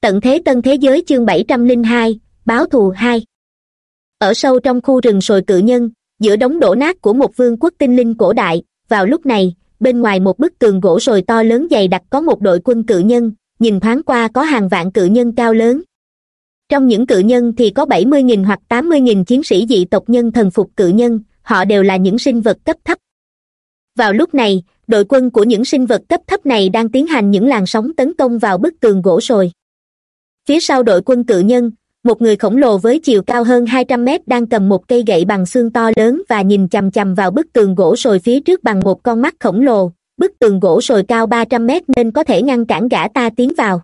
tận thế tân thế giới chương bảy trăm linh hai, báo thù hai. Ở sâu trong khu rừng sồi cự nhân, giữa đống đổ nát của một vương quốc tinh linh cổ đại, vào lúc này, bên ngoài một bức tường gỗ sồi to lớn dày đặc có một đội quân cự nhân, nhìn thoáng qua có hàng vạn cự nhân cao lớn. Trong những cự nhân thì có bảy mươi nghìn hoặc tám mươi nghìn chiến sĩ dị tộc nhân thần phục cự nhân, họ đều là những sinh vật cấp thấp. Vào lúc này, đội quân của những sinh vật cấp thấp này đang tiến hành những làn sóng tấn công vào bức tường gỗ sồi phía sau đội quân cự nhân, một người khổng lồ với chiều cao hơn hai trăm mét đang cầm một cây gậy bằng xương to lớn và nhìn chằm chằm vào bức tường gỗ sồi phía trước bằng một con mắt khổng lồ. Bức tường gỗ sồi cao ba trăm mét nên có thể ngăn cản gã ta tiến vào.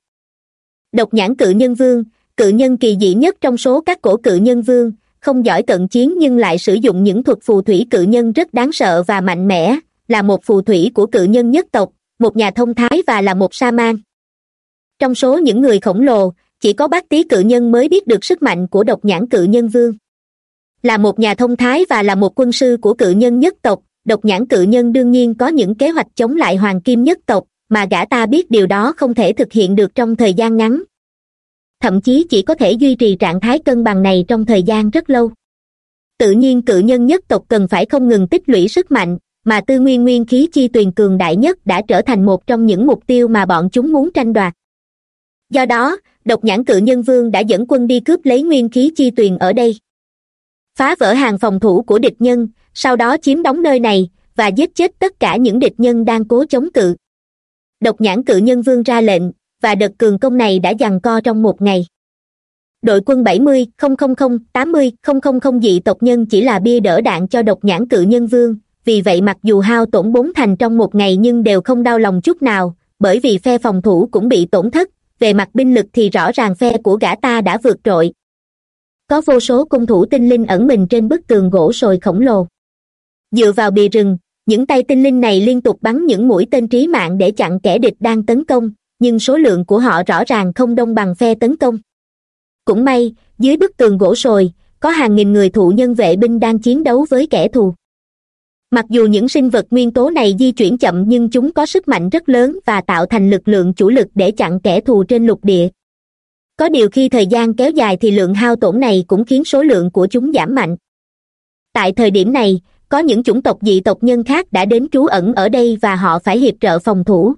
Độc nhãn cự nhân vương, cự nhân kỳ dị nhất trong số các cổ cự nhân vương, không giỏi cận chiến nhưng lại sử dụng những thuật phù thủy cự nhân rất đáng sợ và mạnh mẽ, là một phù thủy của cự nhân nhất tộc, một nhà thông thái và là một sa man trong số những người khổng lồ chỉ có bác tý cự nhân mới biết được sức mạnh của độc nhãn cự nhân vương. Là một nhà thông thái và là một quân sư của cự nhân nhất tộc, độc nhãn cự nhân đương nhiên có những kế hoạch chống lại hoàng kim nhất tộc, mà gã ta biết điều đó không thể thực hiện được trong thời gian ngắn. Thậm chí chỉ có thể duy trì trạng thái cân bằng này trong thời gian rất lâu. Tự nhiên cự nhân nhất tộc cần phải không ngừng tích lũy sức mạnh, mà tư nguyên nguyên khí chi tuyền cường đại nhất đã trở thành một trong những mục tiêu mà bọn chúng muốn tranh đoạt. Do đó độc nhãn cự nhân vương đã dẫn quân đi cướp lấy nguyên khí chi tuyền ở đây. Phá vỡ hàng phòng thủ của địch nhân, sau đó chiếm đóng nơi này, và giết chết tất cả những địch nhân đang cố chống cự. Độc nhãn cự nhân vương ra lệnh, và đợt cường công này đã giằng co trong một ngày. Đội quân bảy mươi tám mươi dị tộc nhân chỉ là bia đỡ đạn cho độc nhãn cự nhân vương, vì vậy mặc dù hao tổn bốn thành trong một ngày nhưng đều không đau lòng chút nào, bởi vì phe phòng thủ cũng bị tổn thất về mặt binh lực thì rõ ràng phe của gã ta đã vượt trội. Có vô số cung thủ tinh linh ẩn mình trên bức tường gỗ sồi khổng lồ. Dựa vào bìa rừng, những tay tinh linh này liên tục bắn những mũi tên trí mạng để chặn kẻ địch đang tấn công, nhưng số lượng của họ rõ ràng không đông bằng phe tấn công. Cũng may, dưới bức tường gỗ sồi, có hàng nghìn người thụ nhân vệ binh đang chiến đấu với kẻ thù mặc dù những sinh vật nguyên tố này di chuyển chậm nhưng chúng có sức mạnh rất lớn và tạo thành lực lượng chủ lực để chặn kẻ thù trên lục địa. Có điều khi thời gian kéo dài thì lượng hao tổn này cũng khiến số lượng của chúng giảm mạnh. Tại thời điểm này, có những chủng tộc dị tộc nhân khác đã đến trú ẩn ở đây và họ phải hiệp trợ phòng thủ.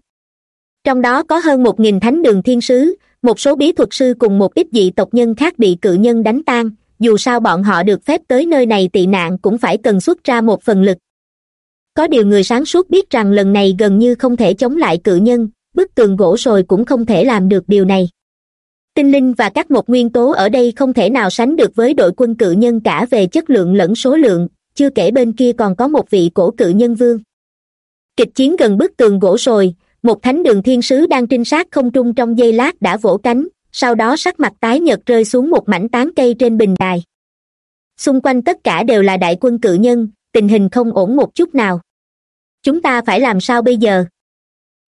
Trong đó có hơn một nghìn thánh đường thiên sứ, một số bí thuật sư cùng một ít dị tộc nhân khác bị cự nhân đánh tan. Dù sao bọn họ được phép tới nơi này tị nạn cũng phải cần xuất ra một phần lực có điều người sáng suốt biết rằng lần này gần như không thể chống lại cự nhân, bức tường gỗ sồi cũng không thể làm được điều này. Tinh linh và các một nguyên tố ở đây không thể nào sánh được với đội quân cự nhân cả về chất lượng lẫn số lượng, chưa kể bên kia còn có một vị cổ cự nhân vương. Kịch chiến gần bức tường gỗ sồi, một thánh đường thiên sứ đang trinh sát không trung trong giây lát đã vỗ cánh, sau đó sắc mặt tái nhợt rơi xuống một mảnh tán cây trên bình đài. Xung quanh tất cả đều là đại quân cự nhân, tình hình không ổn một chút nào chúng ta phải làm sao bây giờ?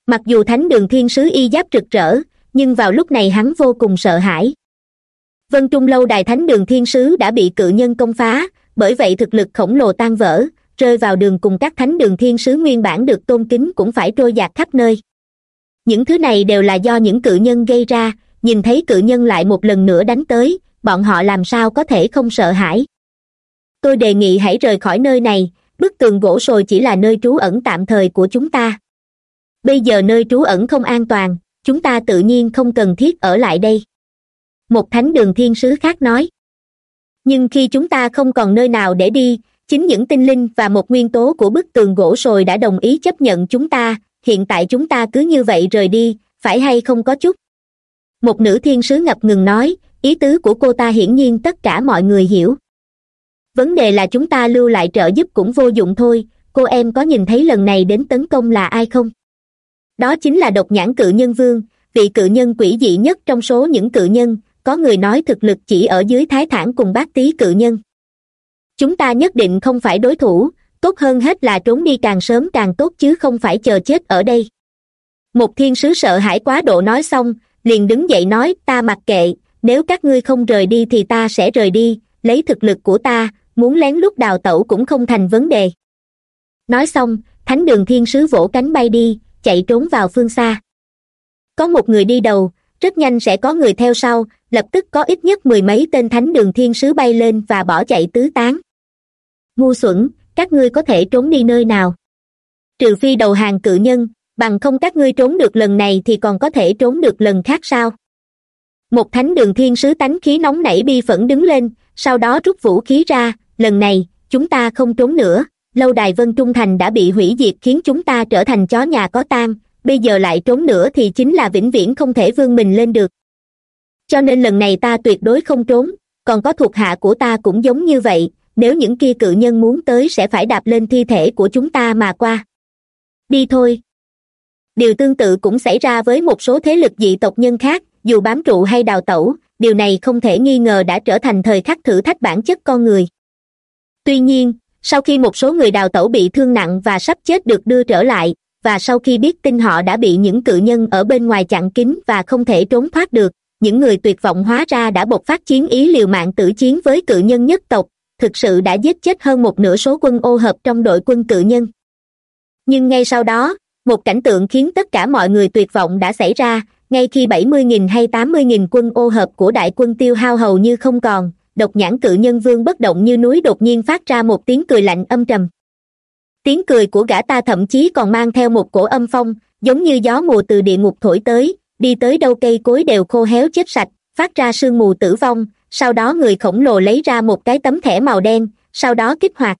Mặc dù thánh đường thiên sứ y giáp rực rỡ nhưng vào lúc này hắn vô cùng sợ hãi. Vân trung lâu đài thánh đường thiên sứ đã bị cự nhân công phá, bởi vậy thực lực khổng lồ tan vỡ, rơi vào đường cùng các thánh đường thiên sứ nguyên bản được tôn kính cũng phải trôi dạt khắp nơi. Những thứ này đều là do những cự nhân gây ra, nhìn thấy cự nhân lại một lần nữa đánh tới, bọn họ làm sao có thể không sợ hãi? Tôi đề nghị hãy rời khỏi nơi này bức tường gỗ sồi chỉ là nơi trú ẩn tạm thời của chúng ta. Bây giờ nơi trú ẩn không an toàn, chúng ta tự nhiên không cần thiết ở lại đây. Một thánh đường thiên sứ khác nói. Nhưng khi chúng ta không còn nơi nào để đi, chính những tinh linh và một nguyên tố của bức tường gỗ sồi đã đồng ý chấp nhận chúng ta, hiện tại chúng ta cứ như vậy rời đi, phải hay không có chút? Một nữ thiên sứ ngập ngừng nói, ý tứ của cô ta hiển nhiên tất cả mọi người hiểu vấn đề là chúng ta lưu lại trợ giúp cũng vô dụng thôi. Cô em có nhìn thấy lần này đến tấn công là ai không? Đó chính là độc nhãn cự nhân vương. Vị cự nhân quỷ dị nhất trong số những cự nhân, có người nói thực lực chỉ ở dưới thái thản cùng bác tý cự nhân. Chúng ta nhất định không phải đối thủ, tốt hơn hết là trốn đi càng sớm càng tốt chứ không phải chờ chết ở đây. Một thiên sứ sợ hãi quá độ nói xong, liền đứng dậy nói, ta mặc kệ, nếu các ngươi không rời đi thì ta sẽ rời đi, lấy thực lực của ta muốn lén lút đào tẩu cũng không thành vấn đề. Nói xong, thánh đường thiên sứ vỗ cánh bay đi, chạy trốn vào phương xa. Có một người đi đầu, rất nhanh sẽ có người theo sau, lập tức có ít nhất mười mấy tên thánh đường thiên sứ bay lên và bỏ chạy tứ tán. Ngu xuẩn, các ngươi có thể trốn đi nơi nào? Trừ phi đầu hàng cự nhân, bằng không các ngươi trốn được lần này thì còn có thể trốn được lần khác sao? Một thánh đường thiên sứ tánh khí nóng nảy bi phẫn đứng lên, sau đó rút vũ khí ra lần này, chúng ta không trốn nữa. Lâu đài vân trung thành đã bị hủy diệt khiến chúng ta trở thành chó nhà có tang. Bây giờ lại trốn nữa thì chính là vĩnh viễn không thể vươn mình lên được. Cho nên lần này ta tuyệt đối không trốn. Còn có thuộc hạ của ta cũng giống như vậy. Nếu những kia cự nhân muốn tới sẽ phải đạp lên thi thể của chúng ta mà qua. Đi thôi. Điều tương tự cũng xảy ra với một số thế lực dị tộc nhân khác, dù bám trụ hay đào tẩu, điều này không thể nghi ngờ đã trở thành thời khắc thử thách bản chất con người tuy nhiên, sau khi một số người đào tẩu bị thương nặng và sắp chết được đưa trở lại, và sau khi biết tin họ đã bị những cự nhân ở bên ngoài chặn kín và không thể trốn thoát được, những người tuyệt vọng hóa ra đã bộc phát chiến ý liều mạng tử chiến với cự nhân nhất tộc, thực sự đã giết chết hơn một nửa số quân ô hợp trong đội quân cự nhân. Nhưng ngay sau đó, một cảnh tượng khiến tất cả mọi người tuyệt vọng đã xảy ra, ngay khi bảy mươi nghìn hay tám mươi nghìn quân ô hợp của đại quân tiêu hao hầu như không còn độc nhãn cự nhân vương bất động như núi đột nhiên phát ra một tiếng cười lạnh âm trầm. Tiếng cười của gã ta thậm chí còn mang theo một cổ âm phong, giống như gió mùa từ địa ngục thổi tới, đi tới đâu cây cối đều khô héo chết sạch, phát ra sương mù tử vong, sau đó người khổng lồ lấy ra một cái tấm thẻ màu đen, sau đó kích hoạt.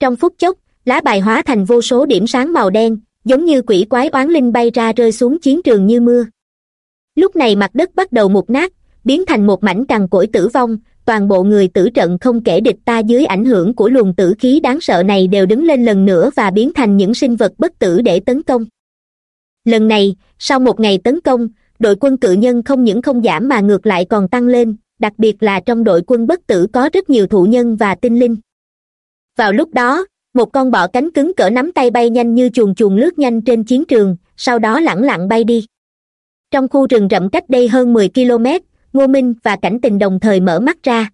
Trong phút chốc, lá bài hóa thành vô số điểm sáng màu đen, giống như quỷ quái oán linh bay ra rơi xuống chiến trường như mưa. Lúc này mặt đất bắt đầu mục nát, biến thành một mảnh cằn cỗi tử vong toàn bộ người tử trận không kể địch ta dưới ảnh hưởng của luồng tử khí đáng sợ này đều đứng lên lần nữa và biến thành những sinh vật bất tử để tấn công. Lần này, sau một ngày tấn công, đội quân cự nhân không những không giảm mà ngược lại còn tăng lên, đặc biệt là trong đội quân bất tử có rất nhiều thụ nhân và tinh linh. Vào lúc đó, một con bọ cánh cứng cỡ nắm tay bay nhanh như chuồn chuồn lướt nhanh trên chiến trường, sau đó lẳng lặng bay đi. Trong khu rừng rậm cách đây hơn mười km ngô minh và cảnh tình đồng thời mở mắt ra.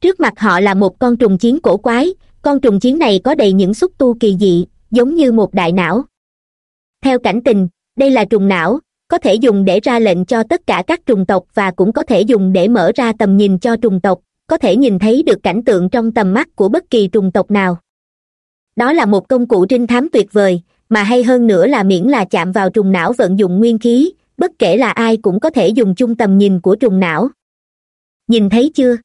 Trước mặt họ là một con trùng chiến cổ quái, con trùng chiến này có đầy những xúc tu kỳ dị, giống như một đại não. Theo cảnh tình, đây là trùng não, có thể dùng để ra lệnh cho tất cả các trùng tộc và cũng có thể dùng để mở ra tầm nhìn cho trùng tộc, có thể nhìn thấy được cảnh tượng trong tầm mắt của bất kỳ trùng tộc nào. Đó là một công cụ trinh thám tuyệt vời, mà hay hơn nữa là miễn là chạm vào trùng não vận dụng nguyên khí bất kể là ai cũng có thể dùng chung tầm nhìn của trùng não. Nhìn thấy chưa?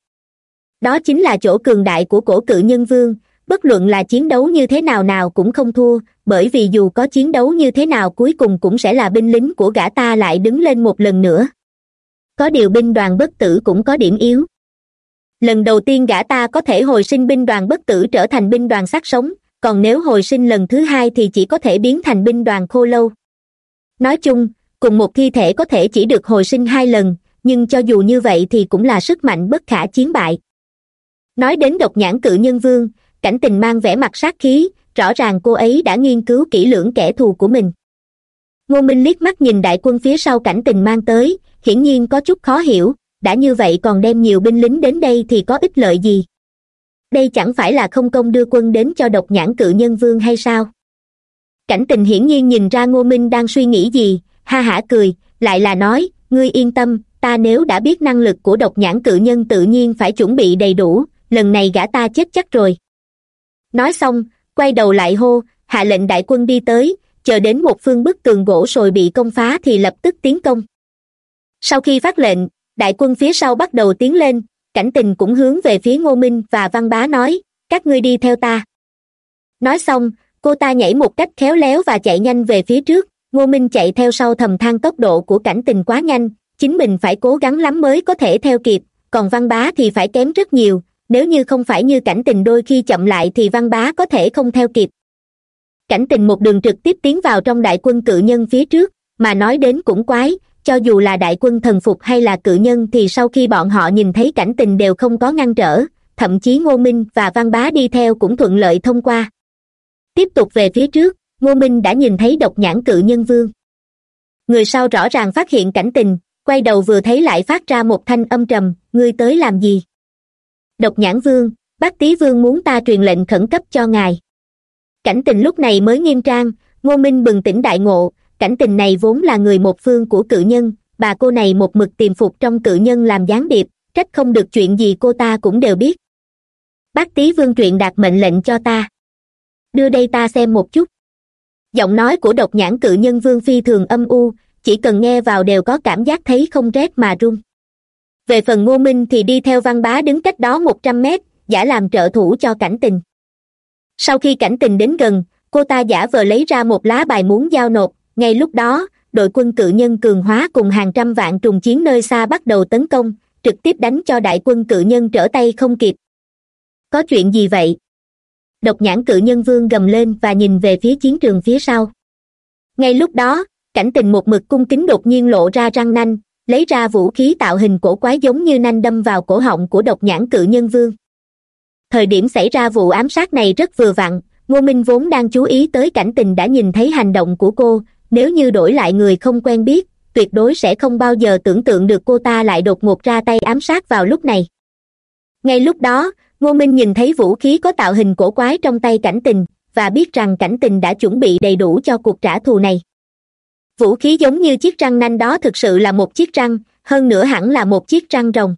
Đó chính là chỗ cường đại của cổ cự nhân vương. Bất luận là chiến đấu như thế nào nào cũng không thua, bởi vì dù có chiến đấu như thế nào cuối cùng cũng sẽ là binh lính của gã ta lại đứng lên một lần nữa. Có điều binh đoàn bất tử cũng có điểm yếu. Lần đầu tiên gã ta có thể hồi sinh binh đoàn bất tử trở thành binh đoàn sát sống, còn nếu hồi sinh lần thứ hai thì chỉ có thể biến thành binh đoàn khô lâu. Nói chung cùng một thi thể có thể chỉ được hồi sinh hai lần, nhưng cho dù như vậy thì cũng là sức mạnh bất khả chiến bại. Nói đến độc nhãn cự nhân vương, cảnh tình mang vẻ mặt sát khí, rõ ràng cô ấy đã nghiên cứu kỹ lưỡng kẻ thù của mình. Ngô minh liếc mắt nhìn đại quân phía sau cảnh tình mang tới, hiển nhiên có chút khó hiểu, đã như vậy còn đem nhiều binh lính đến đây thì có ích lợi gì? Đây chẳng phải là không công đưa quân đến cho độc nhãn cự nhân vương hay sao? Cảnh tình hiển nhiên nhìn ra ngô minh đang suy nghĩ gì ha hả cười, lại là nói, ngươi yên tâm, ta nếu đã biết năng lực của độc nhãn cự nhân tự nhiên phải chuẩn bị đầy đủ, lần này gã ta chết chắc rồi. Nói xong, quay đầu lại hô, hạ lệnh đại quân đi tới, chờ đến một phương bức tường gỗ sồi bị công phá thì lập tức tiến công. Sau khi phát lệnh, đại quân phía sau bắt đầu tiến lên, cảnh tình cũng hướng về phía ngô minh và văn bá nói, các ngươi đi theo ta. Nói xong, cô ta nhảy một cách khéo léo và chạy nhanh về phía trước ngô minh chạy theo sau thầm than tốc độ của cảnh tình quá nhanh, chính mình phải cố gắng lắm mới có thể theo kịp, còn văn bá thì phải kém rất nhiều, nếu như không phải như cảnh tình đôi khi chậm lại thì văn bá có thể không theo kịp. Cảnh tình một đường trực tiếp tiến vào trong đại quân cự nhân phía trước, mà nói đến cũng quái, cho dù là đại quân thần phục hay là cự nhân thì sau khi bọn họ nhìn thấy cảnh tình đều không có ngăn trở, thậm chí ngô minh và văn bá đi theo cũng thuận lợi thông qua. Tiếp tục về phía trước ngô minh đã nhìn thấy độc nhãn cự nhân vương. Người sau rõ ràng phát hiện cảnh tình, quay đầu vừa thấy lại phát ra một thanh âm trầm, ngươi tới làm gì? Độc nhãn vương bác tý vương muốn ta truyền lệnh khẩn cấp cho ngài. Cảnh tình lúc này mới nghiêm trang, ngô minh bừng tỉnh đại ngộ, cảnh tình này vốn là người một phương của cự nhân, bà cô này một mực tìm phục trong cự nhân làm gián điệp, trách không được chuyện gì cô ta cũng đều biết. Bác tý vương truyện đạt mệnh lệnh cho ta. Đưa đây ta xem một chút giọng nói của độc nhãn cự nhân vương phi thường âm u, chỉ cần nghe vào đều có cảm giác thấy không rét mà run. Về phần ngô minh thì đi theo văn bá đứng cách đó một trăm mét, giả làm trợ thủ cho cảnh tình. Sau khi cảnh tình đến gần, cô ta giả vờ lấy ra một lá bài muốn giao nộp, ngay lúc đó, đội quân cự nhân cường hóa cùng hàng trăm vạn trùng chiến nơi xa bắt đầu tấn công, trực tiếp đánh cho đại quân cự nhân trở tay không kịp. Có chuyện gì vậy? Độc nhãn cự nhân vương gầm lên và nhìn về phía chiến trường phía sau. Ngay lúc đó, cảnh tình một mực cung kính đột nhiên lộ ra răng nanh, lấy ra vũ khí tạo hình cổ quái giống như nanh đâm vào cổ họng của độc nhãn cự nhân vương. Thời điểm xảy ra vụ ám sát này rất vừa vặn, ngô minh vốn đang chú ý tới cảnh tình đã nhìn thấy hành động của cô, nếu như đổi lại người không quen biết, tuyệt đối sẽ không bao giờ tưởng tượng được cô ta lại đột ngột ra tay ám sát vào lúc này. Ngay lúc đó ngô minh nhìn thấy vũ khí có tạo hình cổ quái trong tay cảnh tình, và biết rằng cảnh tình đã chuẩn bị đầy đủ cho cuộc trả thù này. Vũ khí giống như chiếc răng nanh đó thực sự là một chiếc răng, hơn nữa hẳn là một chiếc răng rồng.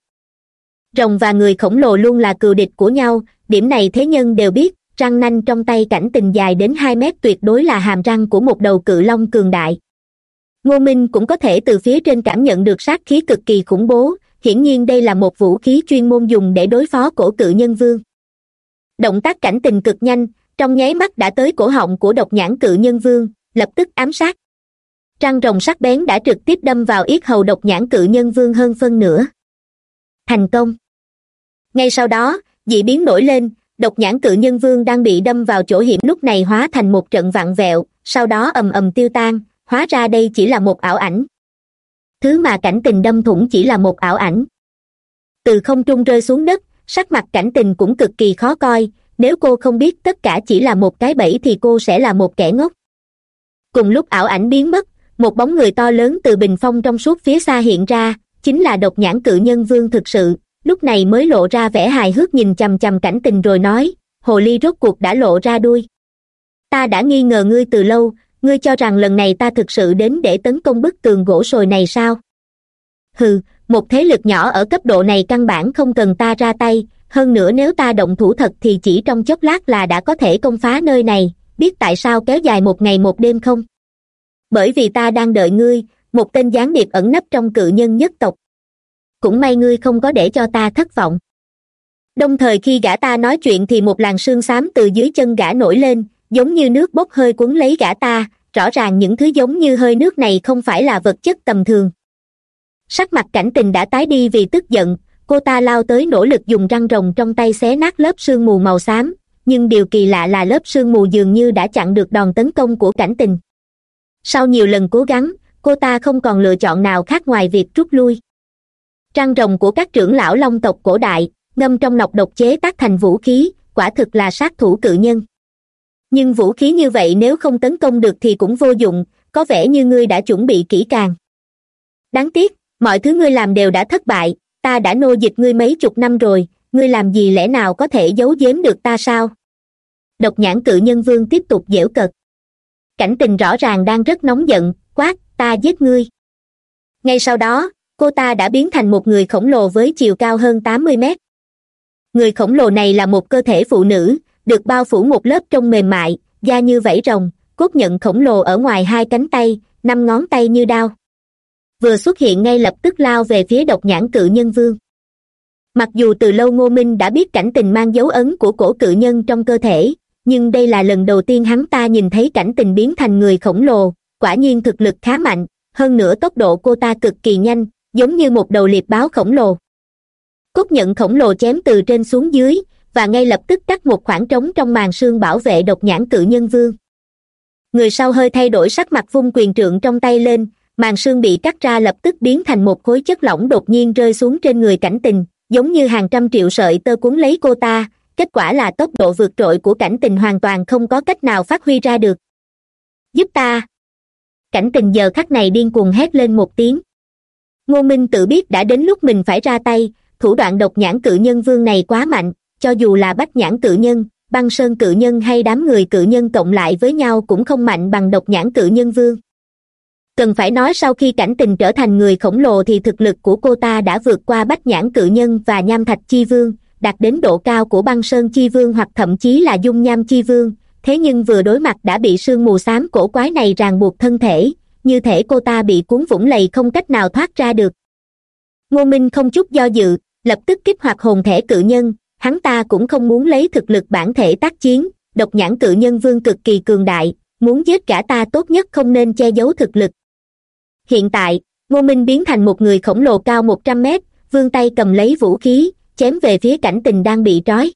Rồng và người khổng lồ luôn là cừu địch của nhau, điểm này thế nhân đều biết, răng nanh trong tay cảnh tình dài đến hai mét tuyệt đối là hàm răng của một đầu cự long cường đại. Ngô minh cũng có thể từ phía trên cảm nhận được sát khí cực kỳ khủng bố hiển nhiên đây là một vũ khí chuyên môn dùng để đối phó cổ cự nhân vương. Động tác cảnh tình cực nhanh, trong nháy mắt đã tới cổ họng của độc nhãn cự nhân vương, lập tức ám sát. Trăng rồng sắc bén đã trực tiếp đâm vào yết hầu độc nhãn cự nhân vương hơn phân nửa. Thành công! Ngay sau đó, dị biến nổi lên, độc nhãn cự nhân vương đang bị đâm vào chỗ hiểm lúc này hóa thành một trận vặn vẹo, sau đó ầm ầm tiêu tan, hóa ra đây chỉ là một ảo ảnh thứ mà cảnh tình đâm thủng chỉ là một ảo ảnh. Từ không trung rơi xuống đất, sắc mặt cảnh tình cũng cực kỳ khó coi. Nếu cô không biết tất cả chỉ là một cái bẫy thì cô sẽ là một kẻ ngốc. Cùng lúc ảo ảnh biến mất, một bóng người to lớn từ bình phong trong suốt phía xa hiện ra, chính là độc nhãn cự nhân vương thực sự. Lúc này mới lộ ra vẻ hài hước nhìn chằm chằm cảnh tình rồi nói, hồ ly rốt cuộc đã lộ ra đuôi. Ta đã nghi ngờ ngươi từ lâu ngươi cho rằng lần này ta thực sự đến để tấn công bức tường gỗ sồi này sao? Hừ, một thế lực nhỏ ở cấp độ này căn bản không cần ta ra tay. Hơn nữa nếu ta động thủ thật thì chỉ trong chốc lát là đã có thể công phá nơi này. Biết tại sao kéo dài một ngày một đêm không? Bởi vì ta đang đợi ngươi, một tên gián điệp ẩn nấp trong cự nhân nhất tộc. Cũng may ngươi không có để cho ta thất vọng. Đồng thời khi gã ta nói chuyện thì một làn sương xám từ dưới chân gã nổi lên, giống như nước bốc hơi cuốn lấy gã ta rõ ràng những thứ giống như hơi nước này không phải là vật chất tầm thường. Sắc mặt cảnh tình đã tái đi vì tức giận, cô ta lao tới nỗ lực dùng răng rồng trong tay xé nát lớp sương mù màu xám, nhưng điều kỳ lạ là lớp sương mù dường như đã chặn được đòn tấn công của cảnh tình. Sau nhiều lần cố gắng, cô ta không còn lựa chọn nào khác ngoài việc rút lui. Răng rồng của các trưởng lão long tộc cổ đại, ngâm trong nọc độc chế tác thành vũ khí, quả thực là sát thủ cự nhân nhưng vũ khí như vậy nếu không tấn công được thì cũng vô dụng, có vẻ như ngươi đã chuẩn bị kỹ càng. Đáng tiếc, mọi thứ ngươi làm đều đã thất bại, ta đã nô dịch ngươi mấy chục năm rồi, ngươi làm gì lẽ nào có thể giấu giếm được ta sao? Độc nhãn cự nhân vương tiếp tục dễu cợt. Cảnh tình rõ ràng đang rất nóng giận, quát, ta giết ngươi. Ngay sau đó, cô ta đã biến thành một người khổng lồ với chiều cao hơn tám mươi mét. Người khổng lồ này là một cơ thể phụ nữ được bao phủ một lớp trông mềm mại, da như vảy rồng, cốt nhận khổng lồ ở ngoài hai cánh tay, năm ngón tay như đao. Vừa xuất hiện ngay lập tức lao về phía độc nhãn cự nhân vương. Mặc dù từ lâu ngô minh đã biết cảnh tình mang dấu ấn của cổ cự nhân trong cơ thể, nhưng đây là lần đầu tiên hắn ta nhìn thấy cảnh tình biến thành người khổng lồ, quả nhiên thực lực khá mạnh, hơn nữa tốc độ cô ta cực kỳ nhanh, giống như một đầu liệp báo khổng lồ. Cốt nhận khổng lồ chém từ trên xuống dưới và ngay lập tức cắt một khoảng trống trong màn xương bảo vệ độc nhãn cự nhân vương. Người sau hơi thay đổi sắc mặt vung quyền trượng trong tay lên, màn xương bị cắt ra lập tức biến thành một khối chất lỏng đột nhiên rơi xuống trên người cảnh tình, giống như hàng trăm triệu sợi tơ cuốn lấy cô ta, kết quả là tốc độ vượt trội của cảnh tình hoàn toàn không có cách nào phát huy ra được. Giúp ta! Cảnh tình giờ khắc này điên cuồng hét lên một tiếng. Ngô minh tự biết đã đến lúc mình phải ra tay, thủ đoạn độc nhãn cự nhân vương này quá mạnh cho dù là bách nhãn cự nhân, băng sơn cự nhân hay đám người cự nhân cộng lại với nhau cũng không mạnh bằng độc nhãn cự nhân vương. Cần phải nói sau khi cảnh tình trở thành người khổng lồ thì thực lực của cô ta đã vượt qua bách nhãn cự nhân và nham thạch chi vương, đạt đến độ cao của băng sơn chi vương hoặc thậm chí là dung nham chi vương. Thế nhưng vừa đối mặt đã bị sương mù xám cổ quái này ràng buộc thân thể, như thể cô ta bị cuốn vũng lầy không cách nào thoát ra được. Ngô minh không chút do dự, lập tức kích hoạt hồn thể cự nhân hắn ta cũng không muốn lấy thực lực bản thể tác chiến, độc nhãn cự nhân vương cực kỳ cường đại, muốn giết cả ta tốt nhất không nên che giấu thực lực. Hiện tại, ngô minh biến thành một người khổng lồ cao một trăm mét, vương tay cầm lấy vũ khí, chém về phía cảnh tình đang bị trói.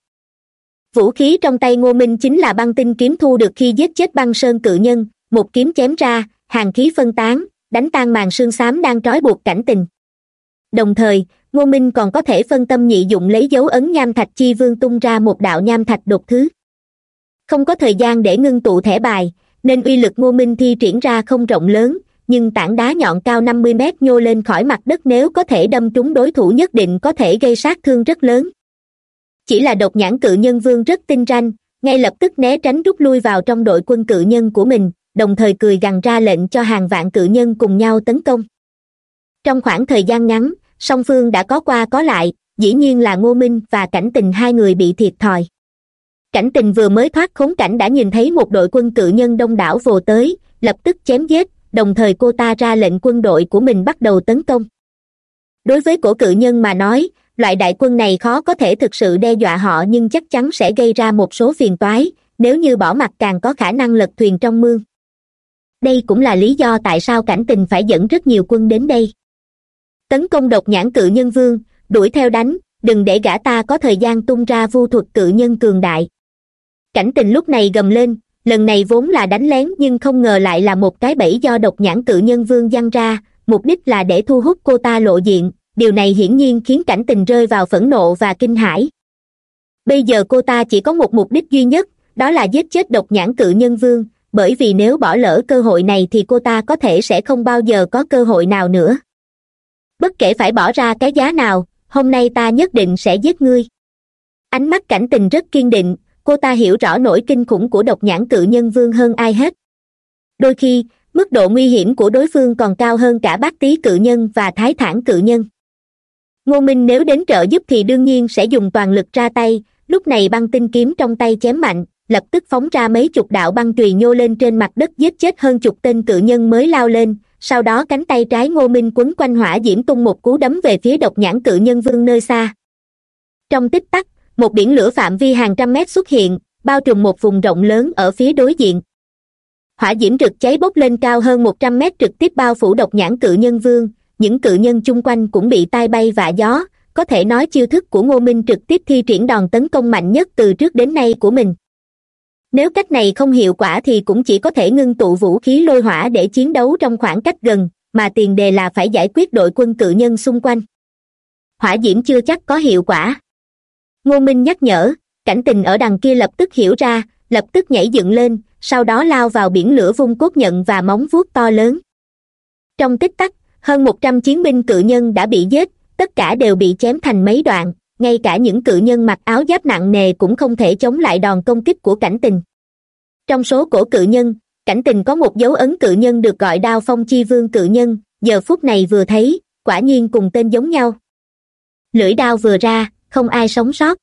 Vũ khí trong tay ngô minh chính là băng tinh kiếm thu được khi giết chết băng sơn cự nhân, một kiếm chém ra, hàng khí phân tán, đánh tan màn sương xám đang trói buộc cảnh tình. Đồng thời ngô minh còn có thể phân tâm nhị dụng lấy dấu ấn nham thạch chi vương tung ra một đạo nham thạch đột thứ. Không có thời gian để ngưng tụ thẻ bài, nên uy lực ngô minh thi triển ra không rộng lớn, nhưng tảng đá nhọn cao năm mươi mét nhô lên khỏi mặt đất nếu có thể đâm trúng đối thủ nhất định có thể gây sát thương rất lớn. Chỉ là độc nhãn cự nhân vương rất tinh ranh, ngay lập tức né tránh rút lui vào trong đội quân cự nhân của mình, đồng thời cười gằn ra lệnh cho hàng vạn cự nhân cùng nhau tấn công. Trong khoảng thời gian ngắn song phương đã có qua có lại, dĩ nhiên là ngô minh và cảnh tình hai người bị thiệt thòi. Cảnh tình vừa mới thoát khốn cảnh đã nhìn thấy một đội quân cự nhân đông đảo vồ tới, lập tức chém giết, đồng thời cô ta ra lệnh quân đội của mình bắt đầu tấn công. Đối với cổ cự nhân mà nói, loại đại quân này khó có thể thực sự đe dọa họ nhưng chắc chắn sẽ gây ra một số phiền toái, nếu như bỏ mặt càng có khả năng lật thuyền trong mương. Đây cũng là lý do tại sao cảnh tình phải dẫn rất nhiều quân đến đây tấn công độc nhãn cự nhân vương, đuổi theo đánh, đừng để gã ta có thời gian tung ra vu thuật cự nhân cường đại. Cảnh tình lúc này gầm lên, lần này vốn là đánh lén nhưng không ngờ lại là một cái bẫy do độc nhãn cự nhân vương giăng ra, mục đích là để thu hút cô ta lộ diện, điều này hiển nhiên khiến cảnh tình rơi vào phẫn nộ và kinh hãi. Bây giờ cô ta chỉ có một mục đích duy nhất, đó là giết chết độc nhãn cự nhân vương, bởi vì nếu bỏ lỡ cơ hội này thì cô ta có thể sẽ không bao giờ có cơ hội nào nữa bất kể phải bỏ ra cái giá nào, hôm nay ta nhất định sẽ giết ngươi. Ánh mắt cảnh tình rất kiên định, cô ta hiểu rõ nỗi kinh khủng của độc nhãn cự nhân vương hơn ai hết. Đôi khi, mức độ nguy hiểm của đối phương còn cao hơn cả bác tý cự nhân và thái thản cự nhân. Ngô minh nếu đến trợ giúp thì đương nhiên sẽ dùng toàn lực ra tay, lúc này băng tinh kiếm trong tay chém mạnh, lập tức phóng ra mấy chục đạo băng chùy nhô lên trên mặt đất giết chết hơn chục tên cự nhân mới lao lên sau đó cánh tay trái ngô minh quấn quanh hỏa diễm tung một cú đấm về phía độc nhãn cự nhân vương nơi xa. Trong tích tắc, một biển lửa phạm vi hàng trăm mét xuất hiện, bao trùm một vùng rộng lớn ở phía đối diện. Hỏa diễm rực cháy bốc lên cao hơn một trăm mét trực tiếp bao phủ độc nhãn cự nhân vương, những cự nhân chung quanh cũng bị tai bay vạ gió, có thể nói chiêu thức của ngô minh trực tiếp thi triển đòn tấn công mạnh nhất từ trước đến nay của mình nếu cách này không hiệu quả thì cũng chỉ có thể ngưng tụ vũ khí lôi hỏa để chiến đấu trong khoảng cách gần, mà tiền đề là phải giải quyết đội quân cự nhân xung quanh. Hỏa diễm chưa chắc có hiệu quả. Ngô minh nhắc nhở, cảnh tình ở đằng kia lập tức hiểu ra, lập tức nhảy dựng lên, sau đó lao vào biển lửa vung cốt nhận và móng vuốt to lớn. Trong tích tắc, hơn một trăm chiến binh cự nhân đã bị giết, tất cả đều bị chém thành mấy đoạn ngay cả những cự nhân mặc áo giáp nặng nề cũng không thể chống lại đòn công kích của cảnh tình. Trong số cổ cự nhân, cảnh tình có một dấu ấn cự nhân được gọi đao phong chi vương cự nhân, giờ phút này vừa thấy, quả nhiên cùng tên giống nhau. Lưỡi đao vừa ra, không ai sống sót.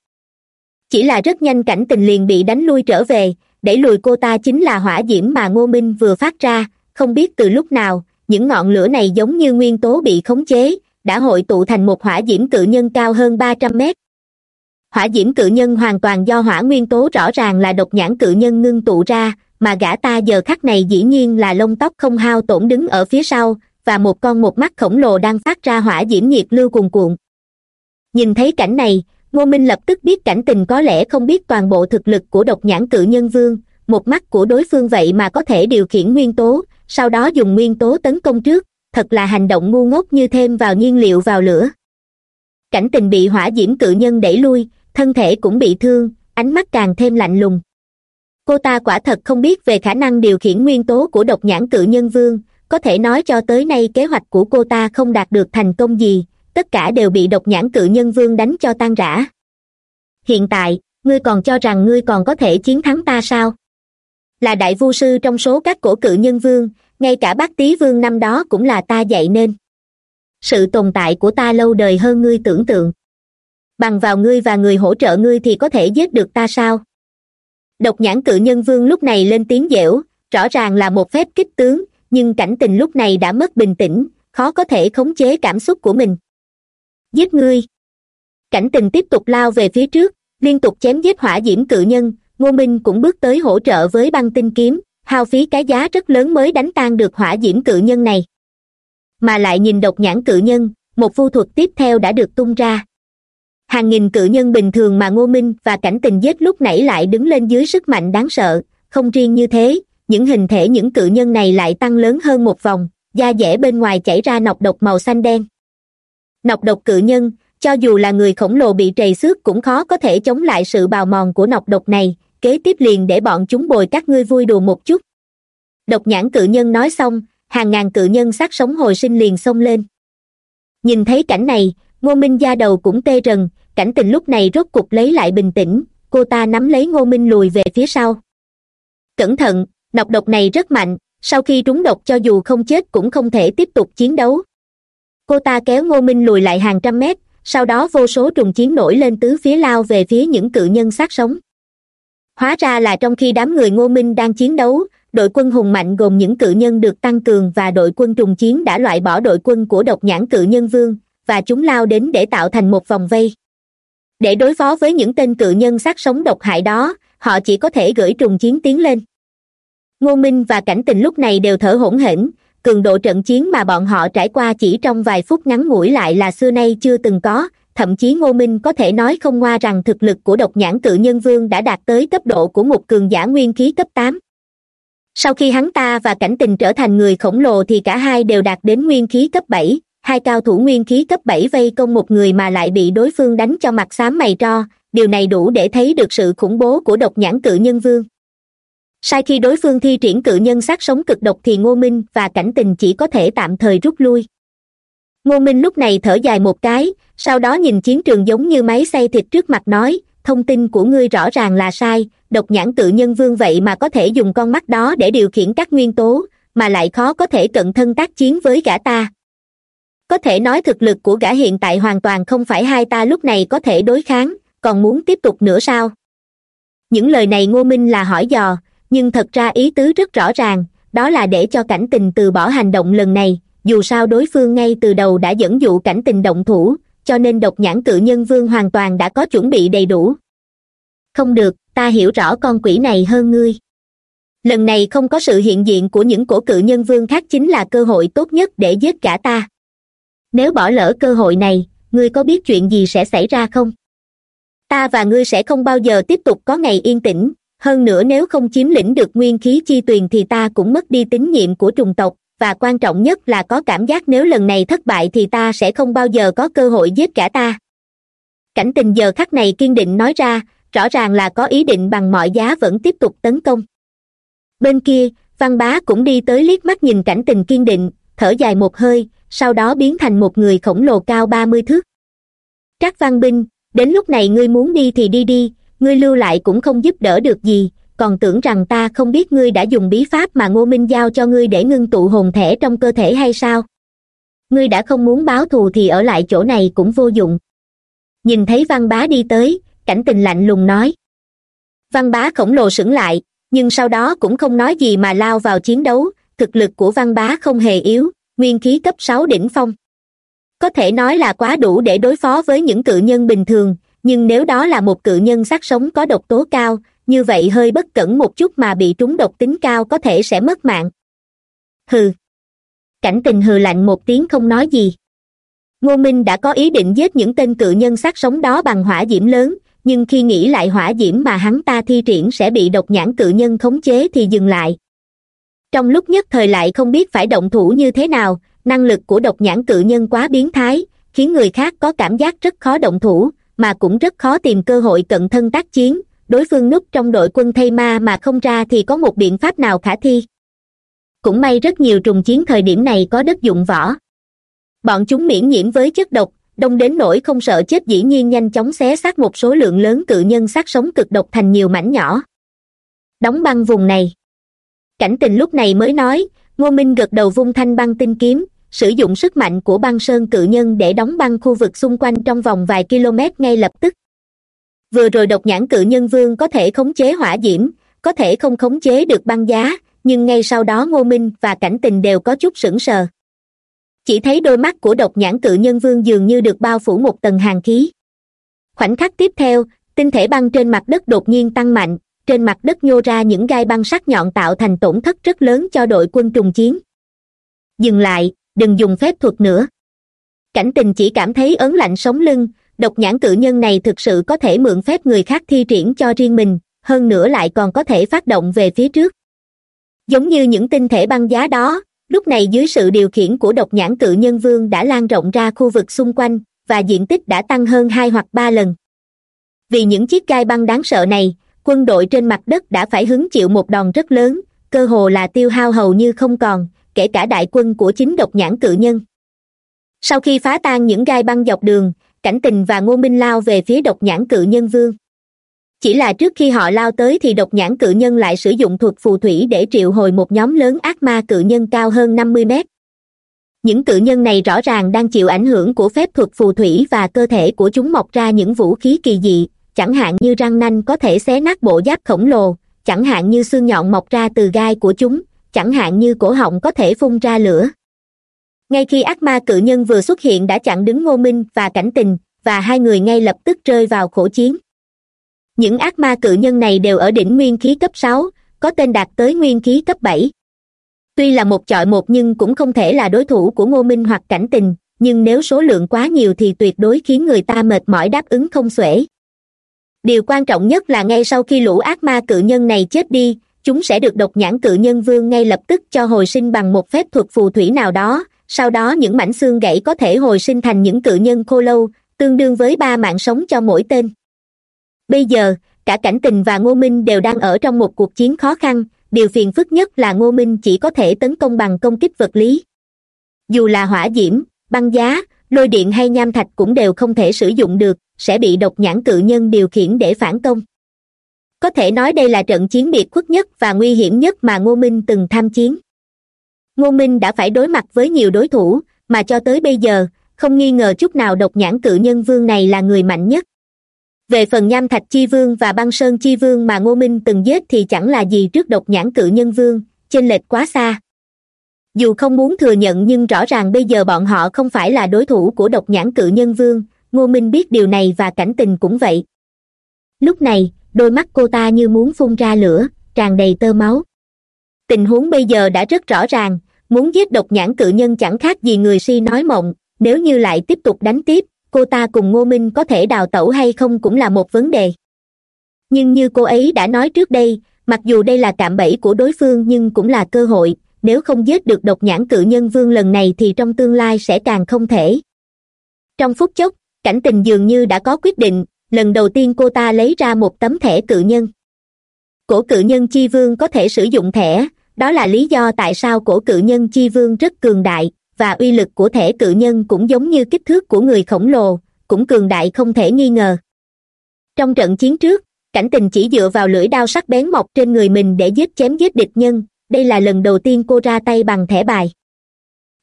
Chỉ là rất nhanh cảnh tình liền bị đánh lui trở về, đẩy lùi cô ta chính là hỏa diễm mà ngô minh vừa phát ra, không biết từ lúc nào, những ngọn lửa này giống như nguyên tố bị khống chế đã hội tụ thành một hỏa diễm cự nhân cao hơn ba trăm mét. Hỏa diễm cự nhân hoàn toàn do hỏa nguyên tố rõ ràng là độc nhãn cự nhân ngưng tụ ra, mà gã ta giờ khắc này dĩ nhiên là lông tóc không hao tổn đứng ở phía sau, và một con một mắt khổng lồ đang phát ra hỏa diễm nhiệt lưu cuồn cuộn. Nhìn thấy cảnh này, ngô minh lập tức biết cảnh tình có lẽ không biết toàn bộ thực lực của độc nhãn cự nhân vương, một mắt của đối phương vậy mà có thể điều khiển nguyên tố, sau đó dùng nguyên tố tấn công trước thật là hành động ngu ngốc như thêm vào nhiên liệu vào lửa. Cảnh tình bị hỏa diễm cự nhân đẩy lui, thân thể cũng bị thương, ánh mắt càng thêm lạnh lùng. Cô ta quả thật không biết về khả năng điều khiển nguyên tố của độc nhãn cự nhân vương, có thể nói cho tới nay kế hoạch của cô ta không đạt được thành công gì, tất cả đều bị độc nhãn cự nhân vương đánh cho tan rã. Hiện tại, ngươi còn cho rằng ngươi còn có thể chiến thắng ta sao? Là đại vu sư trong số các cổ cự nhân vương ngay cả bác tý vương năm đó cũng là ta dạy nên. Sự tồn tại của ta lâu đời hơn ngươi tưởng tượng. Bằng vào ngươi và người hỗ trợ ngươi thì có thể giết được ta sao? Độc nhãn cự nhân vương lúc này lên tiếng dẻo, rõ ràng là một phép kích tướng, nhưng cảnh tình lúc này đã mất bình tĩnh, khó có thể khống chế cảm xúc của mình. Giết ngươi! Cảnh tình tiếp tục lao về phía trước, liên tục chém giết hỏa diễm cự nhân, ngô minh cũng bước tới hỗ trợ với băng tinh kiếm hao phí cái giá rất lớn mới đánh tan được hỏa diễm cự nhân này. Mà lại nhìn độc nhãn cự nhân, một vu thuật tiếp theo đã được tung ra. Hàng nghìn cự nhân bình thường mà ngô minh và cảnh tình giết lúc nãy lại đứng lên dưới sức mạnh đáng sợ. Không riêng như thế, những hình thể những cự nhân này lại tăng lớn hơn một vòng, da dẻ bên ngoài chảy ra nọc độc màu xanh đen. Nọc độc cự nhân, cho dù là người khổng lồ bị trầy xước cũng khó có thể chống lại sự bào mòn của nọc độc này kế tiếp liền để bọn chúng bồi các ngươi vui đùa một chút. Độc nhãn cự nhân nói xong, hàng ngàn cự nhân sát sống hồi sinh liền xông lên. Nhìn thấy cảnh này, ngô minh da đầu cũng tê rần, cảnh tình lúc này rốt cục lấy lại bình tĩnh, cô ta nắm lấy ngô minh lùi về phía sau. Cẩn thận nọc độc này rất mạnh, sau khi trúng độc cho dù không chết cũng không thể tiếp tục chiến đấu. Cô ta kéo ngô minh lùi lại hàng trăm mét, sau đó vô số trùng chiến nổi lên tứ phía lao về phía những cự nhân sát sống hóa ra là trong khi đám người ngô minh đang chiến đấu, đội quân hùng mạnh gồm những cự nhân được tăng cường và đội quân trùng chiến đã loại bỏ đội quân của độc nhãn cự nhân vương, và chúng lao đến để tạo thành một vòng vây. Để đối phó với những tên cự nhân sát sống độc hại đó, họ chỉ có thể gửi trùng chiến tiến lên. Ngô minh và cảnh tình lúc này đều thở hổn hển, cường độ trận chiến mà bọn họ trải qua chỉ trong vài phút ngắn ngủi lại là xưa nay chưa từng có thậm chí ngô minh có thể nói không ngoa rằng thực lực của độc nhãn cự nhân vương đã đạt tới cấp độ của một cường giả nguyên khí cấp tám. Sau khi hắn ta và cảnh tình trở thành người khổng lồ thì cả hai đều đạt đến nguyên khí cấp bảy, hai cao thủ nguyên khí cấp bảy vây công một người mà lại bị đối phương đánh cho mặt xám mày tro, điều này đủ để thấy được sự khủng bố của độc nhãn cự nhân vương. Sai khi đối phương thi triển cự nhân sát sống cực độc thì ngô minh và cảnh tình chỉ có thể tạm thời rút lui ngô minh lúc này thở dài một cái, sau đó nhìn chiến trường giống như máy xay thịt trước mặt nói, thông tin của ngươi rõ ràng là sai, độc nhãn tự nhân vương vậy mà có thể dùng con mắt đó để điều khiển các nguyên tố, mà lại khó có thể cận thân tác chiến với gã ta. Có thể nói thực lực của gã hiện tại hoàn toàn không phải hai ta lúc này có thể đối kháng, còn muốn tiếp tục nữa sao? Những lời này ngô minh là hỏi dò, nhưng thật ra ý tứ rất rõ ràng, đó là để cho cảnh tình từ bỏ hành động lần này dù sao đối phương ngay từ đầu đã dẫn dụ cảnh tình động thủ, cho nên độc nhãn cự nhân vương hoàn toàn đã có chuẩn bị đầy đủ. Không được, ta hiểu rõ con quỷ này hơn ngươi. Lần này không có sự hiện diện của những cổ cự nhân vương khác chính là cơ hội tốt nhất để giết cả ta. Nếu bỏ lỡ cơ hội này, ngươi có biết chuyện gì sẽ xảy ra không? Ta và ngươi sẽ không bao giờ tiếp tục có ngày yên tĩnh, hơn nữa nếu không chiếm lĩnh được nguyên khí chi tuyền thì ta cũng mất đi tín nhiệm của trùng tộc và quan trọng nhất là có cảm giác nếu lần này thất bại thì ta sẽ không bao giờ có cơ hội giết cả ta. Cảnh tình giờ khắc này kiên định nói ra, rõ ràng là có ý định bằng mọi giá vẫn tiếp tục tấn công. Bên kia, văn bá cũng đi tới liếc mắt nhìn cảnh tình kiên định, thở dài một hơi, sau đó biến thành một người khổng lồ cao ba mươi thước. Trác văn binh, đến lúc này ngươi muốn đi thì đi đi, ngươi lưu lại cũng không giúp đỡ được gì còn tưởng rằng ta không biết ngươi đã dùng bí pháp mà ngô minh giao cho ngươi để ngưng tụ hồn thể trong cơ thể hay sao? Ngươi đã không muốn báo thù thì ở lại chỗ này cũng vô dụng. Nhìn thấy văn bá đi tới, cảnh tình lạnh lùng nói. Văn bá khổng lồ sững lại, nhưng sau đó cũng không nói gì mà lao vào chiến đấu, thực lực của văn bá không hề yếu, nguyên khí cấp sáu đỉnh phong. Có thể nói là quá đủ để đối phó với những cự nhân bình thường, nhưng nếu đó là một cự nhân sát sống có độc tố cao như vậy hơi bất cẩn một chút mà bị trúng độc tính cao có thể sẽ mất mạng. Hừ. Cảnh tình hừ lạnh một tiếng không nói gì. Ngô minh đã có ý định giết những tên cự nhân sát sống đó bằng hỏa diễm lớn, nhưng khi nghĩ lại hỏa diễm mà hắn ta thi triển sẽ bị độc nhãn cự nhân khống chế thì dừng lại. Trong lúc nhất thời lại không biết phải động thủ như thế nào, năng lực của độc nhãn cự nhân quá biến thái, khiến người khác có cảm giác rất khó động thủ, mà cũng rất khó tìm cơ hội cận thân tác chiến đối phương núp trong đội quân thay ma mà không ra thì có một biện pháp nào khả thi? Cũng may rất nhiều trùng chiến thời điểm này có đất dụng võ. Bọn chúng miễn nhiễm với chất độc, đông đến nỗi không sợ chết dĩ nhiên nhanh chóng xé xác một số lượng lớn cự nhân sát sống cực độc thành nhiều mảnh nhỏ. Đóng băng vùng này. Cảnh tình lúc này mới nói, ngô minh gật đầu vung thanh băng tinh kiếm, sử dụng sức mạnh của băng sơn cự nhân để đóng băng khu vực xung quanh trong vòng vài km ngay lập tức vừa rồi độc nhãn cự nhân vương có thể khống chế hỏa diễm, có thể không khống chế được băng giá, nhưng ngay sau đó ngô minh và cảnh tình đều có chút sững sờ. Chỉ thấy đôi mắt của độc nhãn cự nhân vương dường như được bao phủ một tầng hàng khí. Khoảnh khắc tiếp theo, tinh thể băng trên mặt đất đột nhiên tăng mạnh, trên mặt đất nhô ra những gai băng sắc nhọn tạo thành tổn thất rất lớn cho đội quân trùng chiến. Dừng lại, đừng dùng phép thuật nữa. Cảnh tình chỉ cảm thấy ớn lạnh sống lưng độc nhãn cự nhân này thực sự có thể mượn phép người khác thi triển cho riêng mình, hơn nữa lại còn có thể phát động về phía trước. Giống như những tinh thể băng giá đó, lúc này dưới sự điều khiển của độc nhãn cự nhân vương đã lan rộng ra khu vực xung quanh, và diện tích đã tăng hơn hai hoặc ba lần. Vì những chiếc gai băng đáng sợ này, quân đội trên mặt đất đã phải hứng chịu một đòn rất lớn, cơ hồ là tiêu hao hầu như không còn, kể cả đại quân của chính độc nhãn cự nhân. Sau khi phá tan những gai băng dọc đường cảnh tình và ngô minh lao về phía độc nhãn cự nhân vương. Chỉ là trước khi họ lao tới thì độc nhãn cự nhân lại sử dụng thuật phù thủy để triệu hồi một nhóm lớn ác ma cự nhân cao hơn năm mươi mét. Những cự nhân này rõ ràng đang chịu ảnh hưởng của phép thuật phù thủy và cơ thể của chúng mọc ra những vũ khí kỳ dị, chẳng hạn như răng nanh có thể xé nát bộ giáp khổng lồ, chẳng hạn như xương nhọn mọc ra từ gai của chúng, chẳng hạn như cổ họng có thể phun ra lửa ngay khi ác ma cự nhân vừa xuất hiện đã chặn đứng ngô minh và cảnh tình, và hai người ngay lập tức rơi vào khổ chiến. Những ác ma cự nhân này đều ở đỉnh nguyên khí cấp sáu, có tên đạt tới nguyên khí cấp bảy. Tuy là một chọi một nhưng cũng không thể là đối thủ của ngô minh hoặc cảnh tình, nhưng nếu số lượng quá nhiều thì tuyệt đối khiến người ta mệt mỏi đáp ứng không xuể. Điều quan trọng nhất là ngay sau khi lũ ác ma cự nhân này chết đi, chúng sẽ được độc nhãn cự nhân vương ngay lập tức cho hồi sinh bằng một phép thuật phù thủy nào đó sau đó những mảnh xương gãy có thể hồi sinh thành những cự nhân khô lâu, tương đương với ba mạng sống cho mỗi tên. Bây giờ, cả cảnh tình và ngô minh đều đang ở trong một cuộc chiến khó khăn, điều phiền phức nhất là ngô minh chỉ có thể tấn công bằng công kích vật lý. Dù là hỏa diễm, băng giá, lôi điện hay nham thạch cũng đều không thể sử dụng được, sẽ bị độc nhãn cự nhân điều khiển để phản công. Có thể nói đây là trận chiến biệt khuất nhất và nguy hiểm nhất mà ngô minh từng tham chiến ngô minh đã phải đối mặt với nhiều đối thủ, mà cho tới bây giờ, không nghi ngờ chút nào độc nhãn cự nhân vương này là người mạnh nhất. Về phần nham thạch chi vương và băng sơn chi vương mà ngô minh từng giết thì chẳng là gì trước độc nhãn cự nhân vương, chênh lệch quá xa. Dù không muốn thừa nhận nhưng rõ ràng bây giờ bọn họ không phải là đối thủ của độc nhãn cự nhân vương, ngô minh biết điều này và cảnh tình cũng vậy. Lúc này, đôi mắt cô ta như muốn phun ra lửa, tràn đầy tơ máu. Tình huống bây giờ đã rất rõ ràng muốn giết độc nhãn cự nhân chẳng khác gì người si nói mộng, nếu như lại tiếp tục đánh tiếp, cô ta cùng ngô minh có thể đào tẩu hay không cũng là một vấn đề. Nhưng như cô ấy đã nói trước đây, mặc dù đây là cạm bẫy của đối phương nhưng cũng là cơ hội, nếu không giết được độc nhãn cự nhân vương lần này thì trong tương lai sẽ càng không thể. Trong phút chốc, cảnh tình dường như đã có quyết định, lần đầu tiên cô ta lấy ra một tấm thẻ cự nhân. Cổ cự nhân chi vương có thể sử dụng thẻ đó là lý do tại sao cổ cự nhân chi vương rất cường đại, và uy lực của thể cự nhân cũng giống như kích thước của người khổng lồ, cũng cường đại không thể nghi ngờ. Trong trận chiến trước, cảnh tình chỉ dựa vào lưỡi đao sắc bén mọc trên người mình để giết chém giết địch nhân, đây là lần đầu tiên cô ra tay bằng thẻ bài.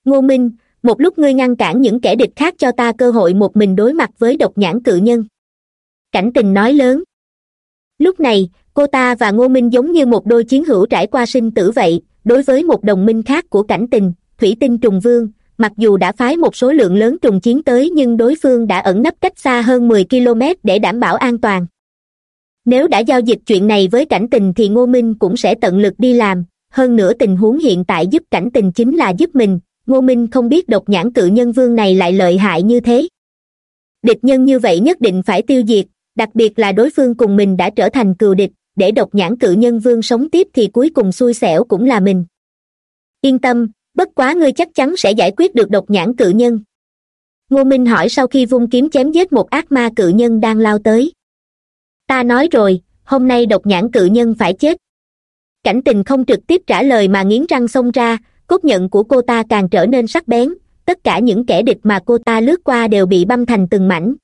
Ngô minh, một lúc ngươi ngăn cản những kẻ địch khác cho ta cơ hội một mình đối mặt với độc nhãn cự nhân. Cảnh tình nói lớn. Lúc này cô ta và ngô minh giống như một đôi chiến hữu trải qua sinh tử vậy, đối với một đồng minh khác của cảnh tình, thủy tinh trùng vương, mặc dù đã phái một số lượng lớn trùng chiến tới nhưng đối phương đã ẩn nấp cách xa hơn mười km để đảm bảo an toàn. Nếu đã giao dịch chuyện này với cảnh tình thì ngô minh cũng sẽ tận lực đi làm. Hơn nữa tình huống hiện tại giúp cảnh tình chính là giúp mình, ngô minh không biết độc nhãn cự nhân vương này lại lợi hại như thế. Địch nhân như vậy nhất định phải tiêu diệt, đặc biệt là đối phương cùng mình đã trở thành cừu địch để độc nhãn cự nhân vương sống tiếp thì cuối cùng xui xẻo cũng là mình. Yên tâm, bất quá ngươi chắc chắn sẽ giải quyết được độc nhãn cự nhân. Ngô minh hỏi sau khi vung kiếm chém giết một ác ma cự nhân đang lao tới. Ta nói rồi, hôm nay độc nhãn cự nhân phải chết. Cảnh tình không trực tiếp trả lời mà nghiến răng xông ra, cốt nhận của cô ta càng trở nên sắc bén, tất cả những kẻ địch mà cô ta lướt qua đều bị băm thành từng mảnh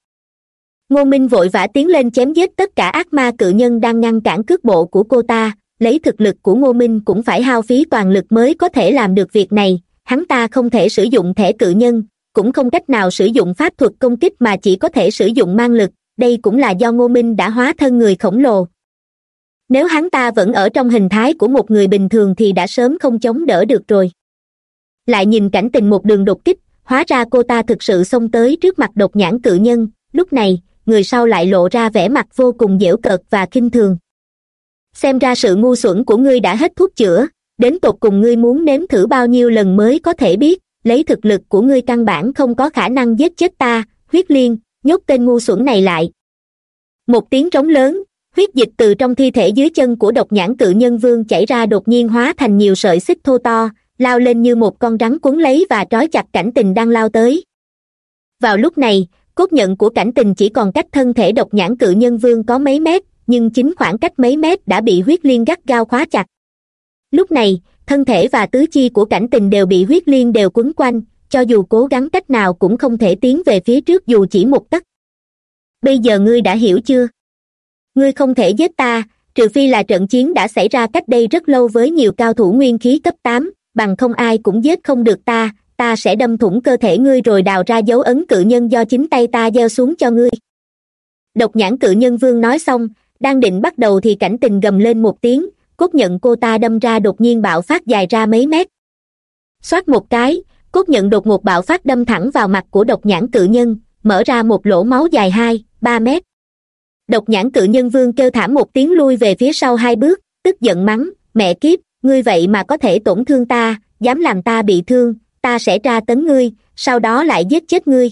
ngô minh vội vã tiến lên chém giết tất cả ác ma cự nhân đang ngăn cản cước bộ của cô ta. Lấy thực lực của ngô minh cũng phải hao phí toàn lực mới có thể làm được việc này. Hắn ta không thể sử dụng thẻ cự nhân, cũng không cách nào sử dụng pháp thuật công kích mà chỉ có thể sử dụng mang lực. Đây cũng là do ngô minh đã hóa thân người khổng lồ. Nếu hắn ta vẫn ở trong hình thái của một người bình thường thì đã sớm không chống đỡ được rồi. Lại nhìn cảnh tình một đường đột kích, hóa ra cô ta thực sự xông tới trước mặt độc nhãn cự nhân. Lúc này người sau lại lộ ra vẻ mặt vô cùng dễu cợt và kinh thường. Xem ra sự ngu xuẩn của ngươi đã hết thuốc chữa, đến tột cùng ngươi muốn nếm thử bao nhiêu lần mới có thể biết, lấy thực lực của ngươi căn bản không có khả năng giết chết ta, huyết liên, nhốt tên ngu xuẩn này lại. Một tiếng trống lớn, huyết dịch từ trong thi thể dưới chân của độc nhãn cự nhân vương chảy ra đột nhiên hóa thành nhiều sợi xích thô to, lao lên như một con rắn cuốn lấy và trói chặt cảnh tình đang lao tới. Vào lúc này cốt nhận của cảnh tình chỉ còn cách thân thể độc nhãn cự nhân vương có mấy mét, nhưng chính khoảng cách mấy mét đã bị huyết liên gắt gao khóa chặt. Lúc này, thân thể và tứ chi của cảnh tình đều bị huyết liên đều quấn quanh, cho dù cố gắng cách nào cũng không thể tiến về phía trước dù chỉ một tấc. Bây giờ ngươi đã hiểu chưa? Ngươi không thể giết ta, trừ phi là trận chiến đã xảy ra cách đây rất lâu với nhiều cao thủ nguyên khí cấp tám, bằng không ai cũng giết không được ta ta sẽ đâm thủng cơ thể ngươi rồi đào ra dấu ấn cự nhân do chính tay ta gieo xuống cho ngươi. Độc nhãn cự nhân vương nói xong, đang định bắt đầu thì cảnh tình gầm lên một tiếng, cốt nhận cô ta đâm ra đột nhiên bạo phát dài ra mấy mét. Xoát một cái, cốt nhận đột ngột bạo phát đâm thẳng vào mặt của độc nhãn cự nhân, mở ra một lỗ máu dài hai, ba mét. Độc nhãn cự nhân vương kêu thảm một tiếng lui về phía sau hai bước, tức giận mắng, mẹ kiếp, ngươi vậy mà có thể tổn thương ta, dám làm ta bị thương ta sẽ tra tấn ngươi, sau đó lại giết chết ngươi.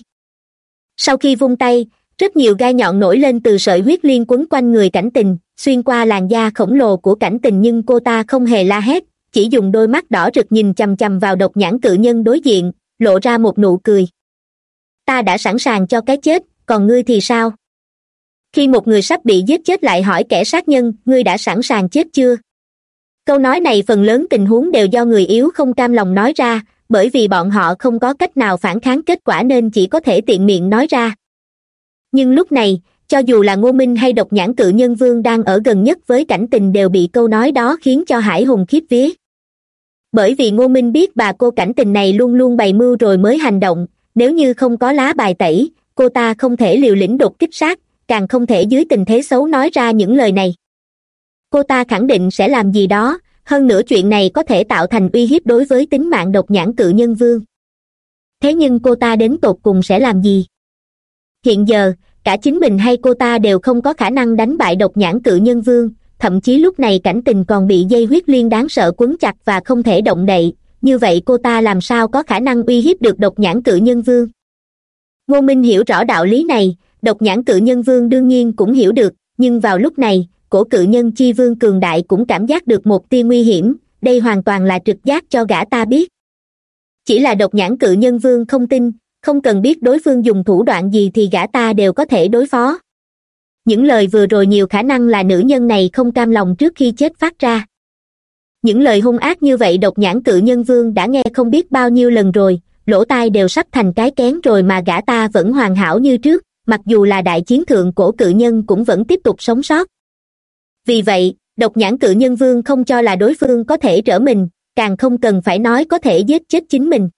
Sau khi vung tay, rất nhiều gai nhọn nổi lên từ sợi huyết liên quấn quanh người cảnh tình, xuyên qua làn da khổng lồ của cảnh tình nhưng cô ta không hề la hét, chỉ dùng đôi mắt đỏ rực nhìn chằm chằm vào độc nhãn cự nhân đối diện, lộ ra một nụ cười. Ta đã sẵn sàng cho cái chết, còn ngươi thì sao? Khi một người sắp bị giết chết lại hỏi kẻ sát nhân, ngươi đã sẵn sàng chết chưa? Câu nói này phần lớn tình huống đều do người yếu không cam lòng nói ra bởi vì bọn họ không có cách nào phản kháng kết quả nên chỉ có thể tiện miệng nói ra. Nhưng lúc này, cho dù là ngô minh hay độc nhãn cự nhân vương đang ở gần nhất với cảnh tình đều bị câu nói đó khiến cho hải hùng khiếp vía. Bởi vì ngô minh biết bà cô cảnh tình này luôn luôn bày mưu rồi mới hành động, nếu như không có lá bài tẩy, cô ta không thể liều lĩnh đột kích sát, càng không thể dưới tình thế xấu nói ra những lời này. Cô ta khẳng định sẽ làm gì đó hơn nữa chuyện này có thể tạo thành uy hiếp đối với tính mạng độc nhãn cự nhân vương. Thế nhưng cô ta đến tột cùng sẽ làm gì? Hiện giờ, cả chính mình hay cô ta đều không có khả năng đánh bại độc nhãn cự nhân vương, thậm chí lúc này cảnh tình còn bị dây huyết liên đáng sợ quấn chặt và không thể động đậy, như vậy cô ta làm sao có khả năng uy hiếp được độc nhãn cự nhân vương? Ngô minh hiểu rõ đạo lý này, độc nhãn cự nhân vương đương nhiên cũng hiểu được, nhưng vào lúc này cổ cự nhân chi vương cường đại cũng cảm giác được một tia nguy hiểm, đây hoàn toàn là trực giác cho gã ta biết. Chỉ là độc nhãn cự nhân vương không tin, không cần biết đối phương dùng thủ đoạn gì thì gã ta đều có thể đối phó. Những lời vừa rồi nhiều khả năng là nữ nhân này không cam lòng trước khi chết phát ra. Những lời hung ác như vậy độc nhãn cự nhân vương đã nghe không biết bao nhiêu lần rồi, lỗ tai đều sắp thành cái kén rồi mà gã ta vẫn hoàn hảo như trước, mặc dù là đại chiến thượng cổ cự nhân cũng vẫn tiếp tục sống sót vì vậy, độc nhãn cự nhân vương không cho là đối phương có thể trở mình, càng không cần phải nói có thể giết chết chính mình.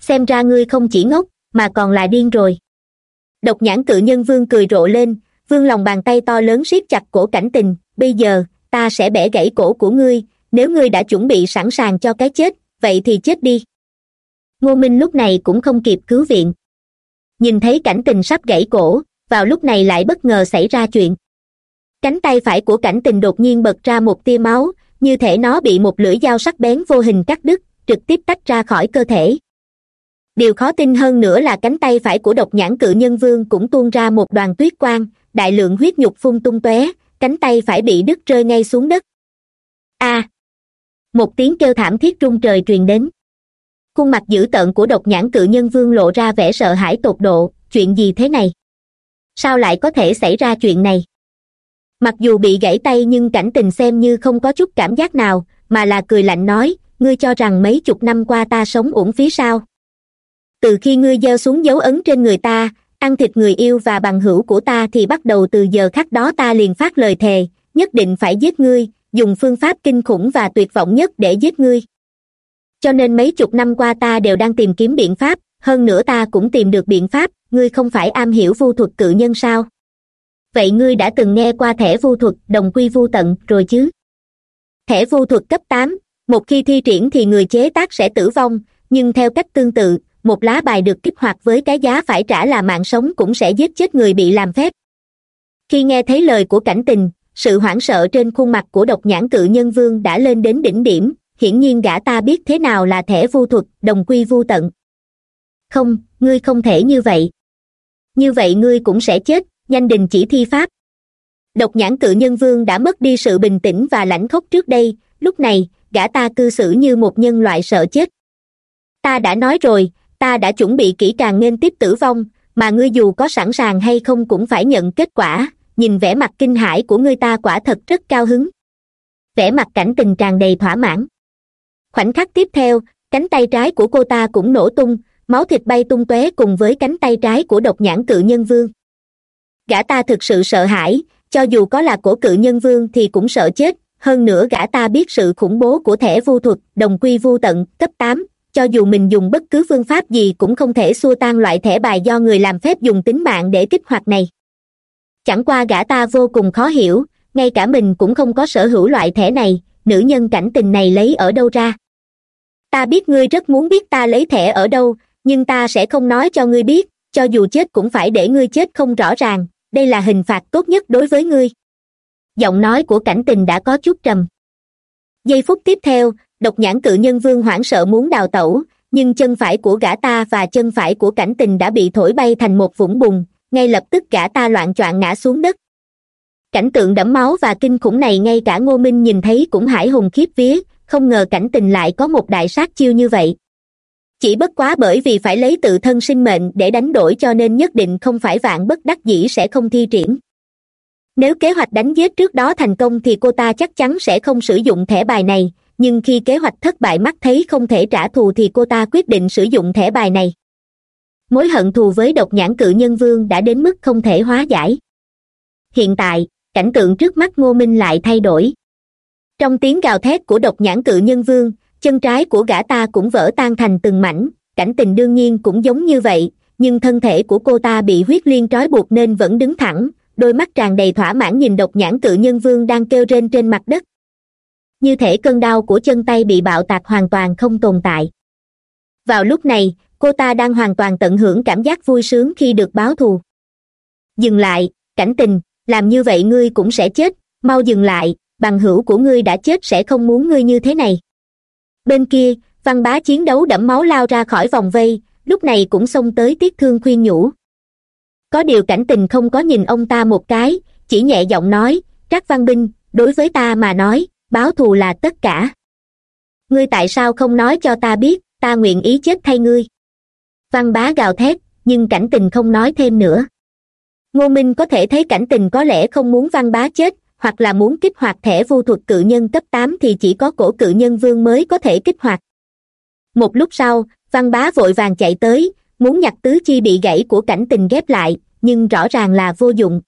Xem ra ngươi không chỉ ngốc, mà còn là điên rồi. Độc nhãn cự nhân vương cười rộ lên, vương lòng bàn tay to lớn siết chặt cổ cảnh tình, bây giờ, ta sẽ bẻ gãy cổ của ngươi, nếu ngươi đã chuẩn bị sẵn sàng cho cái chết, vậy thì chết đi. Ngô minh lúc này cũng không kịp cứu viện. Nhìn thấy cảnh tình sắp gãy cổ, vào lúc này lại bất ngờ xảy ra chuyện cánh tay phải của cảnh tình đột nhiên bật ra một tia máu, như thể nó bị một lưỡi dao sắc bén vô hình cắt đứt, trực tiếp tách ra khỏi cơ thể. Điều khó tin hơn nữa là cánh tay phải của độc nhãn cự nhân vương cũng tuôn ra một đoàn tuyết quang, đại lượng huyết nhục phun tung tóe, cánh tay phải bị đứt rơi ngay xuống đất. A! Một tiếng kêu thảm thiết rung trời truyền đến. Khuôn mặt dữ tợn của độc nhãn cự nhân vương lộ ra vẻ sợ hãi tột độ, chuyện gì thế này? Sao lại có thể xảy ra chuyện này? Mặc dù bị gãy tay nhưng cảnh tình xem như không có chút cảm giác nào, mà là cười lạnh nói, ngươi cho rằng mấy chục năm qua ta sống uổng phí sao? Từ khi ngươi gieo xuống dấu ấn trên người ta, ăn thịt người yêu và bằng hữu của ta thì bắt đầu từ giờ khắc đó ta liền phát lời thề, nhất định phải giết ngươi, dùng phương pháp kinh khủng và tuyệt vọng nhất để giết ngươi. Cho nên mấy chục năm qua ta đều đang tìm kiếm biện pháp, hơn nữa ta cũng tìm được biện pháp, ngươi không phải am hiểu vu thuật cự nhân sao? Vậy ngươi đã từng nghe qua thẻ vu thuật, đồng quy vu tận, rồi chứ? Thẻ vu thuật cấp tám, một khi thi triển thì người chế tác sẽ tử vong, nhưng theo cách tương tự, một lá bài được kích hoạt với cái giá phải trả là mạng sống cũng sẽ giết chết người bị làm phép. Khi nghe thấy lời của cảnh tình, sự hoảng sợ trên khuôn mặt của độc nhãn cự nhân vương đã lên đến đỉnh điểm, hiển nhiên gã ta biết thế nào là thẻ vu thuật, đồng quy vu tận. Không, ngươi không thể như vậy. Như vậy ngươi cũng sẽ chết nhanh đình chỉ thi pháp. Độc nhãn cự nhân vương đã mất đi sự bình tĩnh và lãnh khốc trước đây, lúc này, gã ta cư xử như một nhân loại sợ chết. Ta đã nói rồi, ta đã chuẩn bị kỹ càng nên tiếp tử vong, mà ngươi dù có sẵn sàng hay không cũng phải nhận kết quả. Nhìn vẻ mặt kinh hãi của ngươi ta quả thật rất cao hứng. Vẻ mặt cảnh tình tràn đầy thỏa mãn. Khoảnh khắc tiếp theo, cánh tay trái của cô ta cũng nổ tung, máu thịt bay tung tóe cùng với cánh tay trái của độc nhãn cự nhân vương gã ta thực sự sợ hãi, cho dù có là cổ cự nhân vương thì cũng sợ chết. Hơn nữa gã ta biết sự khủng bố của thẻ vu thuật, đồng quy vu tận, cấp tám. Cho dù mình dùng bất cứ phương pháp gì cũng không thể xua tan loại thẻ bài do người làm phép dùng tính mạng để kích hoạt này. Chẳng qua gã ta vô cùng khó hiểu, ngay cả mình cũng không có sở hữu loại thẻ này, nữ nhân cảnh tình này lấy ở đâu ra? Ta biết ngươi rất muốn biết ta lấy thẻ ở đâu, nhưng ta sẽ không nói cho ngươi biết, cho dù chết cũng phải để ngươi chết không rõ ràng đây là hình phạt tốt nhất đối với ngươi. Giọng nói của cảnh tình đã có chút trầm. Giây phút tiếp theo, độc nhãn cự nhân vương hoảng sợ muốn đào tẩu, nhưng chân phải của gã ta và chân phải của cảnh tình đã bị thổi bay thành một vũng bùn, ngay lập tức gã ta loạn choạng ngã xuống đất. Cảnh tượng đẫm máu và kinh khủng này ngay cả ngô minh nhìn thấy cũng hải hùng khiếp vía, không ngờ cảnh tình lại có một đại sát chiêu như vậy chỉ bất quá bởi vì phải lấy tự thân sinh mệnh để đánh đổi cho nên nhất định không phải vạn bất đắc dĩ sẽ không thi triển. Nếu kế hoạch đánh giết trước đó thành công thì cô ta chắc chắn sẽ không sử dụng thẻ bài này, nhưng khi kế hoạch thất bại mắt thấy không thể trả thù thì cô ta quyết định sử dụng thẻ bài này. Mối hận thù với độc nhãn cự nhân vương đã đến mức không thể hóa giải. Hiện tại, cảnh tượng trước mắt ngô minh lại thay đổi. Trong tiếng gào thét của độc nhãn cự nhân vương chân trái của gã ta cũng vỡ tan thành từng mảnh, cảnh tình đương nhiên cũng giống như vậy, nhưng thân thể của cô ta bị huyết liên trói buộc nên vẫn đứng thẳng, đôi mắt tràn đầy thỏa mãn nhìn độc nhãn cự nhân vương đang kêu rên trên mặt đất. Như thể cơn đau của chân tay bị bạo tạc hoàn toàn không tồn tại. Vào lúc này, cô ta đang hoàn toàn tận hưởng cảm giác vui sướng khi được báo thù. Dừng lại, cảnh tình, làm như vậy ngươi cũng sẽ chết, mau dừng lại, bằng hữu của ngươi đã chết sẽ không muốn ngươi như thế này bên kia, văn bá chiến đấu đẫm máu lao ra khỏi vòng vây, lúc này cũng xông tới tiết thương khuyên nhủ. Có điều cảnh tình không có nhìn ông ta một cái, chỉ nhẹ giọng nói, trác văn binh, đối với ta mà nói, báo thù là tất cả. Ngươi tại sao không nói cho ta biết, ta nguyện ý chết thay ngươi? Văn bá gào thét, nhưng cảnh tình không nói thêm nữa. Ngô minh có thể thấy cảnh tình có lẽ không muốn văn bá chết hoặc là muốn kích hoạt thẻ vô thuật cự nhân cấp tám thì chỉ có cổ cự nhân vương mới có thể kích hoạt. Một lúc sau, văn bá vội vàng chạy tới, muốn nhặt tứ chi bị gãy của cảnh tình ghép lại, nhưng rõ ràng là vô dụng.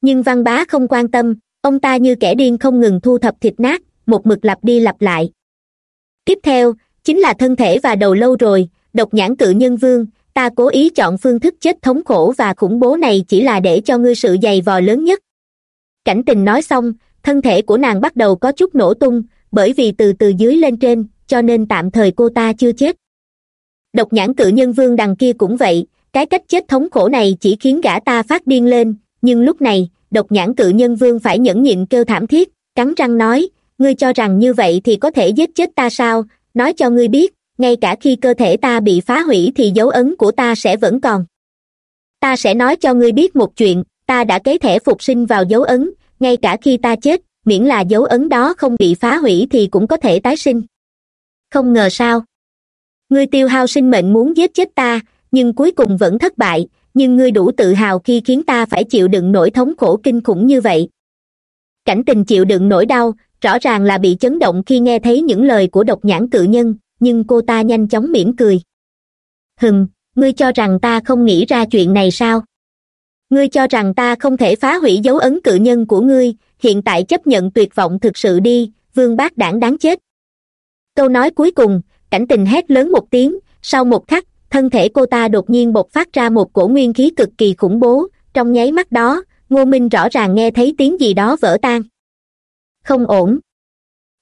Nhưng văn bá không quan tâm, ông ta như kẻ điên không ngừng thu thập thịt nát, một mực lặp đi lặp lại. Tiếp theo, chính là thân thể và đầu lâu rồi, độc nhãn cự nhân vương, ta cố ý chọn phương thức chết thống khổ và khủng bố này chỉ là để cho ngươi sự dày vò lớn nhất cảnh tình nói xong, thân thể của nàng bắt đầu có chút nổ tung, bởi vì từ từ dưới lên trên, cho nên tạm thời cô ta chưa chết. Độc nhãn cự nhân vương đằng kia cũng vậy, cái cách chết thống khổ này chỉ khiến gã ta phát điên lên, nhưng lúc này, độc nhãn cự nhân vương phải nhẫn nhịn kêu thảm thiết, cắn răng nói, ngươi cho rằng như vậy thì có thể giết chết ta sao? Nói cho ngươi biết, ngay cả khi cơ thể ta bị phá hủy thì dấu ấn của ta sẽ vẫn còn. Ta sẽ nói cho ngươi biết một chuyện ta đã kế thẻ phục sinh vào dấu ấn, ngay cả khi ta chết, miễn là dấu ấn đó không bị phá hủy thì cũng có thể tái sinh. Không ngờ sao? Ngươi tiêu hao sinh mệnh muốn giết chết ta, nhưng cuối cùng vẫn thất bại, nhưng ngươi đủ tự hào khi khiến ta phải chịu đựng nỗi thống khổ kinh khủng như vậy. Cảnh tình chịu đựng nỗi đau, rõ ràng là bị chấn động khi nghe thấy những lời của độc nhãn cự nhân, nhưng cô ta nhanh chóng mỉm cười. Hừm, ngươi cho rằng ta không nghĩ ra chuyện này sao? Ngươi cho rằng ta không thể phá hủy dấu ấn cự nhân của ngươi, hiện tại chấp nhận tuyệt vọng thực sự đi, vương bác đảng đáng chết. Câu nói cuối cùng, cảnh tình hét lớn một tiếng, sau một khắc, thân thể cô ta đột nhiên bộc phát ra một cổ nguyên khí cực kỳ khủng bố, trong nháy mắt đó, ngô minh rõ ràng nghe thấy tiếng gì đó vỡ tan. Không ổn.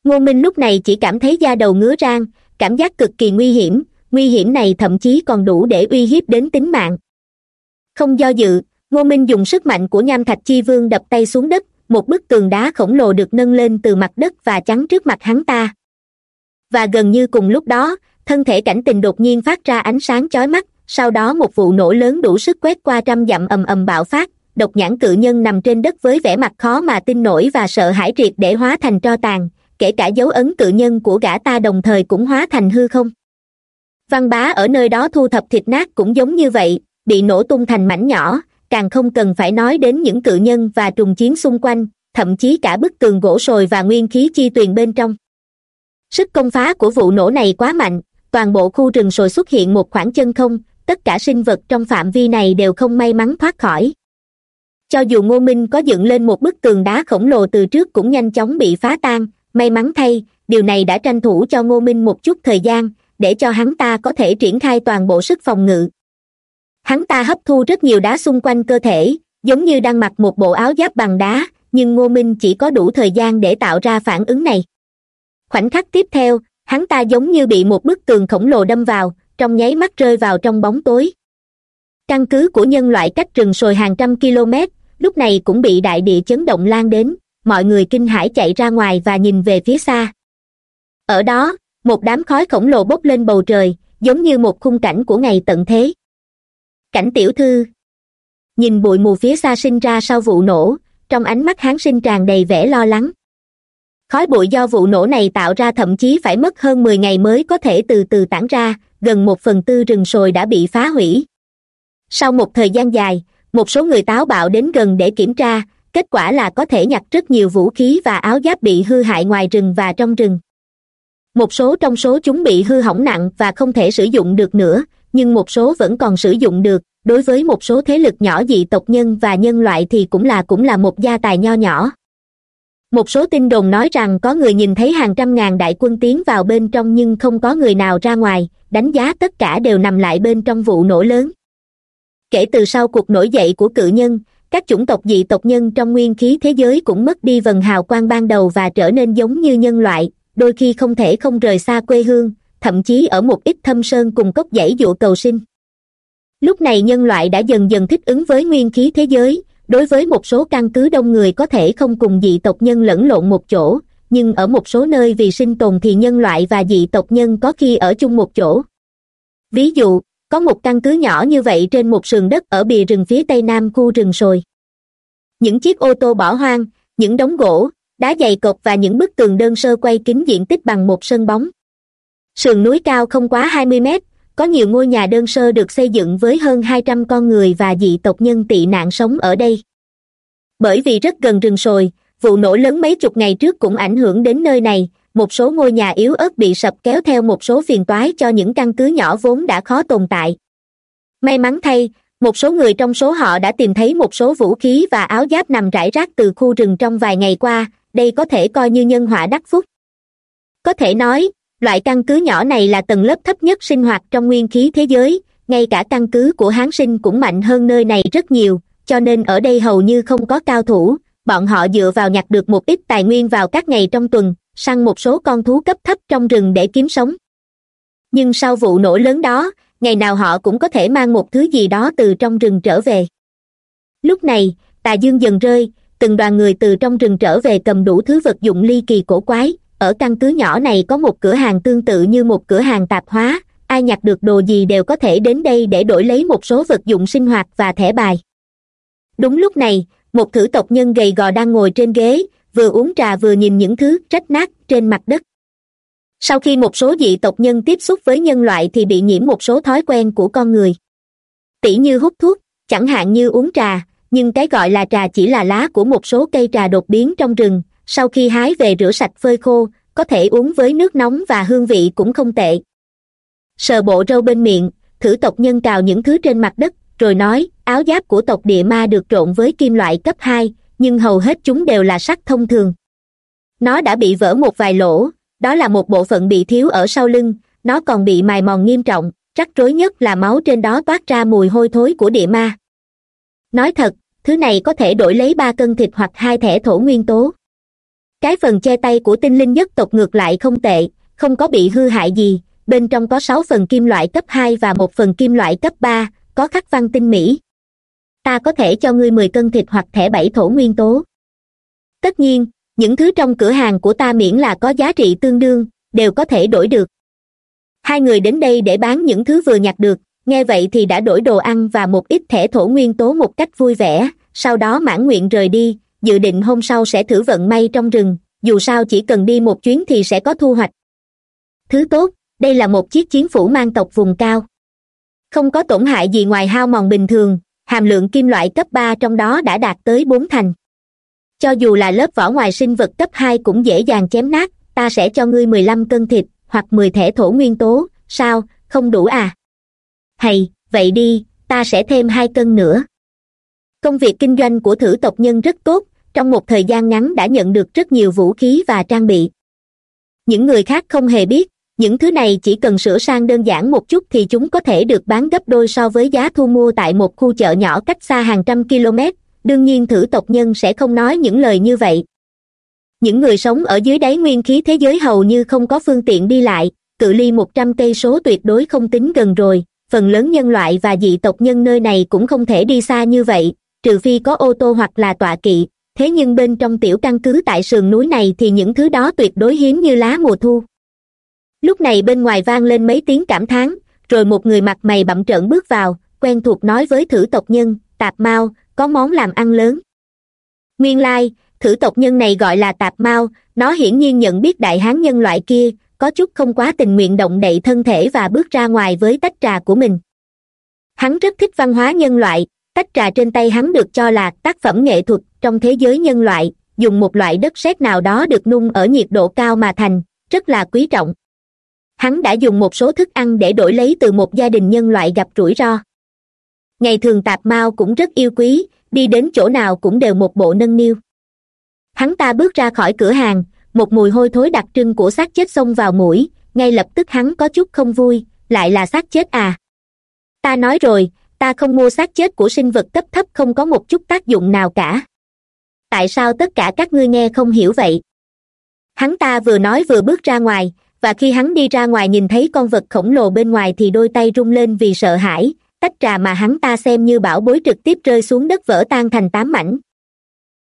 Ngô minh lúc này chỉ cảm thấy da đầu ngứa rang, cảm giác cực kỳ nguy hiểm nguy hiểm này thậm chí còn đủ để uy hiếp đến tính mạng. Không do dự ngô minh dùng sức mạnh của nham thạch chi vương đập tay xuống đất, một bức tường đá khổng lồ được nâng lên từ mặt đất và chắn trước mặt hắn ta. Và gần như cùng lúc đó, thân thể cảnh tình đột nhiên phát ra ánh sáng chói mắt, sau đó một vụ nổ lớn đủ sức quét qua trăm dặm ầm ầm bạo phát, độc nhãn cự nhân nằm trên đất với vẻ mặt khó mà tin nổi và sợ hãi triệt để hóa thành tro tàn, kể cả dấu ấn cự nhân của gã ta đồng thời cũng hóa thành hư không. Văn bá ở nơi đó thu thập thịt nát cũng giống như vậy, bị nổ tung thành mảnh nhỏ càng không cần phải nói đến những cự nhân và trùng chiến xung quanh, thậm chí cả bức tường gỗ sồi và nguyên khí chi tuyền bên trong. Sức công phá của vụ nổ này quá mạnh, toàn bộ khu rừng sồi xuất hiện một khoảng chân không, tất cả sinh vật trong phạm vi này đều không may mắn thoát khỏi. Cho dù ngô minh có dựng lên một bức tường đá khổng lồ từ trước cũng nhanh chóng bị phá tan, may mắn thay, điều này đã tranh thủ cho ngô minh một chút thời gian, để cho hắn ta có thể triển khai toàn bộ sức phòng ngự hắn ta hấp thu rất nhiều đá xung quanh cơ thể, giống như đang mặc một bộ áo giáp bằng đá, nhưng ngô minh chỉ có đủ thời gian để tạo ra phản ứng này. Khoảnh khắc tiếp theo, hắn ta giống như bị một bức tường khổng lồ đâm vào, trong nháy mắt rơi vào trong bóng tối. Căn cứ của nhân loại cách rừng sồi hàng trăm km, lúc này cũng bị đại địa chấn động lan đến, mọi người kinh hãi chạy ra ngoài và nhìn về phía xa. Ở đó, một đám khói khổng lồ bốc lên bầu trời, giống như một khung cảnh của ngày tận thế cảnh tiểu thư. Nhìn bụi mù phía xa sinh ra sau vụ nổ, trong ánh mắt hán sinh tràn đầy vẻ lo lắng. Khói bụi do vụ nổ này tạo ra thậm chí phải mất hơn mười ngày mới có thể từ từ tản ra, gần một phần tư rừng sồi đã bị phá hủy. Sau một thời gian dài, một số người táo bạo đến gần để kiểm tra, kết quả là có thể nhặt rất nhiều vũ khí và áo giáp bị hư hại ngoài rừng và trong rừng. Một số trong số chúng bị hư hỏng nặng và không thể sử dụng được nữa nhưng một số vẫn còn sử dụng được. Đối với một số thế lực nhỏ dị tộc nhân và nhân loại thì cũng là cũng là một gia tài nho nhỏ. Một số tin đồn nói rằng có người nhìn thấy hàng trăm ngàn đại quân tiến vào bên trong nhưng không có người nào ra ngoài, đánh giá tất cả đều nằm lại bên trong vụ nổ lớn. Kể từ sau cuộc nổi dậy của cự nhân, các chủng tộc dị tộc nhân trong nguyên khí thế giới cũng mất đi vần hào quang ban đầu và trở nên giống như nhân loại, đôi khi không thể không rời xa quê hương thậm chí ở một ít thâm sơn cùng cốc dãy dụ cầu sinh. Lúc này nhân loại đã dần dần thích ứng với nguyên khí thế giới, đối với một số căn cứ đông người có thể không cùng dị tộc nhân lẫn lộn một chỗ, nhưng ở một số nơi vì sinh tồn thì nhân loại và dị tộc nhân có khi ở chung một chỗ. Ví dụ, có một căn cứ nhỏ như vậy trên một sườn đất ở bìa rừng phía tây nam khu rừng sồi. Những chiếc ô tô bỏ hoang, những đống gỗ, đá dày cột và những bức tường đơn sơ quay kính diện tích bằng một sân bóng sườn núi cao không quá hai mươi mét, có nhiều ngôi nhà đơn sơ được xây dựng với hơn hai trăm con người và dị tộc nhân tị nạn sống ở đây. Bởi vì rất gần rừng sồi, vụ nổ lớn mấy chục ngày trước cũng ảnh hưởng đến nơi này, một số ngôi nhà yếu ớt bị sập kéo theo một số phiền toái cho những căn cứ nhỏ vốn đã khó tồn tại. May mắn thay, một số người trong số họ đã tìm thấy một số vũ khí và áo giáp nằm rải rác từ khu rừng trong vài ngày qua, đây có thể coi như nhân họa đắc phúc. Có thể nói loại căn cứ nhỏ này là tầng lớp thấp nhất sinh hoạt trong nguyên khí thế giới, ngay cả căn cứ của hán sinh cũng mạnh hơn nơi này rất nhiều, cho nên ở đây hầu như không có cao thủ, bọn họ dựa vào nhặt được một ít tài nguyên vào các ngày trong tuần, săn một số con thú cấp thấp trong rừng để kiếm sống. Nhưng sau vụ nổ lớn đó, ngày nào họ cũng có thể mang một thứ gì đó từ trong rừng trở về. Lúc này, tà dương dần rơi, từng đoàn người từ trong rừng trở về cầm đủ thứ vật dụng ly kỳ cổ quái ở căn cứ nhỏ này có một cửa hàng tương tự như một cửa hàng tạp hóa, ai nhặt được đồ gì đều có thể đến đây để đổi lấy một số vật dụng sinh hoạt và thẻ bài. Đúng lúc này, một thử tộc nhân gầy gò đang ngồi trên ghế, vừa uống trà vừa nhìn những thứ rách nát trên mặt đất. Sau khi một số dị tộc nhân tiếp xúc với nhân loại thì bị nhiễm một số thói quen của con người. Tỉ như hút thuốc, chẳng hạn như uống trà, nhưng cái gọi là trà chỉ là lá của một số cây trà đột biến trong rừng sau khi hái về rửa sạch phơi khô, có thể uống với nước nóng và hương vị cũng không tệ. Sờ bộ râu bên miệng, thử tộc nhân cào những thứ trên mặt đất, rồi nói, áo giáp của tộc địa ma được trộn với kim loại cấp hai, nhưng hầu hết chúng đều là sắt thông thường. Nó đã bị vỡ một vài lỗ, đó là một bộ phận bị thiếu ở sau lưng, nó còn bị mài mòn nghiêm trọng, rắc rối nhất là máu trên đó toát ra mùi hôi thối của địa ma. Nói thật, thứ này có thể đổi lấy ba cân thịt hoặc hai thẻ thổ nguyên tố cái phần che tay của tinh linh nhất tộc ngược lại không tệ, không có bị hư hại gì. Bên trong có sáu phần kim loại cấp hai và một phần kim loại cấp ba, có khắc văn tinh mỹ. Ta có thể cho ngươi mười cân thịt hoặc thẻ bảy thổ nguyên tố. Tất nhiên, những thứ trong cửa hàng của ta miễn là có giá trị tương đương, đều có thể đổi được. Hai người đến đây để bán những thứ vừa nhặt được, nghe vậy thì đã đổi đồ ăn và một ít thẻ thổ nguyên tố một cách vui vẻ, sau đó mãn nguyện rời đi dự định hôm sau sẽ thử vận may trong rừng, dù sao chỉ cần đi một chuyến thì sẽ có thu hoạch. Thứ tốt, đây là một chiếc chiến phủ mang tộc vùng cao. Không có tổn hại gì ngoài hao mòn bình thường, hàm lượng kim loại cấp ba trong đó đã đạt tới bốn thành. Cho dù là lớp vỏ ngoài sinh vật cấp hai cũng dễ dàng chém nát, ta sẽ cho ngươi mười lăm cân thịt, hoặc mười thẻ thổ nguyên tố, sao, không đủ à? Hay, vậy đi, ta sẽ thêm hai cân nữa. Công việc kinh doanh của thử tộc nhân rất tốt trong một thời gian ngắn đã nhận được rất nhiều vũ khí và trang bị. Những người khác không hề biết, những thứ này chỉ cần sửa sang đơn giản một chút thì chúng có thể được bán gấp đôi so với giá thu mua tại một khu chợ nhỏ cách xa hàng trăm km. Đương nhiên thử tộc nhân sẽ không nói những lời như vậy. Những người sống ở dưới đáy nguyên khí thế giới hầu như không có phương tiện đi lại, cự ly một trăm cây số tuyệt đối không tính gần rồi. Phần lớn nhân loại và dị tộc nhân nơi này cũng không thể đi xa như vậy, trừ phi có ô tô hoặc là tọa kỵ thế nhưng bên trong tiểu căn cứ tại sườn núi này thì những thứ đó tuyệt đối hiếm như lá mùa thu. Lúc này bên ngoài vang lên mấy tiếng cảm thán, rồi một người mặt mày bậm trợn bước vào, quen thuộc nói với thử tộc nhân, tạp mao, có món làm ăn lớn. Nguyên lai, thử tộc nhân này gọi là tạp mao, nó hiển nhiên nhận biết đại hán nhân loại kia, có chút không quá tình nguyện động đậy thân thể và bước ra ngoài với tách trà của mình. Hắn rất thích văn hóa nhân loại tách trà trên tay hắn được cho là tác phẩm nghệ thuật trong thế giới nhân loại, dùng một loại đất sét nào đó được nung ở nhiệt độ cao mà thành, rất là quý trọng. Hắn đã dùng một số thức ăn để đổi lấy từ một gia đình nhân loại gặp rủi ro. Ngày thường tạp mao cũng rất yêu quý, đi đến chỗ nào cũng đều một bộ nâng niu. Hắn ta bước ra khỏi cửa hàng, một mùi hôi thối đặc trưng của xác chết xông vào mũi, ngay lập tức hắn có chút không vui, lại là xác chết à. Ta nói rồi ta không mua xác chết của sinh vật cấp thấp không có một chút tác dụng nào cả. Tại sao tất cả các ngươi nghe không hiểu vậy? Hắn ta vừa nói vừa bước ra ngoài, và khi hắn đi ra ngoài nhìn thấy con vật khổng lồ bên ngoài thì đôi tay rung lên vì sợ hãi, tách trà mà hắn ta xem như bảo bối trực tiếp rơi xuống đất vỡ tan thành tám mảnh.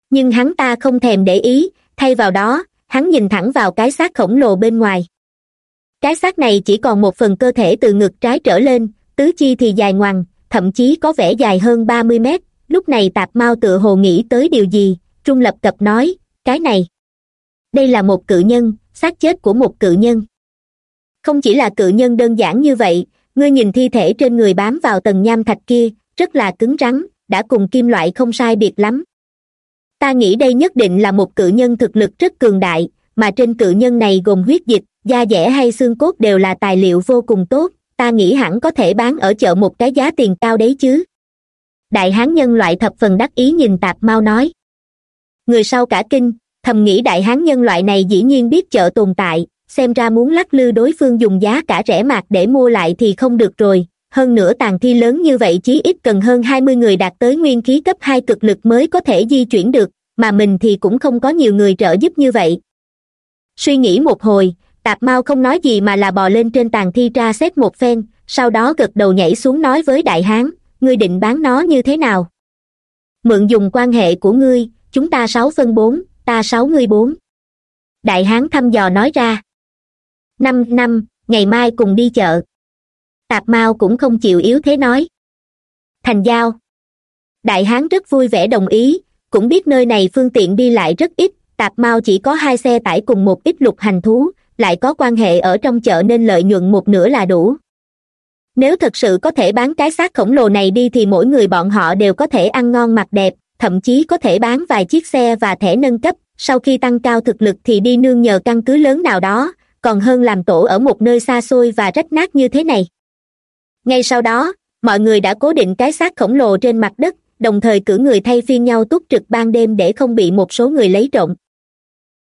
Nhưng hắn ta không thèm để ý, thay vào đó, hắn nhìn thẳng vào cái xác khổng lồ bên ngoài. Cái xác này chỉ còn một phần cơ thể từ ngực trái trở lên, tứ chi thì dài ngoằng thậm chí có vẻ dài hơn ba mươi mét. Lúc này tạp mao tựa hồ nghĩ tới điều gì, trung lập cập nói, cái này, đây là một cự nhân, xác chết của một cự nhân. Không chỉ là cự nhân đơn giản như vậy, ngươi nhìn thi thể trên người bám vào tầng nham thạch kia, rất là cứng rắn, đã cùng kim loại không sai biệt lắm. Ta nghĩ đây nhất định là một cự nhân thực lực rất cường đại, mà trên cự nhân này gồm huyết dịch, da dẻ hay xương cốt đều là tài liệu vô cùng tốt ta nghĩ hẳn có thể bán ở chợ một cái giá tiền cao đấy chứ. Đại hán nhân loại thập phần đắc ý nhìn tạp mau nói. Người sau cả kinh, thầm nghĩ đại hán nhân loại này dĩ nhiên biết chợ tồn tại, xem ra muốn lắc lư đối phương dùng giá cả rẻ mạt để mua lại thì không được rồi. Hơn nữa tàn thi lớn như vậy chí ít cần hơn hai mươi người đạt tới nguyên khí cấp hai cực lực mới có thể di chuyển được, mà mình thì cũng không có nhiều người trợ giúp như vậy. Suy nghĩ một hồi tạp mao không nói gì mà là bò lên trên tàn thi tra xét một phen, sau đó gật đầu nhảy xuống nói với đại hán, ngươi định bán nó như thế nào? Mượn dùng quan hệ của ngươi, chúng ta sáu phân bốn, ta sáu ngươi bốn. Đại hán thăm dò nói ra. Năm năm, ngày mai cùng đi chợ. Tạp mao cũng không chịu yếu thế nói. Thành giao. Đại hán rất vui vẻ đồng ý, cũng biết nơi này phương tiện đi lại rất ít, tạp mao chỉ có hai xe tải cùng một ít lục hành thú lại có quan hệ ở trong chợ nên lợi nhuận một nửa là đủ. Nếu thật sự có thể bán cái xác khổng lồ này đi thì mỗi người bọn họ đều có thể ăn ngon mặc đẹp, thậm chí có thể bán vài chiếc xe và thẻ nâng cấp. Sau khi tăng cao thực lực thì đi nương nhờ căn cứ lớn nào đó, còn hơn làm tổ ở một nơi xa xôi và rách nát như thế này. Ngay sau đó, mọi người đã cố định cái xác khổng lồ trên mặt đất, đồng thời cử người thay phiên nhau túc trực ban đêm để không bị một số người lấy trộm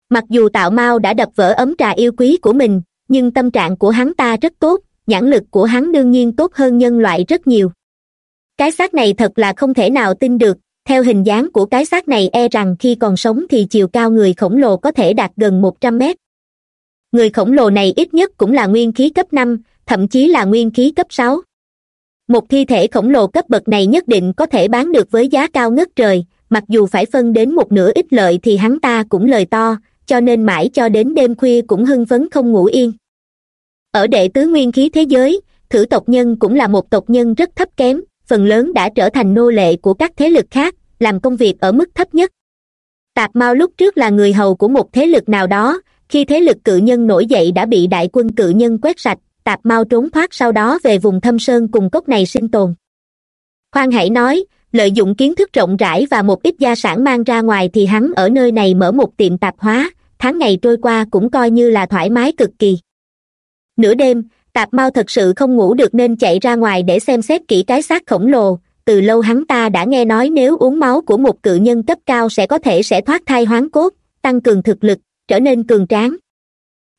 mặc dù tạo mao đã đập vỡ ấm trà yêu quý của mình, nhưng tâm trạng của hắn ta rất tốt, nhãn lực của hắn đương nhiên tốt hơn nhân loại rất nhiều. Cái xác này thật là không thể nào tin được, theo hình dáng của cái xác này e rằng khi còn sống thì chiều cao người khổng lồ có thể đạt gần một trăm mét. Người khổng lồ này ít nhất cũng là nguyên khí cấp năm, thậm chí là nguyên khí cấp sáu. Một thi thể khổng lồ cấp bậc này nhất định có thể bán được với giá cao ngất trời, mặc dù phải phân đến một nửa ít lợi thì hắn ta cũng lời to cho nên mãi cho đến đêm khuya cũng hưng phấn không ngủ yên. Ở đệ tứ nguyên khí thế giới, thử tộc nhân cũng là một tộc nhân rất thấp kém, phần lớn đã trở thành nô lệ của các thế lực khác, làm công việc ở mức thấp nhất. Tạp mao lúc trước là người hầu của một thế lực nào đó, khi thế lực cự nhân nổi dậy đã bị đại quân cự nhân quét sạch, tạp mao trốn thoát sau đó về vùng thâm sơn cùng cốc này sinh tồn. Khoan hãy nói lợi dụng kiến thức rộng rãi và một ít gia sản mang ra ngoài thì hắn ở nơi này mở một tiệm tạp hóa. Tháng ngày trôi qua cũng coi như là thoải mái cực kỳ. Nửa đêm, tạp mao thật sự không ngủ được nên chạy ra ngoài để xem xét kỹ cái xác khổng lồ. Từ lâu hắn ta đã nghe nói nếu uống máu của một cự nhân cấp cao sẽ có thể sẽ thoát thai hoán cốt, tăng cường thực lực, trở nên cường tráng.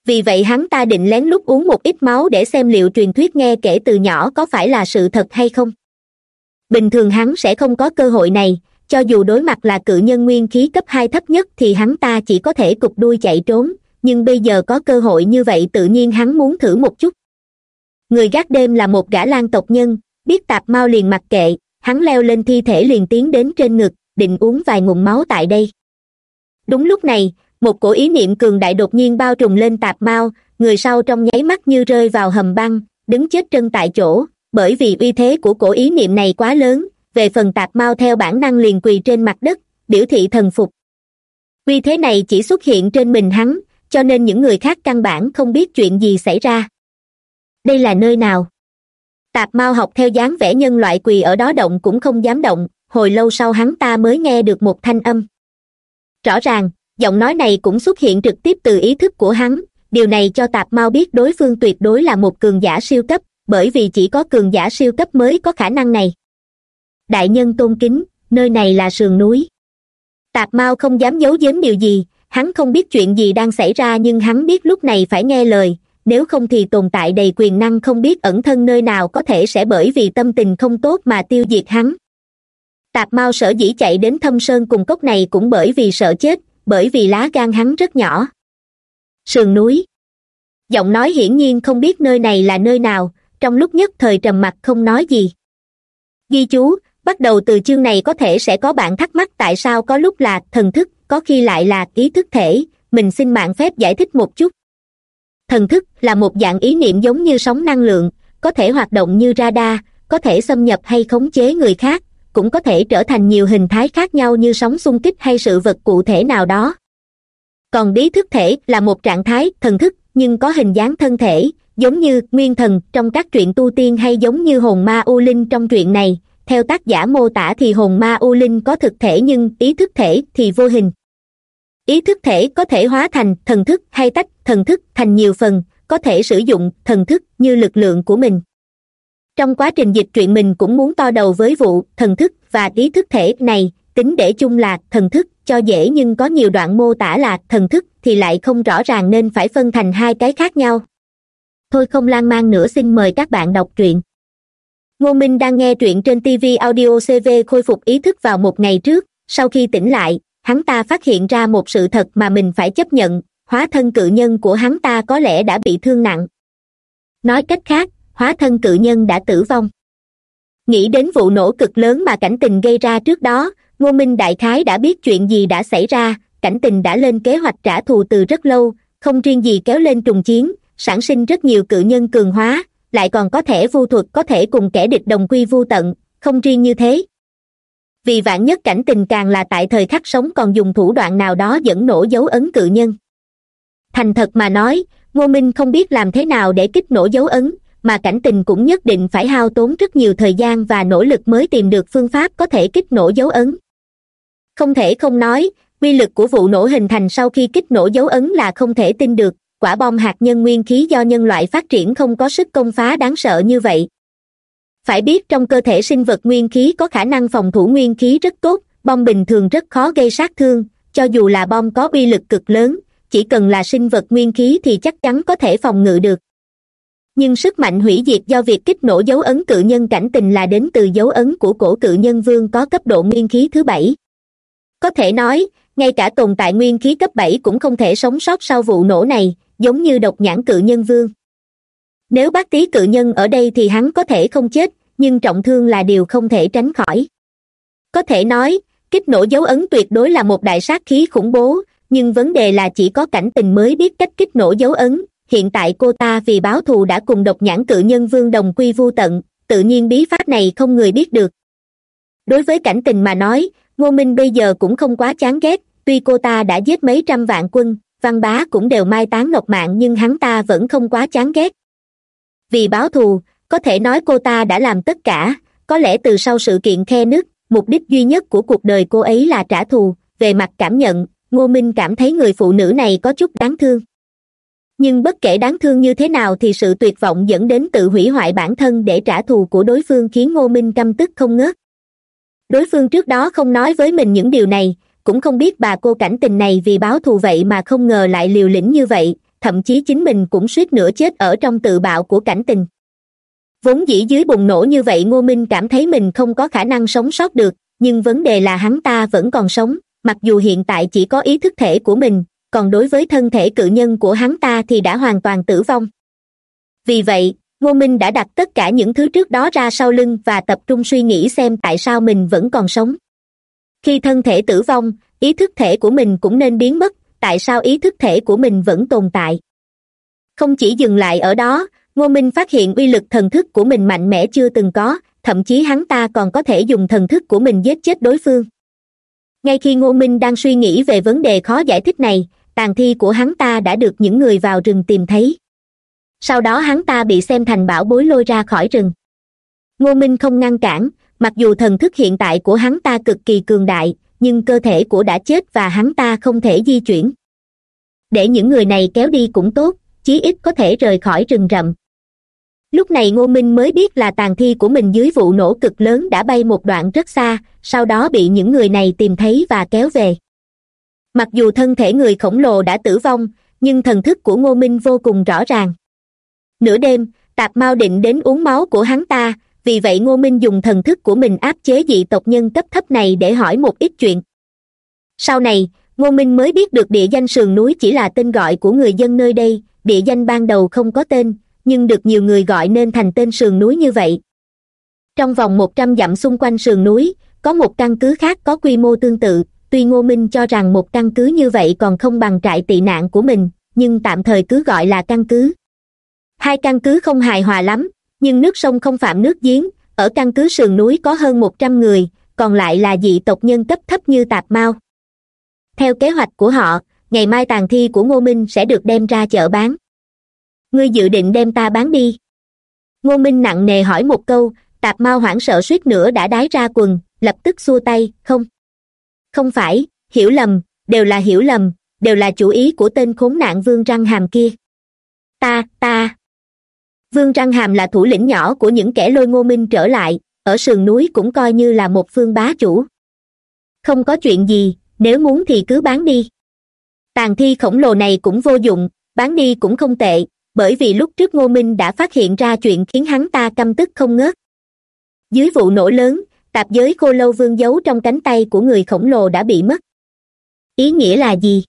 Vì vậy hắn ta định lén lút uống một ít máu để xem liệu truyền thuyết nghe kể từ nhỏ có phải là sự thật hay không bình thường hắn sẽ không có cơ hội này cho dù đối mặt là cự nhân nguyên khí cấp hai thấp nhất thì hắn ta chỉ có thể cục đuôi chạy trốn nhưng bây giờ có cơ hội như vậy tự nhiên hắn muốn thử một chút. Người gác đêm là một gã lan tộc nhân biết tạp mau liền mặc kệ hắn leo lên thi thể liền tiến đến trên ngực định uống vài ngụm máu tại đây. Đúng lúc này một cổ ý niệm cường đại đột nhiên bao trùm lên tạp mau, người sau trong nháy mắt như rơi vào hầm băng đứng chết chân tại chỗ bởi vì uy thế của cổ ý niệm này quá lớn, về phần tạp mau theo bản năng liền quỳ trên mặt đất, biểu thị thần phục. Uy thế này chỉ xuất hiện trên mình hắn, cho nên những người khác căn bản không biết chuyện gì xảy ra. Đây là nơi nào? Tạp mau học theo dáng vẻ nhân loại quỳ ở đó động cũng không dám động, hồi lâu sau hắn ta mới nghe được một thanh âm. Rõ ràng, giọng nói này cũng xuất hiện trực tiếp từ ý thức của hắn, điều này cho tạp mau biết đối phương tuyệt đối là một cường giả siêu cấp bởi vì chỉ có cường giả siêu cấp mới có khả năng này. Đại nhân tôn kính, nơi này là sườn núi. Tạp mao không dám giấu giếm điều gì, hắn không biết chuyện gì đang xảy ra nhưng hắn biết lúc này phải nghe lời, nếu không thì tồn tại đầy quyền năng không biết ẩn thân nơi nào có thể sẽ bởi vì tâm tình không tốt mà tiêu diệt hắn. Tạp mao sở dĩ chạy đến thâm sơn cùng cốc này cũng bởi vì sợ chết, bởi vì lá gan hắn rất nhỏ. Sườn núi. Giọng nói hiển nhiên không biết nơi này là nơi nào trong lúc nhất thời trầm mặc không nói gì. Ghi chú, bắt đầu từ chương này có thể sẽ có bạn thắc mắc tại sao có lúc là thần thức, có khi lại là ý thức thể. Mình xin mạng phép giải thích một chút. Thần thức là một dạng ý niệm giống như sóng năng lượng, có thể hoạt động như radar, có thể xâm nhập hay khống chế người khác, cũng có thể trở thành nhiều hình thái khác nhau như sóng xung kích hay sự vật cụ thể nào đó. Còn ý thức thể là một trạng thái thần thức, nhưng có hình dáng thân thể giống như nguyên thần trong các truyện tu tiên hay giống như hồn ma u linh trong truyện này, theo tác giả mô tả thì hồn ma u linh có thực thể nhưng ý thức thể thì vô hình. Ý thức thể có thể hóa thành thần thức hay tách thần thức thành nhiều phần, có thể sử dụng thần thức như lực lượng của mình. Trong quá trình dịch truyện mình cũng muốn to đầu với vụ thần thức và ý thức thể này, tính để chung là thần thức, cho dễ nhưng có nhiều đoạn mô tả là thần thức thì lại không rõ ràng nên phải phân thành hai cái khác nhau thôi không lan man nữa xin mời các bạn đọc truyện. Ngô minh đang nghe truyện trên tv audio cv khôi phục ý thức vào một ngày trước. Sau khi tỉnh lại, hắn ta phát hiện ra một sự thật mà mình phải chấp nhận, hóa thân cự nhân của hắn ta có lẽ đã bị thương nặng. Nói cách khác, hóa thân cự nhân đã tử vong. Nghĩ đến vụ nổ cực lớn mà cảnh tình gây ra trước đó, ngô minh đại khái đã biết chuyện gì đã xảy ra, cảnh tình đã lên kế hoạch trả thù từ rất lâu, không riêng gì kéo lên trùng chiến sản sinh rất nhiều cự nhân cường hóa, lại còn có thể vu thuật, có thể cùng kẻ địch đồng quy vu tận, không riêng như thế. Vì vạn nhất cảnh tình càng là tại thời khắc sống còn dùng thủ đoạn nào đó dẫn nổ dấu ấn cự nhân. Thành thật mà nói, ngô minh không biết làm thế nào để kích nổ dấu ấn, mà cảnh tình cũng nhất định phải hao tốn rất nhiều thời gian và nỗ lực mới tìm được phương pháp có thể kích nổ dấu ấn. Không thể không nói, quy lực của vụ nổ hình thành sau khi kích nổ dấu ấn là không thể tin được quả bom hạt nhân nguyên khí do nhân loại phát triển không có sức công phá đáng sợ như vậy. Phải biết trong cơ thể sinh vật nguyên khí có khả năng phòng thủ nguyên khí rất tốt, bom bình thường rất khó gây sát thương, cho dù là bom có uy lực cực lớn, chỉ cần là sinh vật nguyên khí thì chắc chắn có thể phòng ngự được. Nhưng sức mạnh hủy diệt do việc kích nổ dấu ấn cự nhân cảnh tình là đến từ dấu ấn của cổ cự nhân vương có cấp độ nguyên khí thứ bảy. Có thể nói, ngay cả tồn tại nguyên khí cấp bảy cũng không thể sống sót sau vụ nổ này giống như độc nhãn cự nhân vương. Nếu bác tý cự nhân ở đây thì hắn có thể không chết, nhưng trọng thương là điều không thể tránh khỏi. Có thể nói, kích nổ dấu ấn tuyệt đối là một đại sát khí khủng bố, nhưng vấn đề là chỉ có cảnh tình mới biết cách kích nổ dấu ấn. Hiện tại cô ta vì báo thù đã cùng độc nhãn cự nhân vương đồng quy vô tận, tự nhiên bí pháp này không người biết được. Đối với cảnh tình mà nói, ngô minh bây giờ cũng không quá chán ghét, tuy cô ta đã giết mấy trăm vạn quân văn bá cũng đều mai táng nộp mạng nhưng hắn ta vẫn không quá chán ghét. Vì báo thù, có thể nói cô ta đã làm tất cả, có lẽ từ sau sự kiện khe nứt, mục đích duy nhất của cuộc đời cô ấy là trả thù. Về mặt cảm nhận, ngô minh cảm thấy người phụ nữ này có chút đáng thương. Nhưng bất kể đáng thương như thế nào thì sự tuyệt vọng dẫn đến tự hủy hoại bản thân để trả thù của đối phương khiến ngô minh căm tức không ngớt. Đối phương trước đó không nói với mình những điều này cũng không biết bà cô cảnh tình này vì báo thù vậy mà không ngờ lại liều lĩnh như vậy, thậm chí chính mình cũng suýt nữa chết ở trong tự bạo của cảnh tình. Vốn dĩ dưới bùng nổ như vậy ngô minh cảm thấy mình không có khả năng sống sót được, nhưng vấn đề là hắn ta vẫn còn sống, mặc dù hiện tại chỉ có ý thức thể của mình, còn đối với thân thể cự nhân của hắn ta thì đã hoàn toàn tử vong. Vì vậy, ngô minh đã đặt tất cả những thứ trước đó ra sau lưng và tập trung suy nghĩ xem tại sao mình vẫn còn sống khi thân thể tử vong, ý thức thể của mình cũng nên biến mất, tại sao ý thức thể của mình vẫn tồn tại? Không chỉ dừng lại ở đó, ngô minh phát hiện uy lực thần thức của mình mạnh mẽ chưa từng có, thậm chí hắn ta còn có thể dùng thần thức của mình giết chết đối phương. Ngay khi ngô minh đang suy nghĩ về vấn đề khó giải thích này, tàn thi của hắn ta đã được những người vào rừng tìm thấy. Sau đó hắn ta bị xem thành bảo bối lôi ra khỏi rừng. Ngô minh không ngăn cản mặc dù thần thức hiện tại của hắn ta cực kỳ cường đại, nhưng cơ thể của đã chết và hắn ta không thể di chuyển. Để những người này kéo đi cũng tốt, chí ít có thể rời khỏi rừng rậm. Lúc này ngô minh mới biết là tàn thi của mình dưới vụ nổ cực lớn đã bay một đoạn rất xa, sau đó bị những người này tìm thấy và kéo về. Mặc dù thân thể người khổng lồ đã tử vong, nhưng thần thức của ngô minh vô cùng rõ ràng. Nửa đêm, tạp mao định đến uống máu của hắn ta vì vậy ngô minh dùng thần thức của mình áp chế dị tộc nhân cấp thấp này để hỏi một ít chuyện. Sau này, ngô minh mới biết được địa danh sườn núi chỉ là tên gọi của người dân nơi đây, địa danh ban đầu không có tên, nhưng được nhiều người gọi nên thành tên sườn núi như vậy. Trong vòng một trăm dặm xung quanh sườn núi, có một căn cứ khác có quy mô tương tự, tuy ngô minh cho rằng một căn cứ như vậy còn không bằng trại tị nạn của mình, nhưng tạm thời cứ gọi là căn cứ. Hai căn cứ không hài hòa lắm nhưng nước sông không phạm nước giếng, ở căn cứ sườn núi có hơn một trăm người, còn lại là dị tộc nhân cấp thấp như tạp mao. Theo kế hoạch của họ, ngày mai tàn thi của ngô minh sẽ được đem ra chợ bán. Ngươi dự định đem ta bán đi. Ngô minh nặng nề hỏi một câu, tạp mao hoảng sợ suýt nữa đã đái ra quần, lập tức xua tay, không. Không phải, hiểu lầm, đều là hiểu lầm, đều là chủ ý của tên khốn nạn vương răng hàm kia. Ta ta vương răng hàm là thủ lĩnh nhỏ của những kẻ lôi ngô minh trở lại, ở sườn núi cũng coi như là một phương bá chủ. Không có chuyện gì, nếu muốn thì cứ bán đi. Tàn thi khổng lồ này cũng vô dụng, bán đi cũng không tệ, bởi vì lúc trước ngô minh đã phát hiện ra chuyện khiến hắn ta căm tức không ngớt. Dưới vụ nổ lớn, tạp giới khô lâu vương giấu trong cánh tay của người khổng lồ đã bị mất. Ý nghĩa là gì?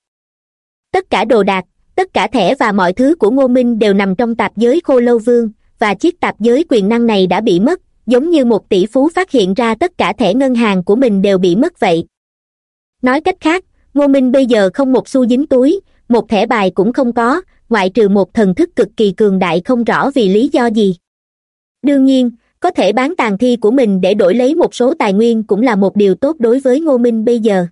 Tất cả đồ đạc tất cả thẻ và mọi thứ của ngô minh đều nằm trong tạp giới khô lâu vương, và chiếc tạp giới quyền năng này đã bị mất, giống như một tỷ phú phát hiện ra tất cả thẻ ngân hàng của mình đều bị mất vậy. Nói cách khác, ngô minh bây giờ không một xu dính túi, một thẻ bài cũng không có, ngoại trừ một thần thức cực kỳ cường đại không rõ vì lý do gì. Đương nhiên, có thể bán tàn thi của mình để đổi lấy một số tài nguyên cũng là một điều tốt đối với ngô minh bây giờ.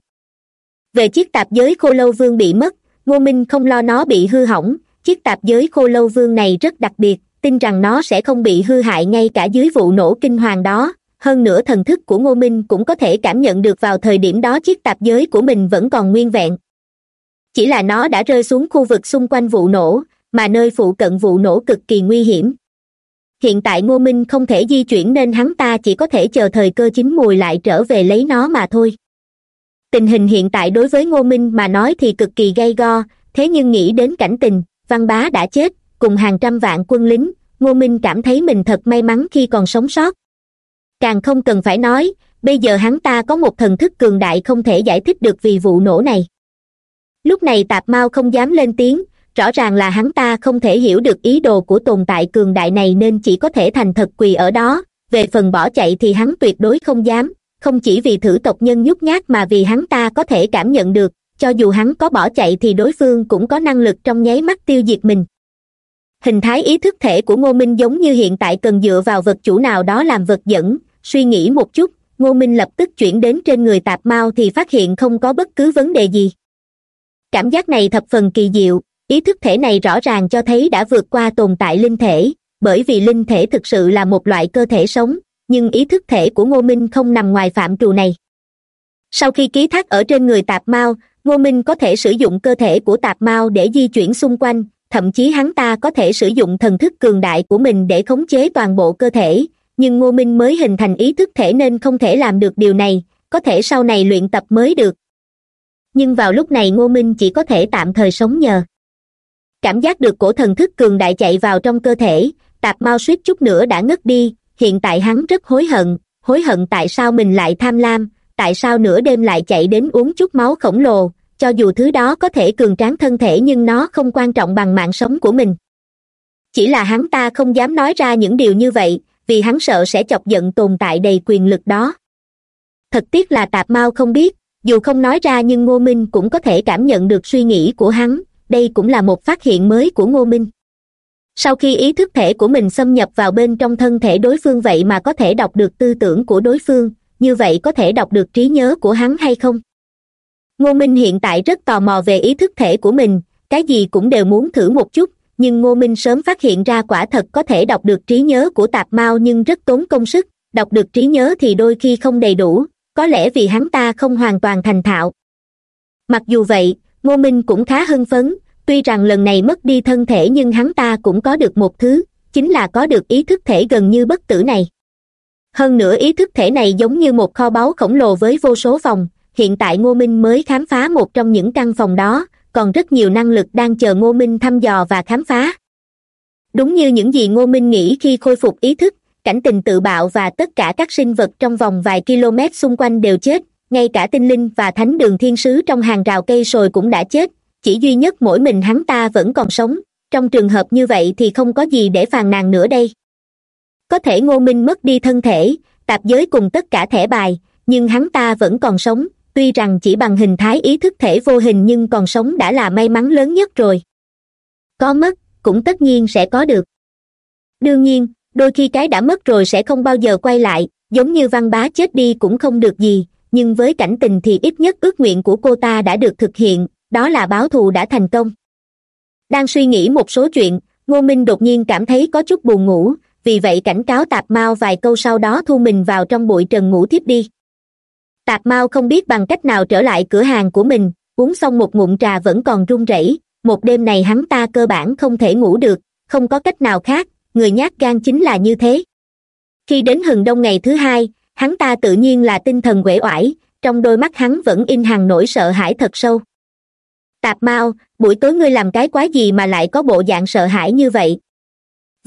Về chiếc tạp giới khô lâu vương bị mất ngô minh không lo nó bị hư hỏng, chiếc tạp giới khô lâu vương này rất đặc biệt, tin rằng nó sẽ không bị hư hại ngay cả dưới vụ nổ kinh hoàng đó. Hơn nữa thần thức của ngô minh cũng có thể cảm nhận được vào thời điểm đó chiếc tạp giới của mình vẫn còn nguyên vẹn. Chỉ là nó đã rơi xuống khu vực xung quanh vụ nổ, mà nơi phụ cận vụ nổ cực kỳ nguy hiểm. Hiện tại ngô minh không thể di chuyển nên hắn ta chỉ có thể chờ thời cơ chín mùi lại trở về lấy nó mà thôi tình hình hiện tại đối với ngô minh mà nói thì cực kỳ gay go, thế nhưng nghĩ đến cảnh tình, văn bá đã chết, cùng hàng trăm vạn quân lính, ngô minh cảm thấy mình thật may mắn khi còn sống sót. Càng không cần phải nói, bây giờ hắn ta có một thần thức cường đại không thể giải thích được vì vụ nổ này. Lúc này tạp mao không dám lên tiếng, rõ ràng là hắn ta không thể hiểu được ý đồ của tồn tại cường đại này nên chỉ có thể thành thật quỳ ở đó, về phần bỏ chạy thì hắn tuyệt đối không dám không chỉ vì thử tộc nhân nhút nhát mà vì hắn ta có thể cảm nhận được, cho dù hắn có bỏ chạy thì đối phương cũng có năng lực trong nháy mắt tiêu diệt mình. Hình thái ý thức thể của ngô minh giống như hiện tại cần dựa vào vật chủ nào đó làm vật dẫn, suy nghĩ một chút, ngô minh lập tức chuyển đến trên người tạp mao thì phát hiện không có bất cứ vấn đề gì. Cảm giác này thập phần kỳ diệu, ý thức thể này rõ ràng cho thấy đã vượt qua tồn tại linh thể, bởi vì linh thể thực sự là một loại cơ thể sống nhưng ý thức thể của ngô minh không nằm ngoài phạm trù này. Sau khi ký thác ở trên người tạp mao, ngô minh có thể sử dụng cơ thể của tạp mao để di chuyển xung quanh, thậm chí hắn ta có thể sử dụng thần thức cường đại của mình để khống chế toàn bộ cơ thể. Nhưng ngô minh mới hình thành ý thức thể nên không thể làm được điều này, có thể sau này luyện tập mới được. Nhưng vào lúc này ngô minh chỉ có thể tạm thời sống nhờ. Cảm giác được cổ thần thức cường đại chạy vào trong cơ thể, tạp mau suýt chút nữa đã ngất đi hiện tại hắn rất hối hận hối hận tại sao mình lại tham lam, tại sao nửa đêm lại chạy đến uống chút máu khổng lồ, cho dù thứ đó có thể cường tráng thân thể nhưng nó không quan trọng bằng mạng sống của mình. Chỉ là hắn ta không dám nói ra những điều như vậy, vì hắn sợ sẽ chọc giận tồn tại đầy quyền lực đó. Thật tiếc là tạp mao không biết, dù không nói ra nhưng ngô minh cũng có thể cảm nhận được suy nghĩ của hắn, đây cũng là một phát hiện mới của ngô minh sau khi ý thức thể của mình xâm nhập vào bên trong thân thể đối phương vậy mà có thể đọc được tư tưởng của đối phương, như vậy có thể đọc được trí nhớ của hắn hay không? Ngô minh hiện tại rất tò mò về ý thức thể của mình, cái gì cũng đều muốn thử một chút, nhưng ngô minh sớm phát hiện ra quả thật có thể đọc được trí nhớ của tạp mao nhưng rất tốn công sức, đọc được trí nhớ thì đôi khi không đầy đủ, có lẽ vì hắn ta không hoàn toàn thành thạo. Mặc dù vậy, ngô minh cũng khá hưng phấn tuy rằng lần này mất đi thân thể nhưng hắn ta cũng có được một thứ, chính là có được ý thức thể gần như bất tử này. Hơn nữa ý thức thể này giống như một kho báu khổng lồ với vô số phòng, hiện tại ngô minh mới khám phá một trong những căn phòng đó, còn rất nhiều năng lực đang chờ ngô minh thăm dò và khám phá. Đúng như những gì ngô minh nghĩ khi khôi phục ý thức, cảnh tình tự bạo và tất cả các sinh vật trong vòng vài km xung quanh đều chết, ngay cả tinh linh và thánh đường thiên sứ trong hàng rào cây sồi cũng đã chết chỉ duy nhất mỗi mình hắn ta vẫn còn sống. Trong trường hợp như vậy thì không có gì để phàn nàn nữa đây. Có thể ngô minh mất đi thân thể, tạp giới cùng tất cả thẻ bài, nhưng hắn ta vẫn còn sống. Tuy rằng chỉ bằng hình thái ý thức thể vô hình nhưng còn sống đã là may mắn lớn nhất rồi. Có mất, cũng tất nhiên sẽ có được. Đương nhiên, đôi khi cái đã mất rồi sẽ không bao giờ quay lại, giống như văn bá chết đi cũng không được gì, nhưng với cảnh tình thì ít nhất ước nguyện của cô ta đã được thực hiện đó là báo thù đã thành công. Đang suy nghĩ một số chuyện, ngô minh đột nhiên cảm thấy có chút buồn ngủ, vì vậy cảnh cáo tạp mao vài câu sau đó thu mình vào trong bụi trần ngủ tiếp đi. Tạp mao không biết bằng cách nào trở lại cửa hàng của mình, uống xong một ngụm trà vẫn còn run rẩy, một đêm này hắn ta cơ bản không thể ngủ được, không có cách nào khác, người nhát gan chính là như thế. Khi đến hừng đông ngày thứ hai, hắn ta tự nhiên là tinh thần uể oải, trong đôi mắt hắn vẫn in hằng nỗi sợ hãi thật sâu tạp mao, buổi tối ngươi làm cái quái gì mà lại có bộ dạng sợ hãi như vậy?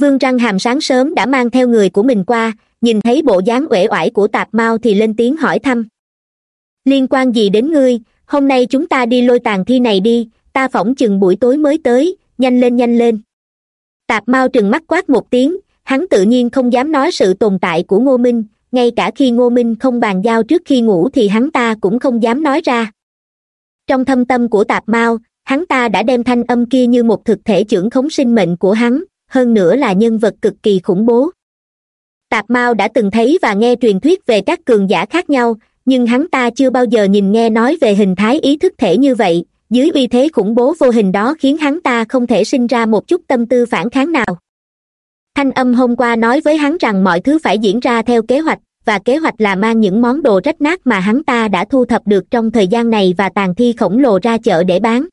Vương trăng hàm sáng sớm đã mang theo người của mình qua, nhìn thấy bộ dáng uể oải của tạp mao thì lên tiếng hỏi thăm. Liên quan gì đến ngươi, hôm nay chúng ta đi lôi tàn thi này đi, ta phỏng chừng buổi tối mới tới, nhanh lên nhanh lên. Tạp mao trừng mắt quát một tiếng, hắn tự nhiên không dám nói sự tồn tại của ngô minh, ngay cả khi ngô minh không bàn giao trước khi ngủ thì hắn ta cũng không dám nói ra trong thâm tâm của tạp mao, hắn ta đã đem thanh âm kia như một thực thể trưởng khống sinh mệnh của hắn, hơn nữa là nhân vật cực kỳ khủng bố. Tạp mao đã từng thấy và nghe truyền thuyết về các cường giả khác nhau, nhưng hắn ta chưa bao giờ nhìn nghe nói về hình thái ý thức thể như vậy, dưới uy thế khủng bố vô hình đó khiến hắn ta không thể sinh ra một chút tâm tư phản kháng nào. Thanh âm hôm qua nói với hắn rằng mọi thứ phải diễn ra theo kế hoạch và kế hoạch là mang những món đồ rách nát mà hắn ta đã thu thập được trong thời gian này và tàn thi khổng lồ ra chợ để bán.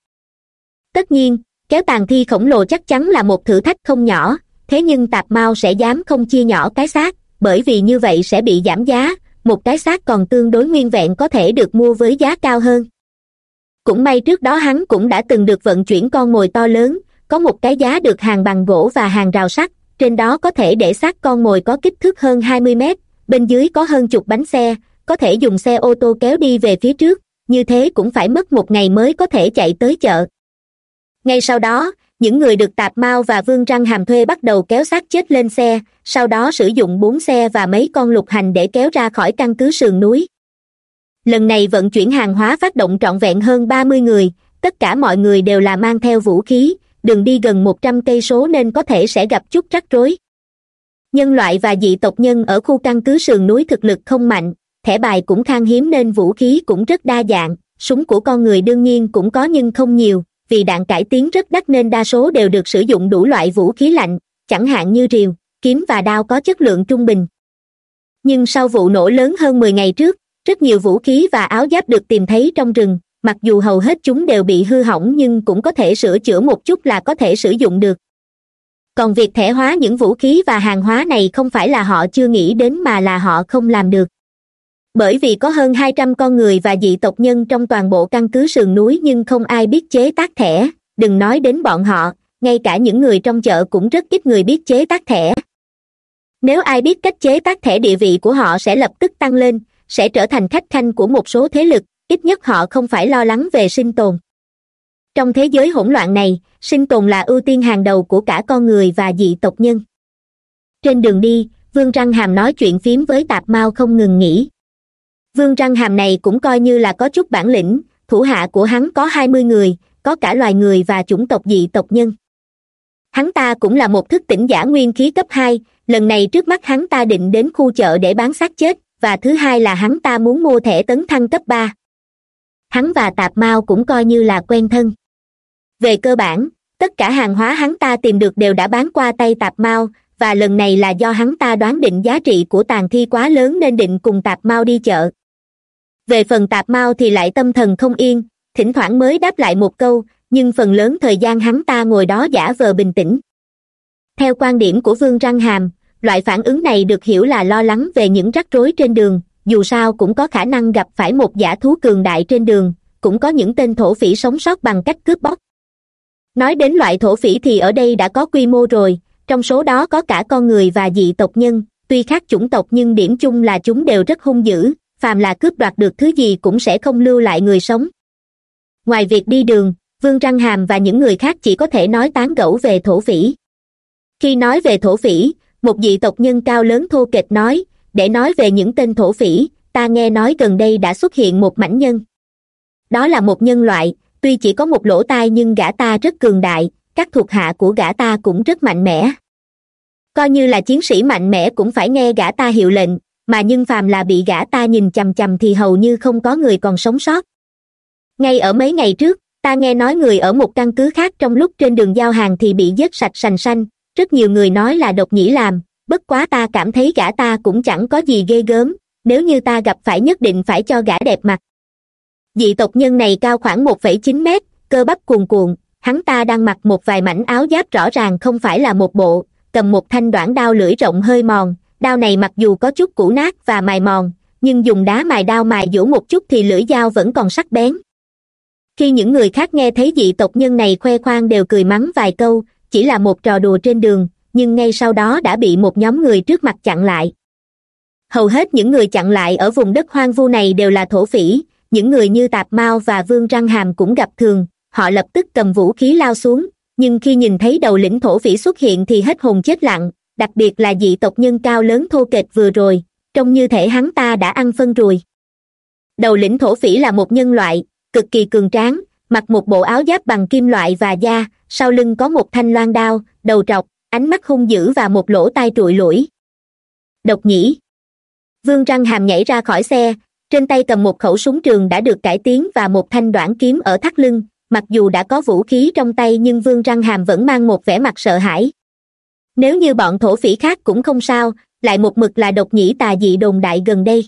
Tất nhiên, kéo tàn thi khổng lồ chắc chắn là một thử thách không nhỏ, thế nhưng tạp mao sẽ dám không chia nhỏ cái xác, bởi vì như vậy sẽ bị giảm giá, một cái xác còn tương đối nguyên vẹn có thể được mua với giá cao hơn. Cũng may trước đó hắn cũng đã từng được vận chuyển con mồi to lớn, có một cái giá được hàng bằng gỗ và hàng rào sắt, trên đó có thể để xác con mồi có kích thước hơn hai mươi mét bên dưới có hơn chục bánh xe, có thể dùng xe ô tô kéo đi về phía trước, như thế cũng phải mất một ngày mới có thể chạy tới chợ. Ngay sau đó, những người được tạp mao và vương răng hàm thuê bắt đầu kéo xác chết lên xe, sau đó sử dụng bốn xe và mấy con lục hành để kéo ra khỏi căn cứ sườn núi. Lần này vận chuyển hàng hóa phát động trọn vẹn hơn ba mươi người, tất cả mọi người đều là mang theo vũ khí, đường đi gần một trăm cây số nên có thể sẽ gặp chút rắc rối nhân loại và dị tộc nhân ở khu căn cứ sườn núi thực lực không mạnh, thẻ bài cũng khan hiếm nên vũ khí cũng rất đa dạng, súng của con người đương nhiên cũng có nhưng không nhiều, vì đạn cải tiến rất đắt nên đa số đều được sử dụng đủ loại vũ khí lạnh, chẳng hạn như rìu, kiếm và đao có chất lượng trung bình. Nhưng sau vụ nổ lớn hơn mười ngày trước, rất nhiều vũ khí và áo giáp được tìm thấy trong rừng, mặc dù hầu hết chúng đều bị hư hỏng nhưng cũng có thể sửa chữa một chút là có thể sử dụng được còn việc thẻ hóa những vũ khí và hàng hóa này không phải là họ chưa nghĩ đến mà là họ không làm được. Bởi vì có hơn hai trăm con người và dị tộc nhân trong toàn bộ căn cứ sườn núi nhưng không ai biết chế tác thẻ. Đừng nói đến bọn họ, ngay cả những người trong chợ cũng rất ít người biết chế tác thẻ. Nếu ai biết cách chế tác thẻ địa vị của họ sẽ lập tức tăng lên, sẽ trở thành khách khanh của một số thế lực, ít nhất họ không phải lo lắng về sinh tồn trong thế giới hỗn loạn này, sinh tồn là ưu tiên hàng đầu của cả con người và dị tộc nhân. Trên đường đi, vương răng hàm nói chuyện phím với tạp mao không ngừng nghỉ. Vương răng hàm này cũng coi như là có chút bản lĩnh, thủ hạ của hắn có hai mươi người, có cả loài người và chủng tộc dị tộc nhân. Hắn ta cũng là một thức tỉnh giả nguyên khí cấp hai, lần này trước mắt hắn ta định đến khu chợ để bán xác chết, và thứ hai là hắn ta muốn mua thẻ tấn thăng cấp ba. Hắn và tạp mao cũng coi như là quen thân về cơ bản, tất cả hàng hóa hắn ta tìm được đều đã bán qua tay tạp mao, và lần này là do hắn ta đoán định giá trị của tàn thi quá lớn nên định cùng tạp mao đi chợ. Về phần tạp mao thì lại tâm thần không yên, thỉnh thoảng mới đáp lại một câu, nhưng phần lớn thời gian hắn ta ngồi đó giả vờ bình tĩnh. Theo quan điểm của vương răng hàm, loại phản ứng này được hiểu là lo lắng về những rắc rối trên đường, dù sao cũng có khả năng gặp phải một giả thú cường đại trên đường, cũng có những tên thổ phỉ sống sót bằng cách cướp bóc nói đến loại thổ phỉ thì ở đây đã có quy mô rồi. Trong số đó có cả con người và dị tộc nhân. Tuy khác chủng tộc nhưng điểm chung là chúng đều rất hung dữ. Phàm là cướp đoạt được thứ gì cũng sẽ không lưu lại người sống. Ngoài việc đi đường, vương răng hàm và những người khác chỉ có thể nói tán gẫu về thổ phỉ. Khi nói về thổ phỉ, một dị tộc nhân cao lớn thô kệch nói, để nói về những tên thổ phỉ, ta nghe nói gần đây đã xuất hiện một mảnh nhân. Đó là một nhân loại tuy chỉ có một lỗ tai nhưng gã ta rất cường đại, các thuộc hạ của gã ta cũng rất mạnh mẽ. Coi như là chiến sĩ mạnh mẽ cũng phải nghe gã ta hiệu lệnh, mà nhưng phàm là bị gã ta nhìn chằm chằm thì hầu như không có người còn sống sót. Ngay ở mấy ngày trước, ta nghe nói người ở một căn cứ khác trong lúc trên đường giao hàng thì bị giết sạch sành xanh rất nhiều người nói là độc nhĩ làm, bất quá ta cảm thấy gã ta cũng chẳng có gì ghê gớm, nếu như ta gặp phải nhất định phải cho gã đẹp mặt dị tộc nhân này cao khoảng một phẩy chín mét, cơ bắp cuồn cuộn, hắn ta đang mặc một vài mảnh áo giáp rõ ràng không phải là một bộ, cầm một thanh đoạn đao lưỡi rộng hơi mòn, đao này mặc dù có chút cũ nát và mài mòn, nhưng dùng đá mài đao mài dũa một chút thì lưỡi dao vẫn còn sắc bén. Khi những người khác nghe thấy dị tộc nhân này khoe khoang đều cười mắng vài câu, chỉ là một trò đùa trên đường, nhưng ngay sau đó đã bị một nhóm người trước mặt chặn lại. Hầu hết những người chặn lại ở vùng đất hoang vu này đều là thổ phỉ những người như tạp mao và vương răng hàm cũng gặp thường, họ lập tức cầm vũ khí lao xuống, nhưng khi nhìn thấy đầu lĩnh thổ phỉ xuất hiện thì hết hồn chết lặng, đặc biệt là dị tộc nhân cao lớn thô kệch vừa rồi, trông như thể hắn ta đã ăn phân ruồi đầu lĩnh thổ phỉ là một nhân loại, cực kỳ cường tráng, mặc một bộ áo giáp bằng kim loại và da, sau lưng có một thanh loan đao, đầu trọc, ánh mắt hung dữ và một lỗ tai trụi lũi độc nhĩ. Vương răng hàm nhảy ra khỏi xe trên tay cầm một khẩu súng trường đã được cải tiến và một thanh đoạn kiếm ở thắt lưng. Mặc dù đã có vũ khí trong tay nhưng vương răng hàm vẫn mang một vẻ mặt sợ hãi. Nếu như bọn thổ phỉ khác cũng không sao, lại một mực là độc nhĩ tà dị đồn đại gần đây.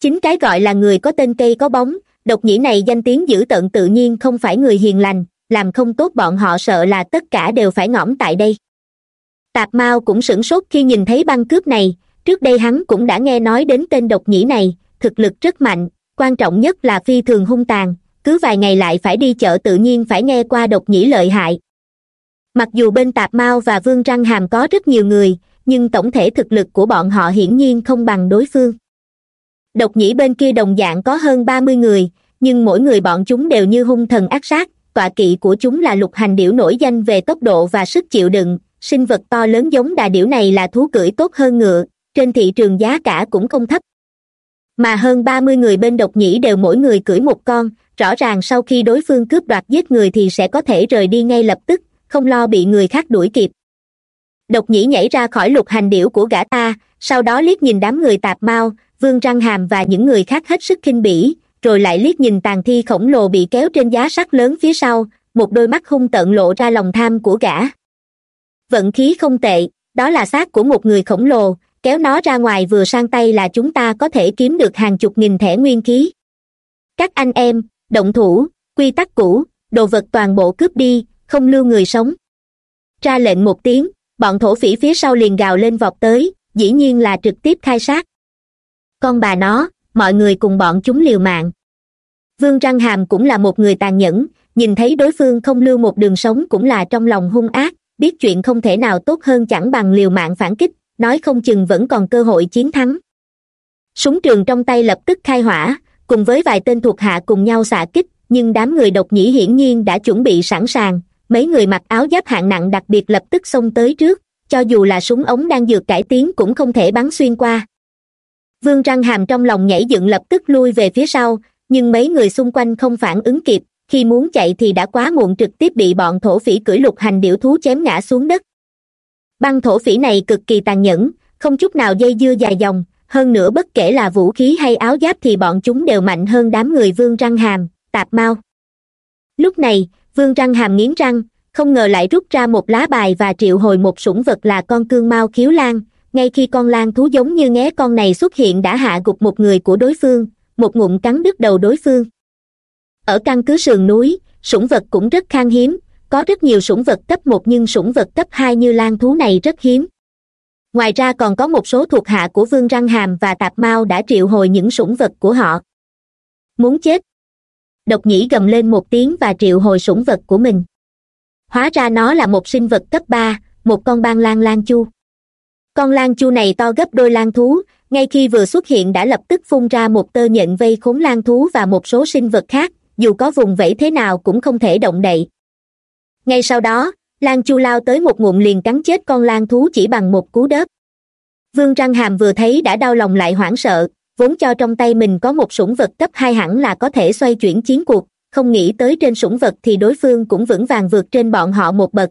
Chính cái gọi là người có tên cây có bóng, độc nhĩ này danh tiếng dữ tận tự nhiên không phải người hiền lành, làm không tốt bọn họ sợ là tất cả đều phải ngõm tại đây. Tạp mao cũng sửng sốt khi nhìn thấy băng cướp này, trước đây hắn cũng đã nghe nói đến tên độc nhĩ này thực lực rất mạnh, quan trọng nhất là phi thường hung tàn, cứ vài ngày lại phải đi chợ tự nhiên phải nghe qua độc nhĩ lợi hại. Mặc dù bên tạp mao và vương răng hàm có rất nhiều người, nhưng tổng thể thực lực của bọn họ hiển nhiên không bằng đối phương. Độc nhĩ bên kia đồng dạng có hơn ba mươi người, nhưng mỗi người bọn chúng đều như hung thần ác sát, tọa kỵ của chúng là lục hành điểu nổi danh về tốc độ và sức chịu đựng, sinh vật to lớn giống đà điểu này là thú cưỡi tốt hơn ngựa, trên thị trường giá cả cũng không thấp mà hơn ba mươi người bên độc nhĩ đều mỗi người cưỡi một con. Rõ ràng sau khi đối phương cướp đoạt giết người thì sẽ có thể rời đi ngay lập tức, không lo bị người khác đuổi kịp. Độc nhĩ nhảy ra khỏi lục hành điểu của gã ta, sau đó liếc nhìn đám người tạp mao vương răng hàm và những người khác hết sức khinh bỉ, rồi lại liếc nhìn tàn thi khổng lồ bị kéo trên giá sắt lớn phía sau, một đôi mắt hung tợn lộ ra lòng tham của gã. Vận khí không tệ, đó là xác của một người khổng lồ kéo nó ra ngoài vừa sang tay là chúng ta có thể kiếm được hàng chục nghìn thẻ nguyên khí. Các anh em, động thủ, quy tắc cũ, đồ vật toàn bộ cướp đi, không lưu người sống. Ra lệnh một tiếng, bọn thổ phỉ phía sau liền gào lên vọt tới, dĩ nhiên là trực tiếp khai sát. Con bà nó, mọi người cùng bọn chúng liều mạng. Vương răng hàm cũng là một người tàn nhẫn, nhìn thấy đối phương không lưu một đường sống cũng là trong lòng hung ác, biết chuyện không thể nào tốt hơn chẳng bằng liều mạng phản kích nói không chừng vẫn còn cơ hội chiến thắng. Súng trường trong tay lập tức khai hỏa, cùng với vài tên thuộc hạ cùng nhau xạ kích, nhưng đám người độc nhĩ hiển nhiên đã chuẩn bị sẵn sàng. Mấy người mặc áo giáp hạng nặng đặc biệt lập tức xông tới trước, cho dù là súng ống đang dược cải tiến cũng không thể bắn xuyên qua. Vương răng hàm trong lòng nhảy dựng lập tức lui về phía sau, nhưng mấy người xung quanh không phản ứng kịp, khi muốn chạy thì đã quá muộn trực tiếp bị bọn thổ phỉ cưỡi lục hành điểu thú chém ngã xuống đất băng thổ phỉ này cực kỳ tàn nhẫn, không chút nào dây dưa dài dòng, hơn nữa bất kể là vũ khí hay áo giáp thì bọn chúng đều mạnh hơn đám người vương răng hàm, tạp mau lúc này, vương răng hàm nghiến răng, không ngờ lại rút ra một lá bài và triệu hồi một sủng vật là con cương mau khiếu lan. Ngay khi con lan thú giống như nghé con này xuất hiện đã hạ gục một người của đối phương, một ngụm cắn đứt đầu đối phương. Ở căn cứ sườn núi, sủng vật cũng rất khan hiếm có rất nhiều sủng vật cấp một nhưng sủng vật cấp hai như lan thú này rất hiếm. Ngoài ra còn có một số thuộc hạ của vương răng hàm và tạp mao đã triệu hồi những sủng vật của họ. Muốn chết. Độc nhĩ gầm lên một tiếng và triệu hồi sủng vật của mình. Hóa ra nó là một sinh vật cấp ba, một con ban lan lan chu. Con lan chu này to gấp đôi lan thú, ngay khi vừa xuất hiện đã lập tức phun ra một tơ nhện vây khốn lan thú và một số sinh vật khác, dù có vùng vẫy thế nào cũng không thể động đậy ngay sau đó, lan chu lao tới một ngụm liền cắn chết con lan thú chỉ bằng một cú đớp. Vương răng hàm vừa thấy đã đau lòng lại hoảng sợ, vốn cho trong tay mình có một sủng vật cấp hai hẳn là có thể xoay chuyển chiến cuộc, không nghĩ tới trên sủng vật thì đối phương cũng vững vàng vượt trên bọn họ một bậc.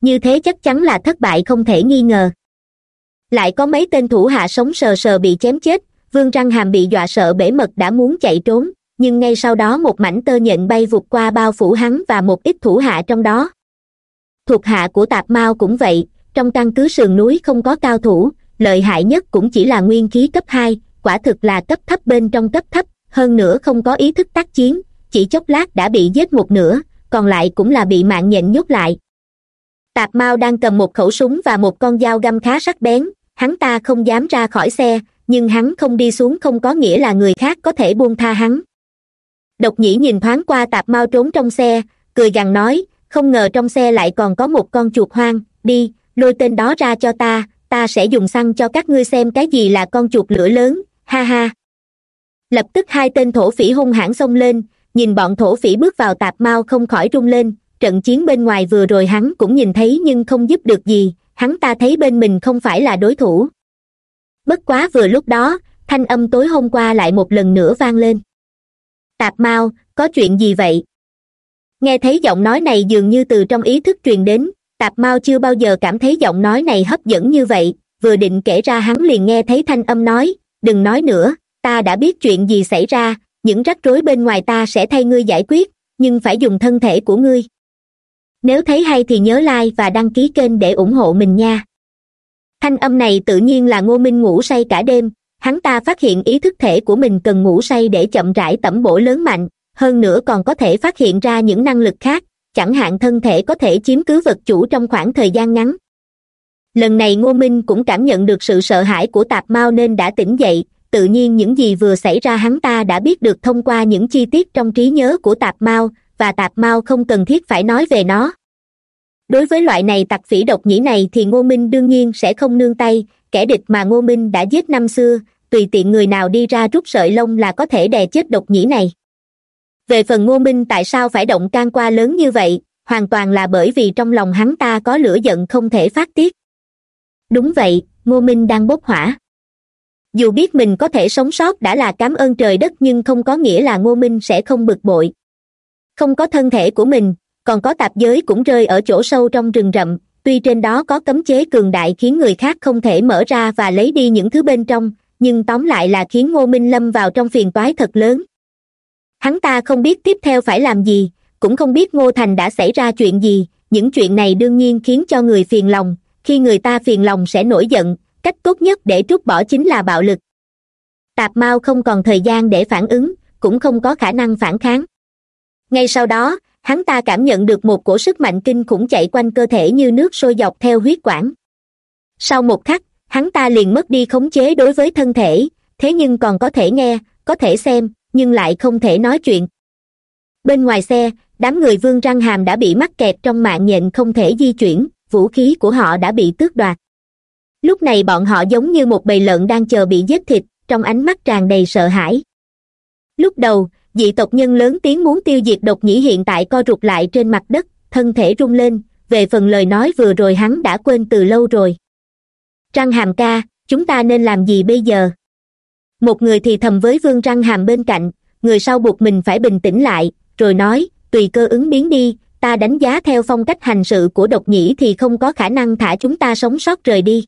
Như thế chắc chắn là thất bại không thể nghi ngờ. Lại có mấy tên thủ hạ sống sờ sờ bị chém chết, vương răng hàm bị dọa sợ bể mật đã muốn chạy trốn nhưng ngay sau đó một mảnh tơ nhện bay vụt qua bao phủ hắn và một ít thủ hạ trong đó. Thuộc hạ của tạp mao cũng vậy, trong căn cứ sườn núi không có cao thủ, lợi hại nhất cũng chỉ là nguyên khí cấp hai, quả thực là cấp thấp bên trong cấp thấp, hơn nữa không có ý thức tác chiến, chỉ chốc lát đã bị giết một nửa, còn lại cũng là bị mạng nhện nhốt lại. Tạp mao đang cầm một khẩu súng và một con dao găm khá sắc bén, hắn ta không dám ra khỏi xe, nhưng hắn không đi xuống không có nghĩa là người khác có thể buông tha hắn độc nhĩ nhìn thoáng qua tạp mao trốn trong xe, cười gằn nói, không ngờ trong xe lại còn có một con chuột hoang, đi, lôi tên đó ra cho ta ta sẽ dùng xăng cho các ngươi xem cái gì là con chuột lửa lớn, ha ha. Lập tức hai tên thổ phỉ hung hãn xông lên, nhìn bọn thổ phỉ bước vào tạp mao không khỏi rung lên, trận chiến bên ngoài vừa rồi hắn cũng nhìn thấy nhưng không giúp được gì, hắn ta thấy bên mình không phải là đối thủ. Bất quá vừa lúc đó, thanh âm tối hôm qua lại một lần nữa vang lên tạp mao, có chuyện gì vậy? Nghe thấy giọng nói này dường như từ trong ý thức truyền đến, tạp mao chưa bao giờ cảm thấy giọng nói này hấp dẫn như vậy, vừa định kể ra hắn liền nghe thấy thanh âm nói, đừng nói nữa, ta đã biết chuyện gì xảy ra, những rắc rối bên ngoài ta sẽ thay ngươi giải quyết, nhưng phải dùng thân thể của ngươi. Nếu thấy hay thì nhớ like và đăng ký kênh để ủng hộ mình nha. Thanh âm này tự nhiên là ngô minh ngủ say cả đêm hắn ta phát hiện ý thức thể của mình cần ngủ say để chậm rãi tẩm bổ lớn mạnh, hơn nữa còn có thể phát hiện ra những năng lực khác, chẳng hạn thân thể có thể chiếm cứ vật chủ trong khoảng thời gian ngắn. Lần này ngô minh cũng cảm nhận được sự sợ hãi của tạp mao nên đã tỉnh dậy, tự nhiên những gì vừa xảy ra hắn ta đã biết được thông qua những chi tiết trong trí nhớ của tạp mao, và tạp mao không cần thiết phải nói về nó. Đối với loại này tặc phỉ độc nhĩ này thì ngô minh đương nhiên sẽ không nương tay, kẻ địch mà ngô minh đã giết năm xưa tùy tiện người nào đi ra rút sợi lông là có thể đè chết độc nhĩ này. Về phần ngô minh tại sao phải động can qua lớn như vậy, hoàn toàn là bởi vì trong lòng hắn ta có lửa giận không thể phát tiết. Đúng vậy, ngô minh đang bốc hỏa. Dù biết mình có thể sống sót đã là cảm ơn trời đất nhưng không có nghĩa là ngô minh sẽ không bực bội. Không có thân thể của mình, còn có tạp giới cũng rơi ở chỗ sâu trong rừng rậm, tuy trên đó có cấm chế cường đại khiến người khác không thể mở ra và lấy đi những thứ bên trong nhưng tóm lại là khiến ngô minh lâm vào trong phiền toái thật lớn. Hắn ta không biết tiếp theo phải làm gì, cũng không biết ngô thành đã xảy ra chuyện gì, những chuyện này đương nhiên khiến cho người phiền lòng, khi người ta phiền lòng sẽ nổi giận, cách tốt nhất để trút bỏ chính là bạo lực. Tạp mao không còn thời gian để phản ứng, cũng không có khả năng phản kháng. Ngay sau đó, hắn ta cảm nhận được một cổ sức mạnh kinh khủng chạy quanh cơ thể như nước sôi dọc theo huyết quản. Sau một khắc hắn ta liền mất đi khống chế đối với thân thể, thế nhưng còn có thể nghe, có thể xem, nhưng lại không thể nói chuyện. Bên ngoài xe, đám người vương răng hàm đã bị mắc kẹt trong mạng nhện không thể di chuyển, vũ khí của họ đã bị tước đoạt. Lúc này bọn họ giống như một bầy lợn đang chờ bị giết thịt, trong ánh mắt tràn đầy sợ hãi. Lúc đầu, dị tộc nhân lớn tiếng muốn tiêu diệt độc nhĩ hiện tại co rụt lại trên mặt đất, thân thể rung lên, về phần lời nói vừa rồi hắn đã quên từ lâu rồi răng hàm ca, chúng ta nên làm gì bây giờ? Một người thì thầm với vương răng hàm bên cạnh, người sau buộc mình phải bình tĩnh lại, rồi nói, tùy cơ ứng biến đi, ta đánh giá theo phong cách hành sự của độc nhĩ thì không có khả năng thả chúng ta sống sót rời đi.